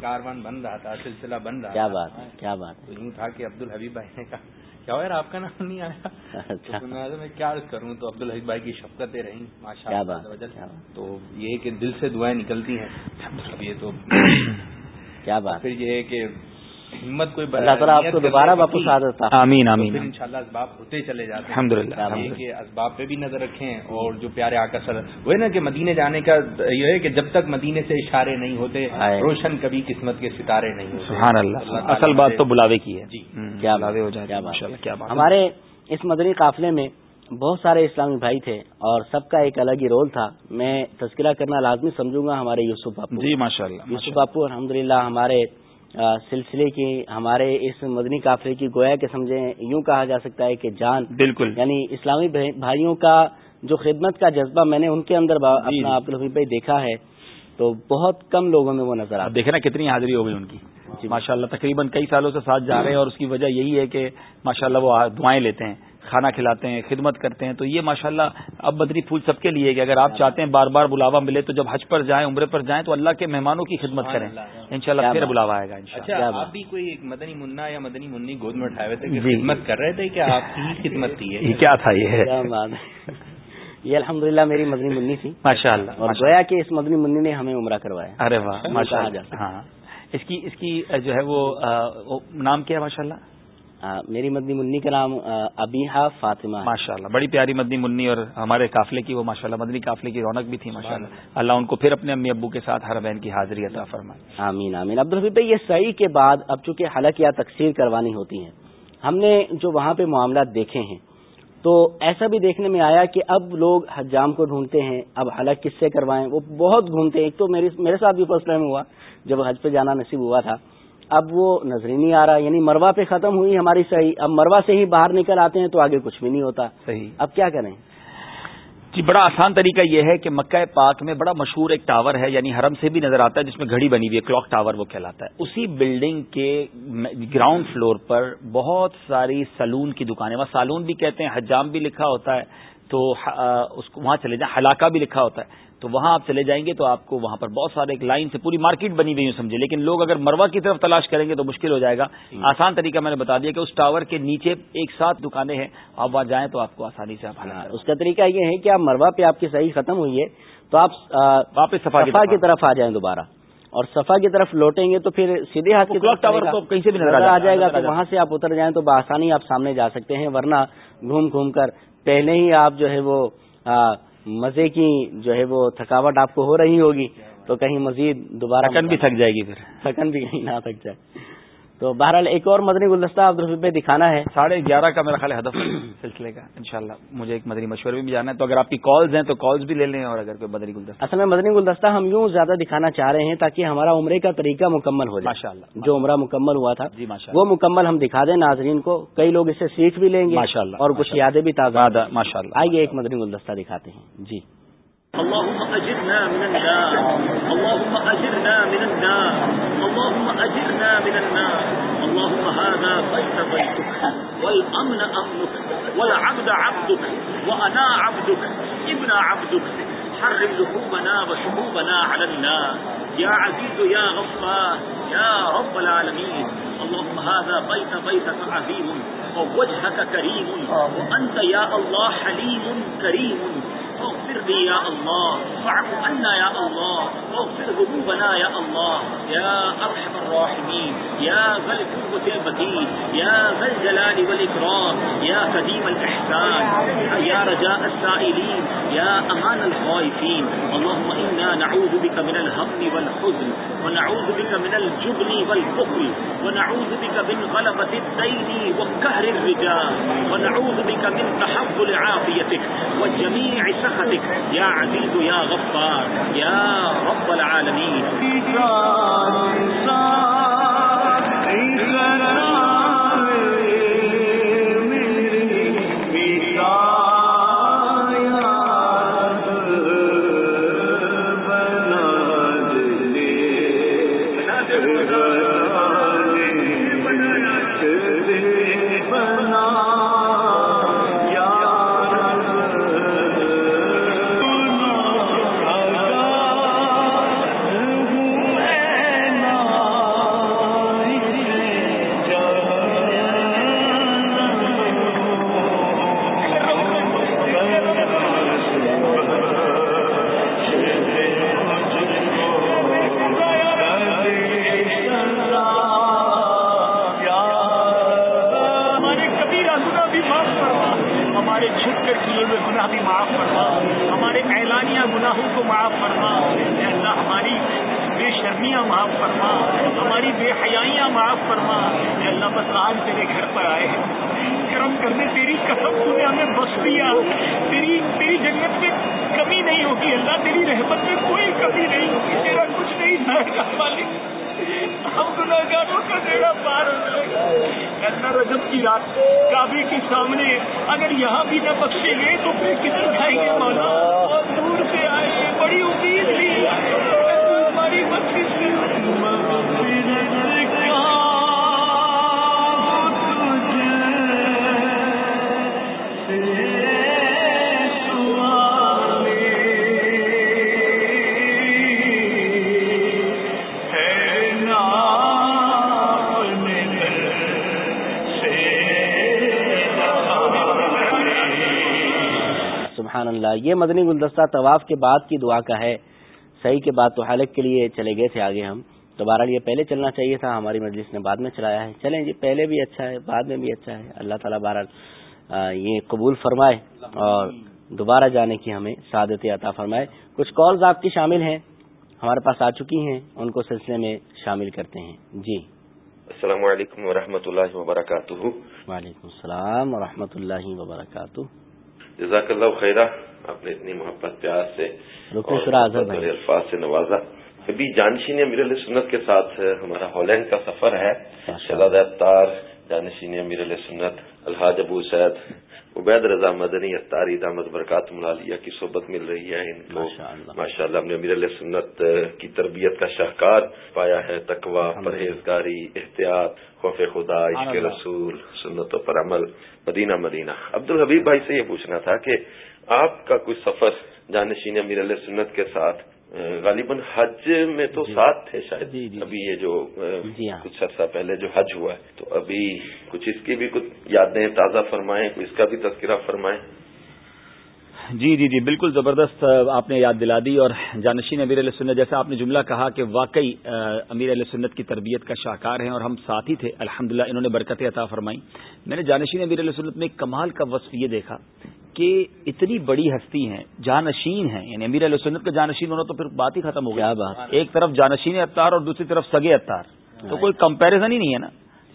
کاروان بن رہا تھا سلسلہ بن رہا کیا بات کیا بات یوں تھا کہ عبد الحبیب بھائی نے کہا کیا یار؟ آپ کا نام نہیں آیا؟ اچھا۔ میں کیا عرض کروں تو عبد بھائی کی شفقتیں رہیں ماشاء اللہ تو یہ کہ دل سے دعائیں نکلتی ہیں۔ اب یہ تو کیا بات۔ پھر یہ ہے کہ ہمت کوئی اللہ تعالیٰ آپ کو دوبارہ واپس آ جاتا آمین آمین ان شاء اللہ اسباب ہوتے چلے جاتے ہیں۔ الحمد للہ اسباب پہ بھی نظر رکھیں اور جو پیارے آ کر سر وہ نا کہ مدینے جانے کا یہ ہے کہ جب تک مدینے سے اشارے نہیں ہوتے روشن کبھی قسمت کے ستارے نہیں ہوتے۔ سبحان اللہ۔ اصل بات تو بلاوے کی ہے۔ جی۔ کیا بلاوے ہو جائے کیا بات ہمارے اس مدنی قافلے میں بہت سارے اسلامی بھائی تھے اور سب کا ایک الگ ہی رول تھا۔ میں تذکرہ کرنا لازمی سمجھوں گا ہمارے یوسف باپو۔ جی ماشاء اللہ یوسف باپو الحمد ہمارے سلسلے کی ہمارے اس مدنی قافلے کی گویا کہ سمجھیں یوں کہا جا سکتا ہے کہ جان بالکل۔ یعنی اسلامی بھائیوں کا جو خدمت کا جذبہ میں نے ان کے اندر جی، اپنا عبد الحبیب بھائی دیکھا ہے تو بہت کم لوگوں میں وہ نظر آتا دیکھیں نا کتنی حاضری ہو گئی ان کی۔ جی۔ ماشاء اللہ تقریباً کئی سالوں سے ساتھ جا رہے ہیں اور اس کی وجہ یہی ہے کہ ماشاء اللہ وہ دعائیں لیتے ہیں۔ کھانا کھلاتے ہیں خدمت کرتے ہیں تو یہ ماشاء اللہ اب بدری پھول سب کے لیے کہ اگر آپ چاہتے ہیں بار بار بلاوا ملے تو جب حج پر جائیں عمرے پر جائیں تو اللہ کے مہمانوں کی خدمت کریں۔ ان شاء اللہ پھر بلاوا آئے گا اچھا آپ بھی کوئی ایک مدنی منا یا مدنی منی گود میں اٹھائے ہوئے تھے جی۔ خدمت کر رہے تھے کہ آپ کی خدمت تھی یہ؟ کیا تھا یہ؟ یہ الحمد للہ میری مدنی منی تھی۔ ماشاء اللہ اور گویا کہ اس مدنی منی نے ہمیں عمرہ کروایا۔ ارے واہ ماشاء اللہ ہاں۔ اس کی اس کی جو ہے وہ نام کیا ہے ماشاء اللہ میری مدنی منی کا نام ابیحا فاطمہ ماشاء اللہ بڑی پیاری مدنی منی اور ہمارے قافلے کی وہ ماشاء اللہ مدنی قافلے کی رونق بھی تھی ماشاء اللہ۔ اللہ ان کو پھر اپنے امی ابو کے ساتھ ہر بہن کی حاضری عطا فرمائے۔ آمین آمین۔ عبد بھائی یہ صحیح کے بعد اب چونکہ حلق یا تقسیم کروانی ہوتی ہیں ہم نے جو وہاں پہ معاملات دیکھے ہیں تو ایسا بھی دیکھنے میں آیا کہ اب لوگ حجام کو ڈھونڈتے ہیں اب حلق کس سے کروائیں وہ بہت گھومتے ہیں۔ ایک تو میرے ساتھ بھی فرسٹ ٹائم ہوا جب حج پہ جانا نصیب ہوا تھا۔ اب وہ نظر ہی نہیں آ رہا یعنی مروا پہ ختم ہوئی ہماری صحیح اب مروا سے ہی باہر نکل آتے ہیں تو آگے کچھ بھی نہیں ہوتا۔ صحیح۔ اب کیا کریں؟ جی بڑا آسان طریقہ یہ ہے کہ مکہ پاک میں بڑا مشہور ایک ٹاور ہے یعنی حرم سے بھی نظر آتا ہے جس میں گھڑی بنی ہوئی ہے کلاک ٹاور وہ کہلاتا ہے۔ اسی بلڈنگ کے گراؤنڈ فلور پر بہت ساری سلون کی دکانیں وہاں سالون بھی کہتے ہیں حجام بھی لکھا ہوتا ہے تو اس کو وہاں چلے جائیں ہلاکہ بھی لکھا ہوتا ہے۔ تو وہاں آپ چلے جائیں گے تو آپ کو وہاں پر بہت سارے ایک لائن سے پوری مارکیٹ بنی ہوئی سمجھے لیکن لوگ اگر مروا کی طرف تلاش کریں گے تو مشکل ہو جائے گا۔ آسان طریقہ میں نے بتا دیا کہ اس ٹاور کے نیچے ایک ساتھ دکانیں ہیں۔ آپ وہاں جائیں تو آپ کو آسانی سے آپ اس کا طریقہ یہ ہے کہ آپ مروا پہ آپ کی صحیح ختم ہوئی ہے تو آپ واپس صفا کی طرف آ۔ جائیں دوبارہ۔ اور صفا کی طرف لوٹیں گے تو پھر سیدھے ہاتھ کی کلاک ٹاور کو کہیں سے بھی نظر آ جائے گا تو وہاں سے آپ اتر جائیں تو بآسانی آپ سامنے جا سکتے ہیں ورنہ گھوم گھوم کر پہلے ہی آپ جو ہے وہ مزے کی جو ہے وہ تھکاوٹ آپ کو ہو رہی ہوگی تو کہیں مزید دوبارہ تھکن بھی تھک جائے گی پھر۔ تھکن بھی کہیں نہ تھک جائے۔ تو بہرحال ایک اور مدنی گلدستہ آپ پہ دکھانا ہے۔ ساڑھے گیارہ کا میرا خیال ہدف سلسلے کا انشاءاللہ مجھے ایک مدنی مشورے بھی جانا ہے تو اگر آپ کی کالز ہیں تو کالز بھی لے لیں اور اگر کوئی مدنی گلدستہ اصل میں مدنی گلدستہ ہم یوں زیادہ دکھانا چاہ رہے ہیں تاکہ ہمارا عمرے کا طریقہ مکمل ہو جائے۔ ماشاء جو عمرہ مکمل ہوا تھا جی وہ مکمل ہم دکھا دیں ناظرین کو۔ کئی لوگ اسے سیکھ بھی لیں گے ماشاء اللہ اور کچھ یادیں بھی تازہ ماشاء اللہ آئیے ایک مدنی گلدستہ دکھاتے ہیں۔ جی۔ اللهم أجرنا من النار. اللهم أجرنا من النار. اللهم أجرنا من النار. اللهم هذا بيت بيتك. والأمن أمنك. والعبد عبدك. وأنا عبدك. ابن عبدك. حرم لحومنا وشحوبنا على النار. يا عزيز يا غفار. يا رب العالمين. اللهم هذا بيت بيتك عظيم. ووجهك كريم. وأنت يا الله حليم كريم. اغفر لي يا الله. واعف عنا يا الله. واغفر ذنوبنا يا الله. يا ارحم الراحمين. يا ذا القوة المتين. يا ذا الجلال والإكرام. يا قديم الإحسان. يا رجاء السائلين. يا أمان الخائفين. اللهم إنا نعوذ بك من الهم والحزن. ونعوذ بك من الجبن والبخل. ونعوذ بك من غلبة الدين وكهر الرجال. ونعوذ بك من تحفل عافيتك. وجميع سخطك يا عزيز يا غفار يا رب العالمين. یہ مدنی گلدستہ طواف کے بعد کی دعا کا ہے۔ صحیح کے بعد تو حلق کے لیے چلے گئے تھے آگے ہم۔ دوبارہ یہ پہلے چلنا چاہیے تھا ہماری مجلس نے بعد میں چلایا ہے۔ چلیں جی پہلے بھی اچھا ہے بعد میں بھی اچھا ہے۔ اللہ تعالیٰ بہرحال یہ قبول فرمائے اور دوبارہ جانے کی ہمیں سعادت عطا فرمائے۔ کچھ کالز آپ کی شامل ہیں ہمارے پاس آ چکی ہیں ان کو سلسلے میں شامل کرتے ہیں۔ جی۔ السلام علیکم ورحمۃ اللہ وبرکاتہ۔ وعلیکم السلام ورحمۃ اللہ وبرکاتہ۔ جزاک اللہ خیرہ آپ نے اتنی محبت پیار سے الفاظ سے نوازا۔ ابھی جانشین امیر سنت کے ساتھ ہمارا ہالینڈ کا سفر ہے۔ شہزاد اختار جانشین امیر علیہ سنت الحاج ابو سید عبید رضا مدنی اتاری دامد برکات ملالیہ کی صحبت مل رہی ہے۔ ان کو ماشاء اللہ نے امیر علیہ سنت کی تربیت کا شاہکار پایا ہے تقوا پرہیزگاری احتیاط خوف خدا عشق رسول سنتوں پر عمل مدینہ مدینہ۔ عبد الحبیب بھائی سے یہ پوچھنا تھا کہ آپ کا کوئی سفر جانشین امیر علیہ سنت کے ساتھ غالباً حج میں تو جی۔ ساتھ تھے شاید۔ جی جی۔ ابھی یہ جو ہاں۔ کچھ عرصہ پہلے جو حج ہوا ہے تو ابھی کچھ اس کی بھی کچھ یادیں تازہ فرمائیں اس کا بھی تذکرہ فرمائیں۔ جی جی جی بالکل زبردست آپ نے یاد دلا دی اور جانشین امیر علیہ سنت جیسا آپ نے جملہ کہا کہ واقعی امیر علیہ سنت کی تربیت کا شاہکار ہیں اور ہم ساتھ ہی تھے الحمد انہوں نے برکت عطا فرمائی میں نے جانشین امیر علیہ سنت میں کمال کا وصف یہ دیکھا کہ اتنی بڑی ہستی ہیں جانشین ہیں یعنی امیر علیہ سنت کا جانشین ہونا تو پھر بات ہی ختم ہو گیا بات۔ ایک طرف جانشین اتار اور دوسری طرف سگے اتار تو کوئی کمپیرزن ہی نہیں ہے نا۔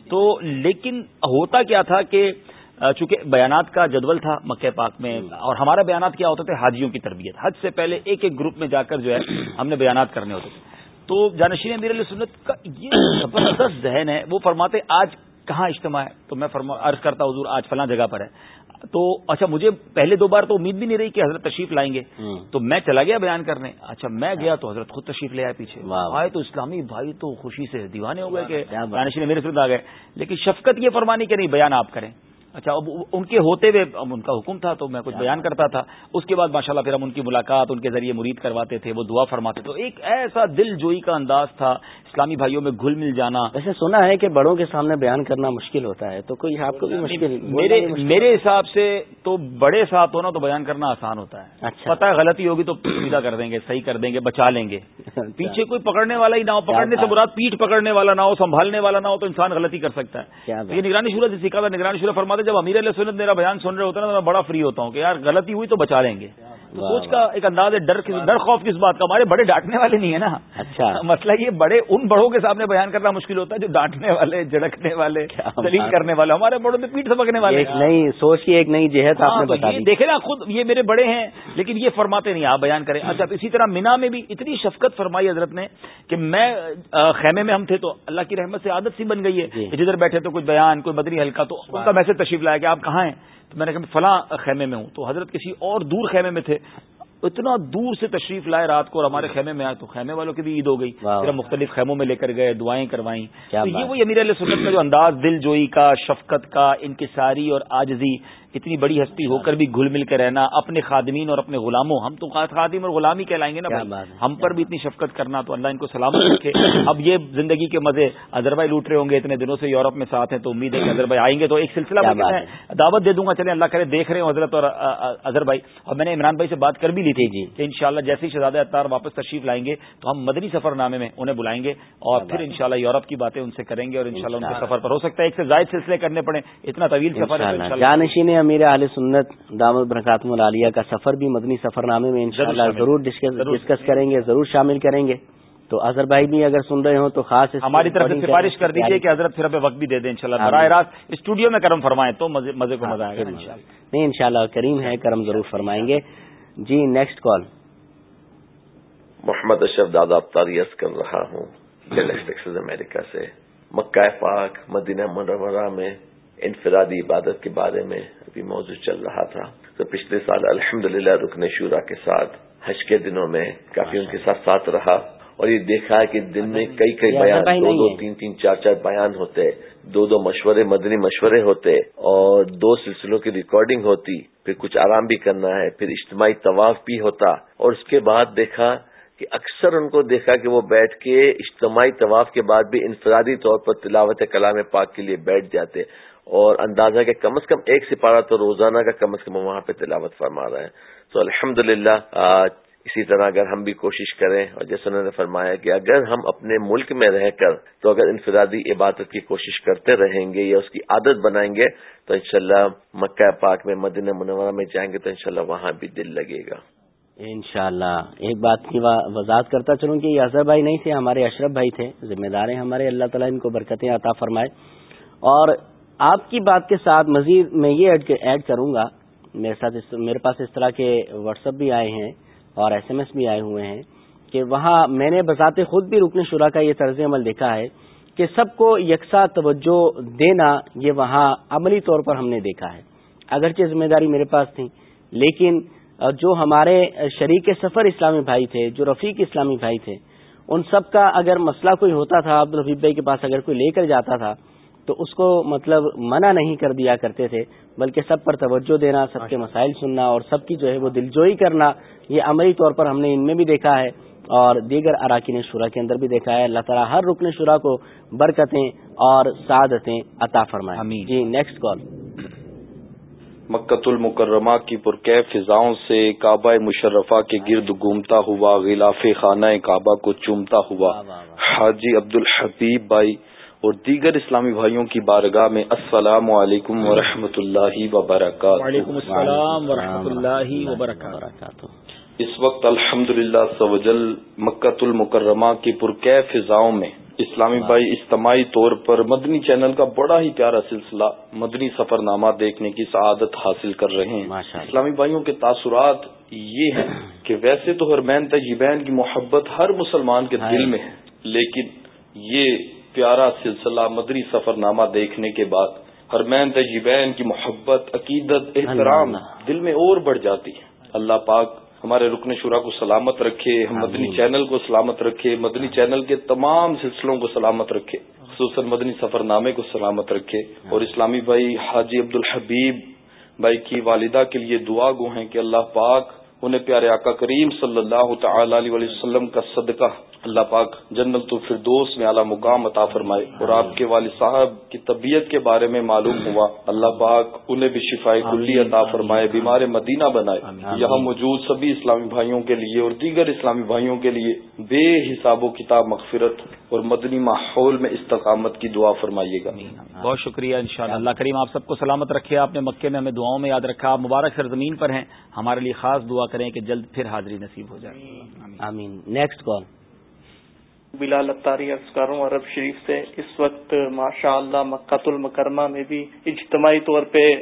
تو لیکن ہوتا کیا تھا کہ چونکہ بیانات کا جدول تھا مکہ پاک میں اور ہمارے بیانات کیا ہوتے تھے؟ حاجیوں کی تربیت۔ حج سے پہلے ایک ایک گروپ میں جا کر جو ہے ہم نے بیانات کرنے ہوتے تھے۔ تو جانشین امیر علیہ سنت کا یہ زبردست ذہن ہے وہ فرماتے آج کہاں اجتماع ہے؟ تو میں عرض کرتا حضور آج فلاں جگہ پر ہے۔ تو اچھا مجھے پہلے دو بار تو امید بھی نہیں رہی کہ حضرت تشریف لائیں گے۔ تو میں چلا گیا بیان کرنے۔ اچھا میں گیا تو حضرت خود تشریف لے آئے پیچھے۔ آئے تو اسلامی بھائی تو خوشی سے دیوانے ہو گئے کہ دانشی نے میرے ساتھ آ گئے۔ لیکن شفقت یہ فرمانی کہ نہیں بیان آپ کریں۔ اچھا اب ان کے ہوتے ہوئے ان کا حکم تھا تو میں کچھ بیان کرتا تھا۔ اس کے بعد ماشاءاللہ پھر ہم ان کی ملاقات ان کے ذریعے مرید کرواتے تھے وہ دعا فرماتے تو ایک ایسا دل جوئی کا انداز تھا اسلامی بھائیوں میں گھل مل جانا۔ ویسے سنا ہے کہ بڑوں کے سامنے بیان کرنا مشکل ہوتا ہے تو کوئی آپ کو بھی مشکل میرے میرے حساب سے تو بڑے ساتھ ہونا تو بیان کرنا آسان ہوتا ہے۔ اچھا۔ پتا ہے غلطی ہوگی تو سیدھا کر دیں گے صحیح کر دیں گے بچا لیں گے۔ اچھا۔ پیچھے کوئی پکڑنے والا ہی نہ ہو پکڑنے سے براد پیٹ پکڑنے والا نہ ہو سنبھالنے والا نہ ہو تو انسان غلطی کر سکتا ہے۔ یہ نگرانی شورت سیکھا تھا نگرانی شورت فرماتے جب امیر علیہ سنت میرا بیان سن رہے ہوتے ہیں نا میں بڑا فری ہوتا ہوں کہ یار غلطی ہوئی تو بچا لیں گے۔ سوچ کا ایک انداز ہے ڈر ڈر خوف کس بات کا؟ ہمارے بڑے ڈانٹنے والے نہیں ہیں نا۔ اچھا۔ مسئلہ یہ بڑے ان بڑوں کے سامنے بیان کرنا مشکل ہوتا ہے جو ڈانٹنے والے جھڑکنے والے دلیل کرنے والے ہمارے بڑوں میں پیٹ سبکنے والے۔ ایک نئی سوچ کی ایک نئی جہت آپ نے ہاں، دیکھے نا خود یہ میرے بڑے ہیں لیکن یہ فرماتے نہیں آپ بیان کریں۔ اچھا اسی طرح مینا میں بھی اتنی شفقت فرمائی حضرت نے کہ میں خیمے میں ہم تھے تو اللہ کی رحمت سے عادت سی بن گئی ہے جی۔ جدھر بیٹھے تو کچھ بیان کوئی بدری ہلکا تو ان کا میسج تشریف لایا کہ آپ کہاں ہیں؟ تو میں نے کہا فلاں خیمے میں ہوں۔ تو حضرت کسی اور دور خیمے میں تھے۔ اتنا دور سے تشریف لائے رات کو اور ہمارے خیمے میں آئے تو خیمے والوں کی بھی عید ہو گئی۔ پھر مختلف خیموں میں لے کر گئے دعائیں کروائیں تو یہ وہ امیر علیہ سنت کا جو انداز دل جوئی کا شفقت کا انکساری اور آجزی اتنی بڑی ہستی ہو کر بھی گھل مل کے رہنا اپنے خادمین اور اپنے غلاموں ہم تو خادم اور غلامی کہلائیں گے نا ہم پر بھی اتنی شفقت کرنا تو اللہ ان کو سلامت رکھے۔ اب یہ زندگی کے مزے اظہر بھائی لوٹ رہے ہوں گے اتنے دنوں سے یورپ میں ساتھ ہیں تو امید ہے کہ اظہر بھائی آئیں گے تو ایک سلسلہ دعوت دے دوں گا چلے اللہ کرے دیکھ رہے ہوں حضرت اور اظہر بھائی۔ اور میں نے عمران بھائی سے بات کر بھی لی تھی جی۔ کہ ان شاء اللہ جیسے ہی شہزاد اطار واپس تشریف لائیں گے تو ہم مدنی سفر نامے میں انہیں بلائیں گے اور پھر ان یورپ کی باتیں ان سے کریں گے اور ان ان کے سفر پر ہو سکتا ہے۔ ایک سے زائد سلسلے کرنے پڑے اتنا طویل سفر ہے امیر علیہ سنت دامد برکاتم العالیہ کا سفر بھی مدنی سفر نامے میں انشاءاللہ ضرور ڈسکس کریں گے ضرور شامل کریں گے۔ تو اظہر بھائی بھی اگر سن رہے ہوں تو خاص ہماری طرف سے سفارش کر دیجیے کہ حضرت پھر وقت بھی دے دیں انشاءاللہ۔ براہ راست اسٹوڈیو میں کرم فرمائیں تو مزے کو مزہ آئے گا نہیں انشاءاللہ کریم ہے کرم ضرور فرمائیں گے۔ جی نیکسٹ کال محمد اشرف دادا ابتاریس کر رہا ہوں۔ امریکہ سے۔ مکہ پاک مدینہ منورہ میں انفرادی عبادت کے بارے میں ابھی موضوع چل رہا تھا۔ تو پچھلے سال الحمد للہ رکن شورا کے ساتھ حج کے دنوں میں کافی ان کے ساتھ ساتھ رہا۔ اور یہ دیکھا کہ دن میں کئی کئی بیان دو دو تین تین چار چار بیان ہوتے۔ دو دو مشورے، مدنی مشورے ہوتے اور دو سلسلوں کی ریکارڈنگ ہوتی، پھر کچھ آرام بھی کرنا ہے، پھر اجتماعی طواف بھی ہوتا اور اس کے بعد دیکھا کہ اکثر ان کو دیکھا کہ وہ بیٹھ کے اجتماعی طواف کے بعد بھی انفرادی طور پر تلاوت کلام پاک کے لیے بیٹھ جاتے اور اندازہ کہ کم از کم ایک سپارہ تو روزانہ کا کم از کم وہاں پہ تلاوت فرما رہے ہیں تو الحمد اسی طرح اگر ہم بھی کوشش کریں، اور جیسے انہوں نے فرمایا کہ اگر ہم اپنے ملک میں رہ کر تو اگر انفرادی عبادت کی کوشش کرتے رہیں گے یا اس کی عادت بنائیں گے، تو انشاءاللہ مکہ پاک میں، مدینہ منورہ میں جائیں گے تو انشاءاللہ وہاں بھی دل لگے گا۔ انشاءاللہ۔ ایک بات کی وضاحت کرتا چلوں کہ یہ اظہر بھائی نہیں تھے، ہمارے اشرف بھائی تھے، ذمہ دار ہیں ہمارے، اللہ تعالیٰ ان کو برکتیں عطا فرمائے۔ اور آپ کی بات کے ساتھ مزید میں یہ ایڈ کروں گا، میرے ساتھ میرے پاس اس طرح کے واٹس ایپ بھی آئے ہیں۔ اور ایس ایم ایس بھی آئے ہوئے ہیں کہ وہاں میں نے بذات خود بھی رکن شرا کا یہ طرز عمل دیکھا ہے کہ سب کو یکساں توجہ دینا یہ وہاں عملی طور پر ہم نے دیکھا ہے۔ اگرچہ ذمہ داری میرے پاس تھی، لیکن جو ہمارے شریک سفر اسلامی بھائی تھے، جو رفیق اسلامی بھائی تھے، ان سب کا اگر مسئلہ کوئی ہوتا تھا عبد الحبیب بھائی کے پاس اگر کوئی لے کر جاتا تھا تو اس کو مطلب منع نہیں کر دیا کرتے تھے بلکہ سب پر توجہ دینا سب کے مسائل سننا اور سب کی جو ہے وہ دلجوئی کرنا یہ عملی طور پر ہم نے ان میں بھی دیکھا ہے۔ اور دیگر اراکین شورا کے اندر بھی دیکھا ہے۔ اللہ تعالیٰ ہر رکن شورا کو برکتیں اور سعادتیں عطا فرمائیں جی نیکسٹ کال مکت المکرمہ کی پرکیف فضاؤں سے کعبہ مشرفہ کے گرد گھومتا ہوا غلاف خانہ کعبہ کو چومتا ہوا حاجی عبد الحبیب بھائی اور دیگر اسلامی بھائیوں کی بارگاہ میں السلام علیکم ورحمۃ اللہ وبرکاتہ۔ وعلیکم السلام ورحمۃ اللہ وبرکاتہ۔ اس وقت الحمد للہ سوجل مکت المکرمہ کی پرکیف فضاؤں میں اسلامی بھائی اجتماعی طور پر مدنی چینل کا بڑا ہی پیارا سلسلہ مدنی سفر نامہ دیکھنے کی سعادت حاصل کر رہے ہیں۔ اسلامی بھائیوں کے تاثرات یہ ہیں کہ ویسے تو ہر مین تجیبین کی محبت ہر مسلمان کے دل میں ہے لیکن یہ پیارا سلسلہ مدنی سفر نامہ دیکھنے کے بعد ہر مین تجیبین کی محبت عقیدت احترام دل میں اور بڑھ جاتی ہے۔ اللہ پاک ہمارے رکن شورا کو سلامت رکھے مدنی چینل کو سلامت رکھے مدنی چینل کے تمام سلسلوں کو سلامت رکھے خصوصاً مدنی سفر نامے کو سلامت رکھے۔ اور اسلامی بھائی حاجی عبد الحبیب بھائی کی والدہ کے لیے دعا گو ہیں کہ اللہ پاک انہیں پیارے آقا کریم صلی اللہ تعالی علیہ وسلم کا صدقہ اللہ پاک جنرل تو فردوس میں اعلیٰ مقام عطا فرمائے اور آپ کے والد صاحب کی طبیعت کے بارے میں معلوم ہوا۔ اللہ پاک انہیں بھی شفائی کلی عطا فرمائے بیمار مدینہ بنائے۔ یہاں موجود سبھی اسلامی بھائیوں کے لیے اور دیگر اسلامی بھائیوں کے لیے بے حساب و کتاب مغفرت اور مدنی ماحول میں استقامت کی دعا فرمائیے گا۔ بہت شکریہ ان اللہ کریم آپ سب کو سلامت رکھے۔ آپ نے مکے میں ہمیں دعاؤں میں یاد رکھا۔ آپ مبارک سرزمین پر ہیں۔ ہمارے لیے خاص دعا کریں کہ جلد پھر حاضری نصیب ہو جائے۔ آمین۔ نیکسٹ کال بلال اتاری کروں عرب شریف سے اس وقت ماشاء اللہ مکت المکرمہ میں بھی اجتماعی طور پہ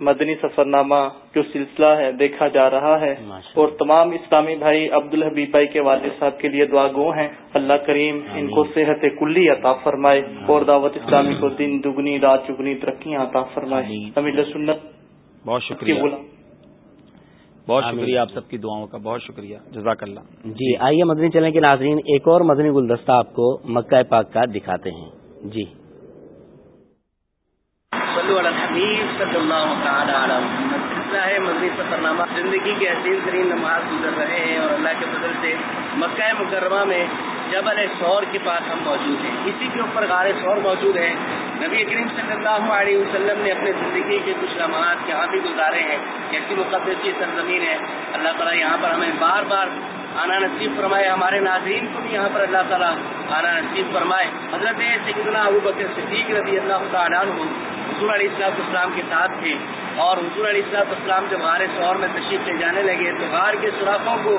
مدنی سفر نامہ جو سلسلہ ہے دیکھا جا رہا ہے۔ اور تمام اسلامی بھائی عبد الحبیب بھائی کے والد صاحب کے لیے دعا گو ہیں۔ اللہ کریم ان کو صحت کلی عطا فرمائے اور دعوت اسلامی کو دن دگنی رات چگنی ترقیاں عطا فرمائے۔ سنت بہت شکریہ۔ بہت شکریہ آپ سب کی دعاؤں کا بہت شکریہ جزاک اللہ۔ جی آئیے مدنی چلنے کے ناظرین ایک اور مدنی گلدستہ آپ کو مکہ پاک کا دکھاتے ہیں۔ جی۔ ہے مدنی سفر نامہ زندگی کے حسین ترین نماز گزر رہے ہیں اور اللہ کے بدل سے مکہ مکرمہ میں جبل سور کے پاس ہم موجود ہیں۔ اسی کے اوپر غار سور موجود ہیں۔ نبی کریم صلی اللہ علیہ وسلم نے اپنے زندگی کے کچھ لمحات یہاں بھی گزارے ہیں کیسی مقدس کی سرزمین ہے اللہ تعالیٰ یہاں پر ہمیں بار بار آنا نصیب فرمائے، ہمارے ناظرین کو بھی یہاں پر اللہ تعالیٰ آنا نصیب فرمائے۔ حضرت سیدنا ابو بکر صدیق رضی اللہ تعالیٰ عنہ حضور علیہ السلاط اسلام کے ساتھ تھے اور حضور علیہ السلاط اسلام جب غار سور میں تشریف لے جانے لگے تو غار کے سوراخوں کو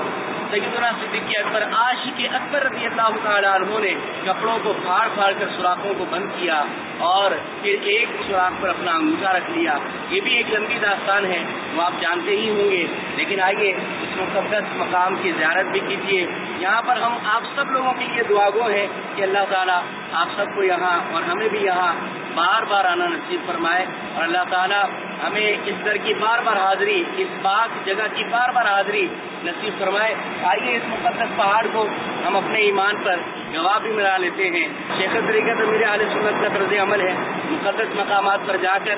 سیدنا صدیق اکبر عاشق اکبر رضی اللہ تعالیٰ عنہ نے کپڑوں کو پھاڑ پھاڑ کر سوراخوں کو بند کیا اور پھر ایک سوراخ پر اپنا انگوٹھا رکھ لیا۔ یہ بھی ایک لمبی داستان ہے، وہ آپ جانتے ہی ہوں گے۔ لیکن آئیے اس مقدس مقام کی زیارت بھی کیجیے۔ یہاں پر ہم آپ سب لوگوں کے لیے دعا گو ہیں کہ اللہ تعالیٰ آپ سب کو یہاں اور ہمیں بھی یہاں بار بار آنا نصیب فرمائے اور اللہ تعالیٰ ہمیں اس در کی بار بار حاضری، اس پاک جگہ کی بار بار حاضری نصیب فرمائے۔ آئیے اس مقدس پہاڑ کو ہم اپنے ایمان پر گواہ بھی ملا لیتے ہیں۔ شیخ طریقہ تو میرے عالیہ سنت کا طرز عمل ہے۔ مقدس مقامات پر جا کر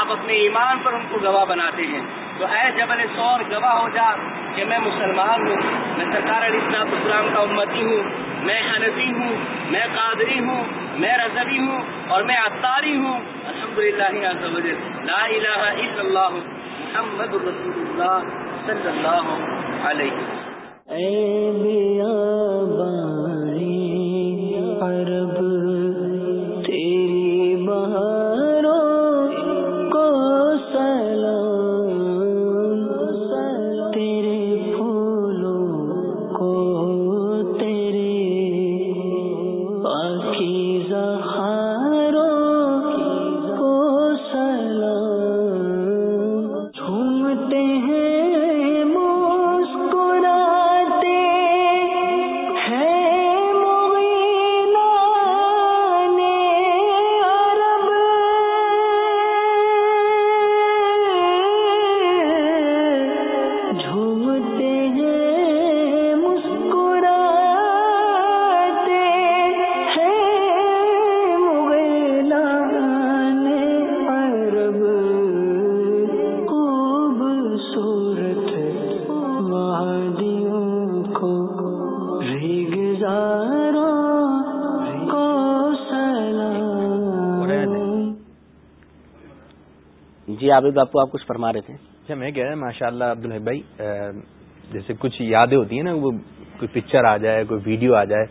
آپ اپنے ایمان پر ان کو گواہ بناتے ہیں۔ تو اے جبل سور، گواہ ہو جا کہ میں مسلمان ہوں، میں سرکار علی اسلام اسلام کا امتی ہوں، میں حنفی ہوں، میں قادری ہوں، میں رضبی ہوں اور میں اتاری ہوں۔ الحمد للہ لا الہ الا اللہ، محمد رسول اللہ صلی اللہ علیہ عرب، تیری بہاروں کو سلام۔ میرے عابد باپو آپ کچھ فرما رہے تھے؟ اچھا میں کہہ رہا ماشاء اللہ عبدالحب بھائی جیسے کچھ یادیں ہوتی ہیں نا وہ کوئی پکچر آ جائے کوئی ویڈیو آ جائے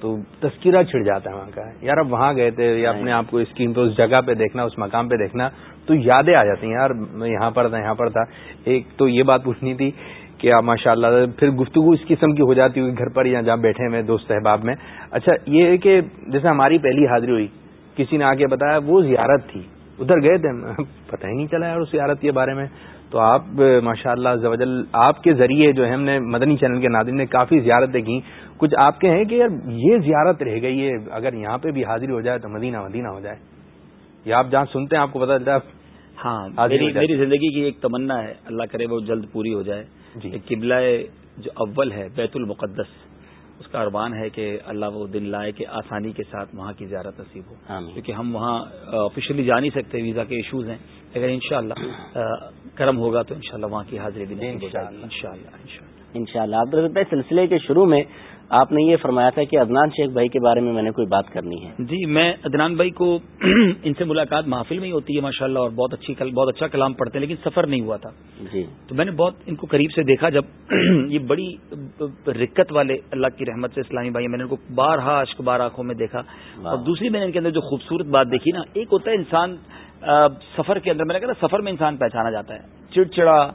تو تذکرہ چھڑ جاتا ہے وہاں کا۔ یار اب وہاں گئے تھے یا اپنے آپ کو اسکرین پہ اس جگہ پہ دیکھنا اس مقام پہ دیکھنا تو یادیں آ جاتی ہیں۔ یار میں یہاں پر تھا یہاں پر تھا۔ ایک تو یہ بات پوچھنی تھی کہ آپ ماشاء اللہ پھر گفتگو اس قسم کی ہو جاتی ہوئی گھر پر یا جہاں بیٹھے ہوئے دوست احباب میں۔ اچھا یہ ہے کہ جیسے ہماری پہلی حاضری ہوئی کسی نے آ کے بتایا وہ زیارت تھی۔ ادھر گئے تھے پتہ ہی نہیں چلا یار اس زیارت کے بارے میں۔ تو آپ ماشاء اللہ زوجل آپ کے ذریعے جو ہے ہم نے مدنی چینل کے ناظرین نے کافی زیارتیں کی کچھ آپ کے ہیں کہ یار یہ زیارت رہ گئی ہے اگر یہاں پہ بھی حاضری ہو جائے تو مدینہ مدینہ ہو جائے۔ یا آپ جہاں سنتے ہیں آپ کو پتا چلتا ہے۔ ہاں میری زندگی کی ایک تمنا ہے اللہ کرے وہ جلد پوری ہو جائے۔ جی۔ قبلہ جو اول ہے بیت المقدس۔ اس کا اربان ہے کہ اللہ وہ دن لائے کہ آسانی کے ساتھ وہاں کی زیارت نصیب ہو۔ کیونکہ ہم وہاں آفیشلی جا نہیں سکتے ویزا کے ایشوز ہیں۔ اگر انشاءاللہ کرم ہوگا تو انشاءاللہ وہاں کی حاضری بھی نہیں ان شاء اللہ ان شاء اللہ سلسلے کے شروع میں آپ نے یہ فرمایا تھا کہ ادنان شیخ بھائی کے بارے میں میں نے کوئی بات کرنی ہے۔ جی میں ادنان بھائی کو ان سے ملاقات محفل میں ہی ہوتی ہے ماشاءاللہ اور بہت اچھی بہت اچھا کلام پڑھتے ہیں لیکن سفر نہیں ہوا تھا۔ جی۔ تو میں نے بہت ان کو قریب سے دیکھا جب یہ بڑی رکت والے اللہ کی رحمت سے اسلامی بھائی میں نے ان کو بارہا اشک بار آنکھوں میں دیکھا۔ اور دوسری میں نے ان کے اندر جو خوبصورت بات دیکھی نا ایک ہوتا ہے انسان سفر کے اندر میں نے کہا سفر میں انسان پہچانا جاتا ہے۔ چڑچڑا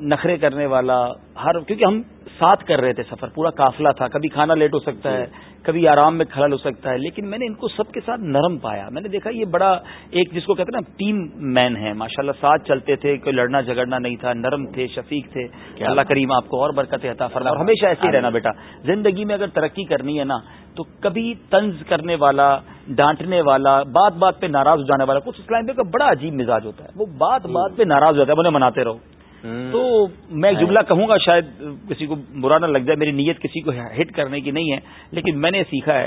نخرے کرنے والا ہر کیونکہ ہم ساتھ کر رہے تھے سفر پورا قافلہ تھا کبھی کھانا لیٹ ہو سکتا ہے کبھی آرام میں کھڑل ہو سکتا ہے لیکن میں نے ان کو سب کے ساتھ نرم پایا۔ میں نے دیکھا یہ بڑا ایک جس کو کہتے ہیں نا ٹیم مین ہے ماشاء اللہ ساتھ چلتے تھے کوئی لڑنا جھگڑنا نہیں تھا نرم تھے شفیق تھے۔ اللہ کریم آپ کو اور برکت عطا فرما اور ہمیشہ ایسے ہی رہنا بیٹا۔ زندگی میں اگر ترقی کرنی ہے نا تو کبھی طنز کرنے والا ڈانٹنے والا بات بات پہ ناراض ہو جانے والا کچھ اسلام کا بڑا عجیب مزاج ہوتا ہے۔ وہ بات بات پہ ناراض ہو جاتا ہے انہیں مناتے رہو۔ تو میں ایک جملہ کہوں گا شاید کسی کو برا نہ لگ جائے میری نیت کسی کو ہٹ کرنے کی نہیں ہے لیکن میں نے سیکھا ہے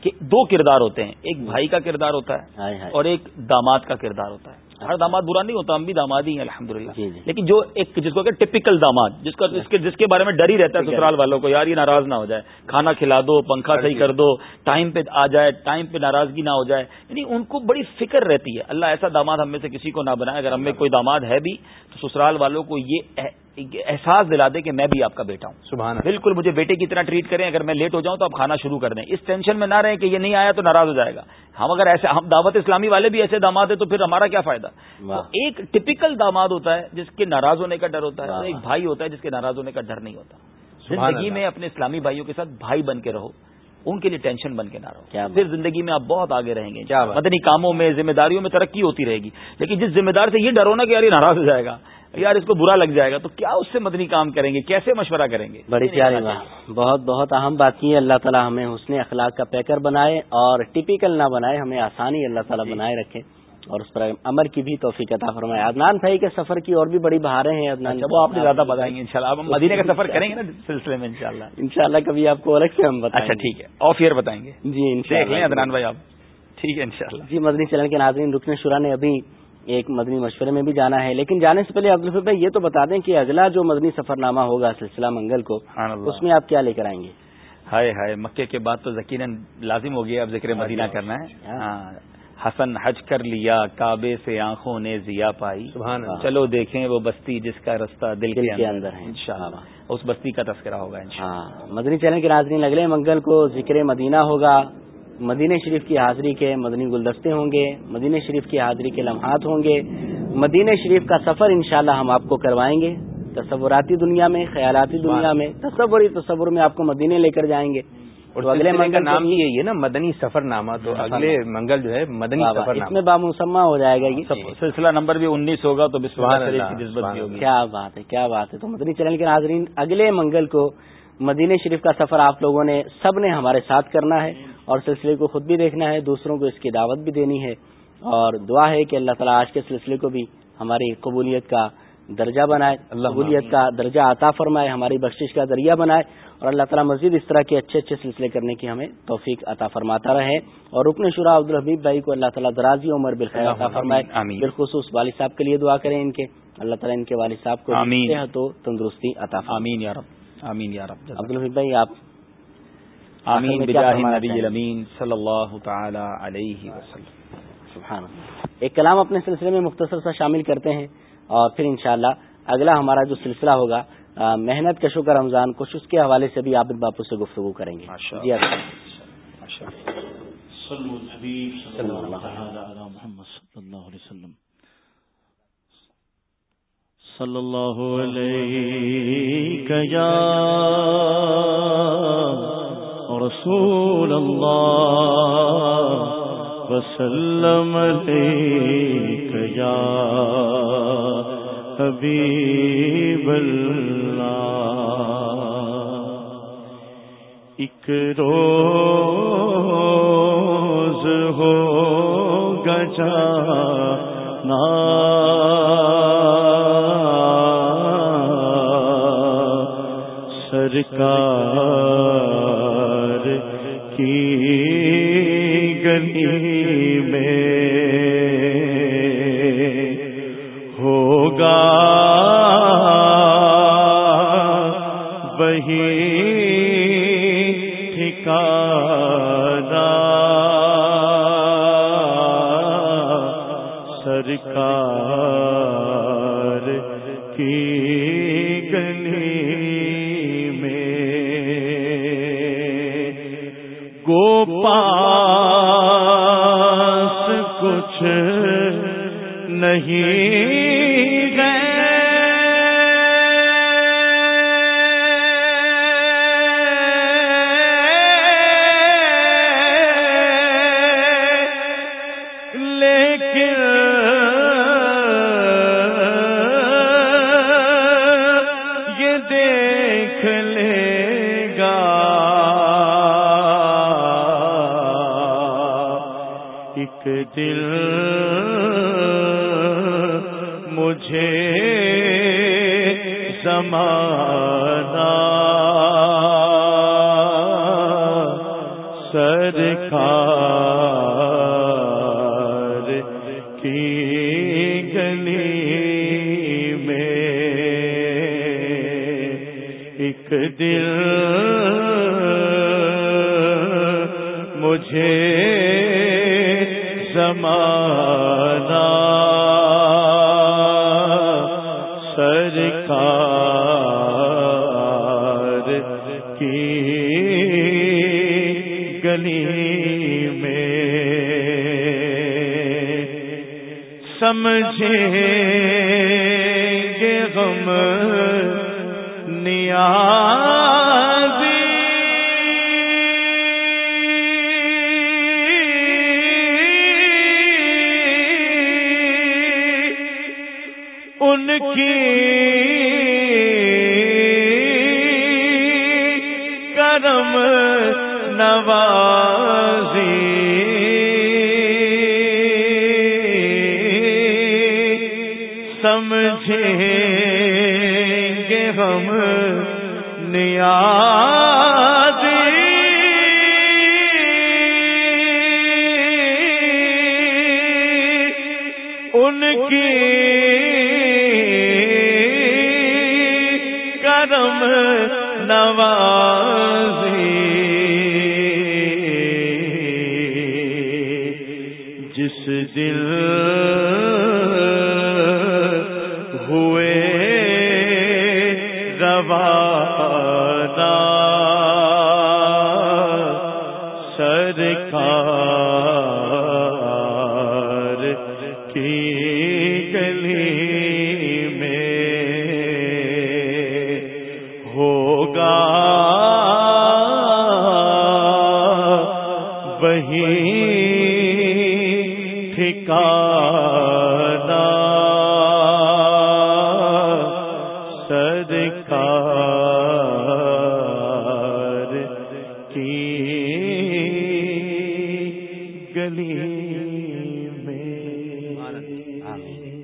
کہ دو کردار ہوتے ہیں ایک بھائی کا کردار ہوتا ہے اور ایک داماد کا کردار ہوتا ہے۔ ہر داماد برا نہیں ہوتا ہم بھی داماد ہی ہیں الحمد للہ جی، جی۔ لیکن جو ایک جس کو کہ ٹپیکل داماد جس کا جس کے بارے میں ڈر ہی رہتا ہے سسرال والوں کو یار یہ ناراض نہ ہو جائے کھانا کھلا دو پنکھا صحیح کر دو ٹائم پہ آ جائے ٹائم پہ ناراضگی نہ ہو جائے۔ یعنی ان کو بڑی فکر رہتی ہے۔ اللہ ایسا داماد ہم میں سے کسی کو نہ بنائے اگر ہم میں کوئی داماد ہے بھی تو سسرال والوں کو یہ احساس دلا دے کہ میں بھی آپ کا بیٹا ہوں۔ سبحان بالکل مجھے بیٹے کی طرح ٹریٹ کریں اگر میں لیٹ ہو جاؤں تو آپ کھانا شروع کر دیں۔ اس ٹینشن میں نہ رہیں کہ یہ نہیں آیا تو ناراض ہو جائے گا۔ ہم اگر ایسے ہم دعوت اسلامی والے بھی ایسے داماد ہیں تو پھر ہمارا کیا فائدہ؟ ایک ٹپیکل داماد ہوتا ہے جس کے ناراض ہونے کا ڈر ہوتا ہے ایک بھائی ہوتا ہے جس کے ناراض ہونے کا ڈر نہیں ہوتا۔ زندگی میں اپنے اسلامی بھائیوں کے ساتھ بھائی بن کے رہو ان کے لیے ٹینشن بن کے نہ رہو۔ پھر زندگی میں آپ بہت آگے رہیں گے۔ مدنی کاموں میں ذمہ داریوں میں ترقی ہوتی رہے گی۔ لیکن جس ذمہ دار سے یہ ڈرو نا کہ یار یہ ناراض ہو جائے گا یار اس کو برا لگ جائے گا تو کیا اس سے مدنی کام کریں گے؟ کیسے مشورہ کریں گے؟ بڑی پیاری بات۔ بہت بہت اہم بات یہ اللہ تعالیٰ ہمیں حسن اخلاق کا پیکر بنائے اور ٹپیکل نہ بنائے ہمیں آسانی اللہ تعالیٰ بنائے رکھے۔ اور اس پر امر کی بھی توفیق عطا فرمائے۔ عدنان بھائی کے سفر کی اور بھی بڑی بہاریں ہیں عدنان وہ آپ نے زیادہ بتائیں گے انشاءاللہ۔ اب ہم مدینے کا سفر کریں گے نا سلسلے میں انشاءاللہ۔ انشاءاللہ کبھی آپ کو الگ سے ہم بتائیں اچھا ٹھیک ہے۔ آف ایئر بتائیں گے۔ جی انشاءاللہ۔ عدنان بھائی آپ۔ ٹھیک ہے انشاءاللہ۔ جی مدنی چینل کے ناظرین رکن شورا نے ابھی ایک مدنی مشورے میں بھی جانا ہے۔ لیکن جانے سے پہلے عبدالفر بھائی یہ تو بتا دیں کہ اگلا جو مدنی سفر نامہ ہوگا سلسلہ منگل کو اس میں آپ کیا لے کر آئیں گے؟ ہائے ہائے مکے کے بعد تو یقیناً لازم ہو گیا اب ذکر مدینہ کرنا ہے۔ حسن حج کر لیا کعبے سے آنکھوں نے ضیا پائی۔ چلو دیکھیں وہ بستی جس کا رستہ دل کے اندر ہے۔ انشاءاللہ اس بستی کا تذکرہ ہوگا ہاں مدنی چینل کے ناظرین اگلے منگل کو ذکر مدینہ ہوگا۔ مدینہ شریف کی حاضری کے مدنی گلدستے ہوں گے مدینہ شریف کی حاضری کے لمحات ہوں گے۔ مدینہ شریف کا سفر انشاءاللہ ہم آپ کو کروائیں گے۔ تصوراتی دنیا میں خیالاتی دنیا میں تصوری تصور میں آپ کو مدینے لے کر جائیں گے۔ اور اگلے منگل نام ہی یہی ہے نا مدنی سفر نامہ تو اگلے منگل جو ہے مدنی سفر اس میں بامسمہ ہو جائے گا یہ۔ سلسلہ نمبر بھی انیس ہوگا تو کیا بات ہے کیا بات ہے۔ تو مدنی چینل کے ناظرین اگلے منگل کو مدینہ شریف کا سفر آپ لوگوں نے سب نے ہمارے ساتھ کرنا ہے۔ اور سلسلے کو خود بھی دیکھنا ہے دوسروں کو اس کی دعوت بھی دینی ہے۔ اور دعا ہے کہ اللہ تعالیٰ آج کے سلسلے کو بھی ہماری قبولیت کا درجہ بنائے قبولیت کا درجہ عطا فرمائے ہماری بخشش کا ذریعہ بنائے۔ اور اللہ تعالیٰ مزید اس طرح کے اچھے اچھے سلسلے کرنے کی ہمیں توفیق عطا فرماتا رہے۔ اور رکن شورا عبدالحبیب بھائی کو اللہ تعالیٰ درازی عمر بالخیر عطا فرمائے۔ بالخصوص والد صاحب کے لیے دعا کریں ان کے۔ اللہ تعالیٰ ان کے والد صاحب کو تو تندرستی عطا آمین یا رب آمین یا رب۔ عبدالحبیب بھائی آپ آمین بجاہ نبی الامین صلی اللہ تعالی علیہ وسلم۔ سبحان اللہ۔ ایک کلام اپنے سلسلے میں مختصر سا شامل کرتے ہیں اور پھر انشاءاللہ اگلا ہمارا جو سلسلہ ہوگا محنت کا شکر رمضان کچھ اس کے حوالے سے بھی عابد باپو سے گفتگو کریں گے۔ جی صلی اللہ علیہ رسول اللہ وسلم یا حبیب اللہ۔ ایک روز ہو گجا نا سرکار گلی میں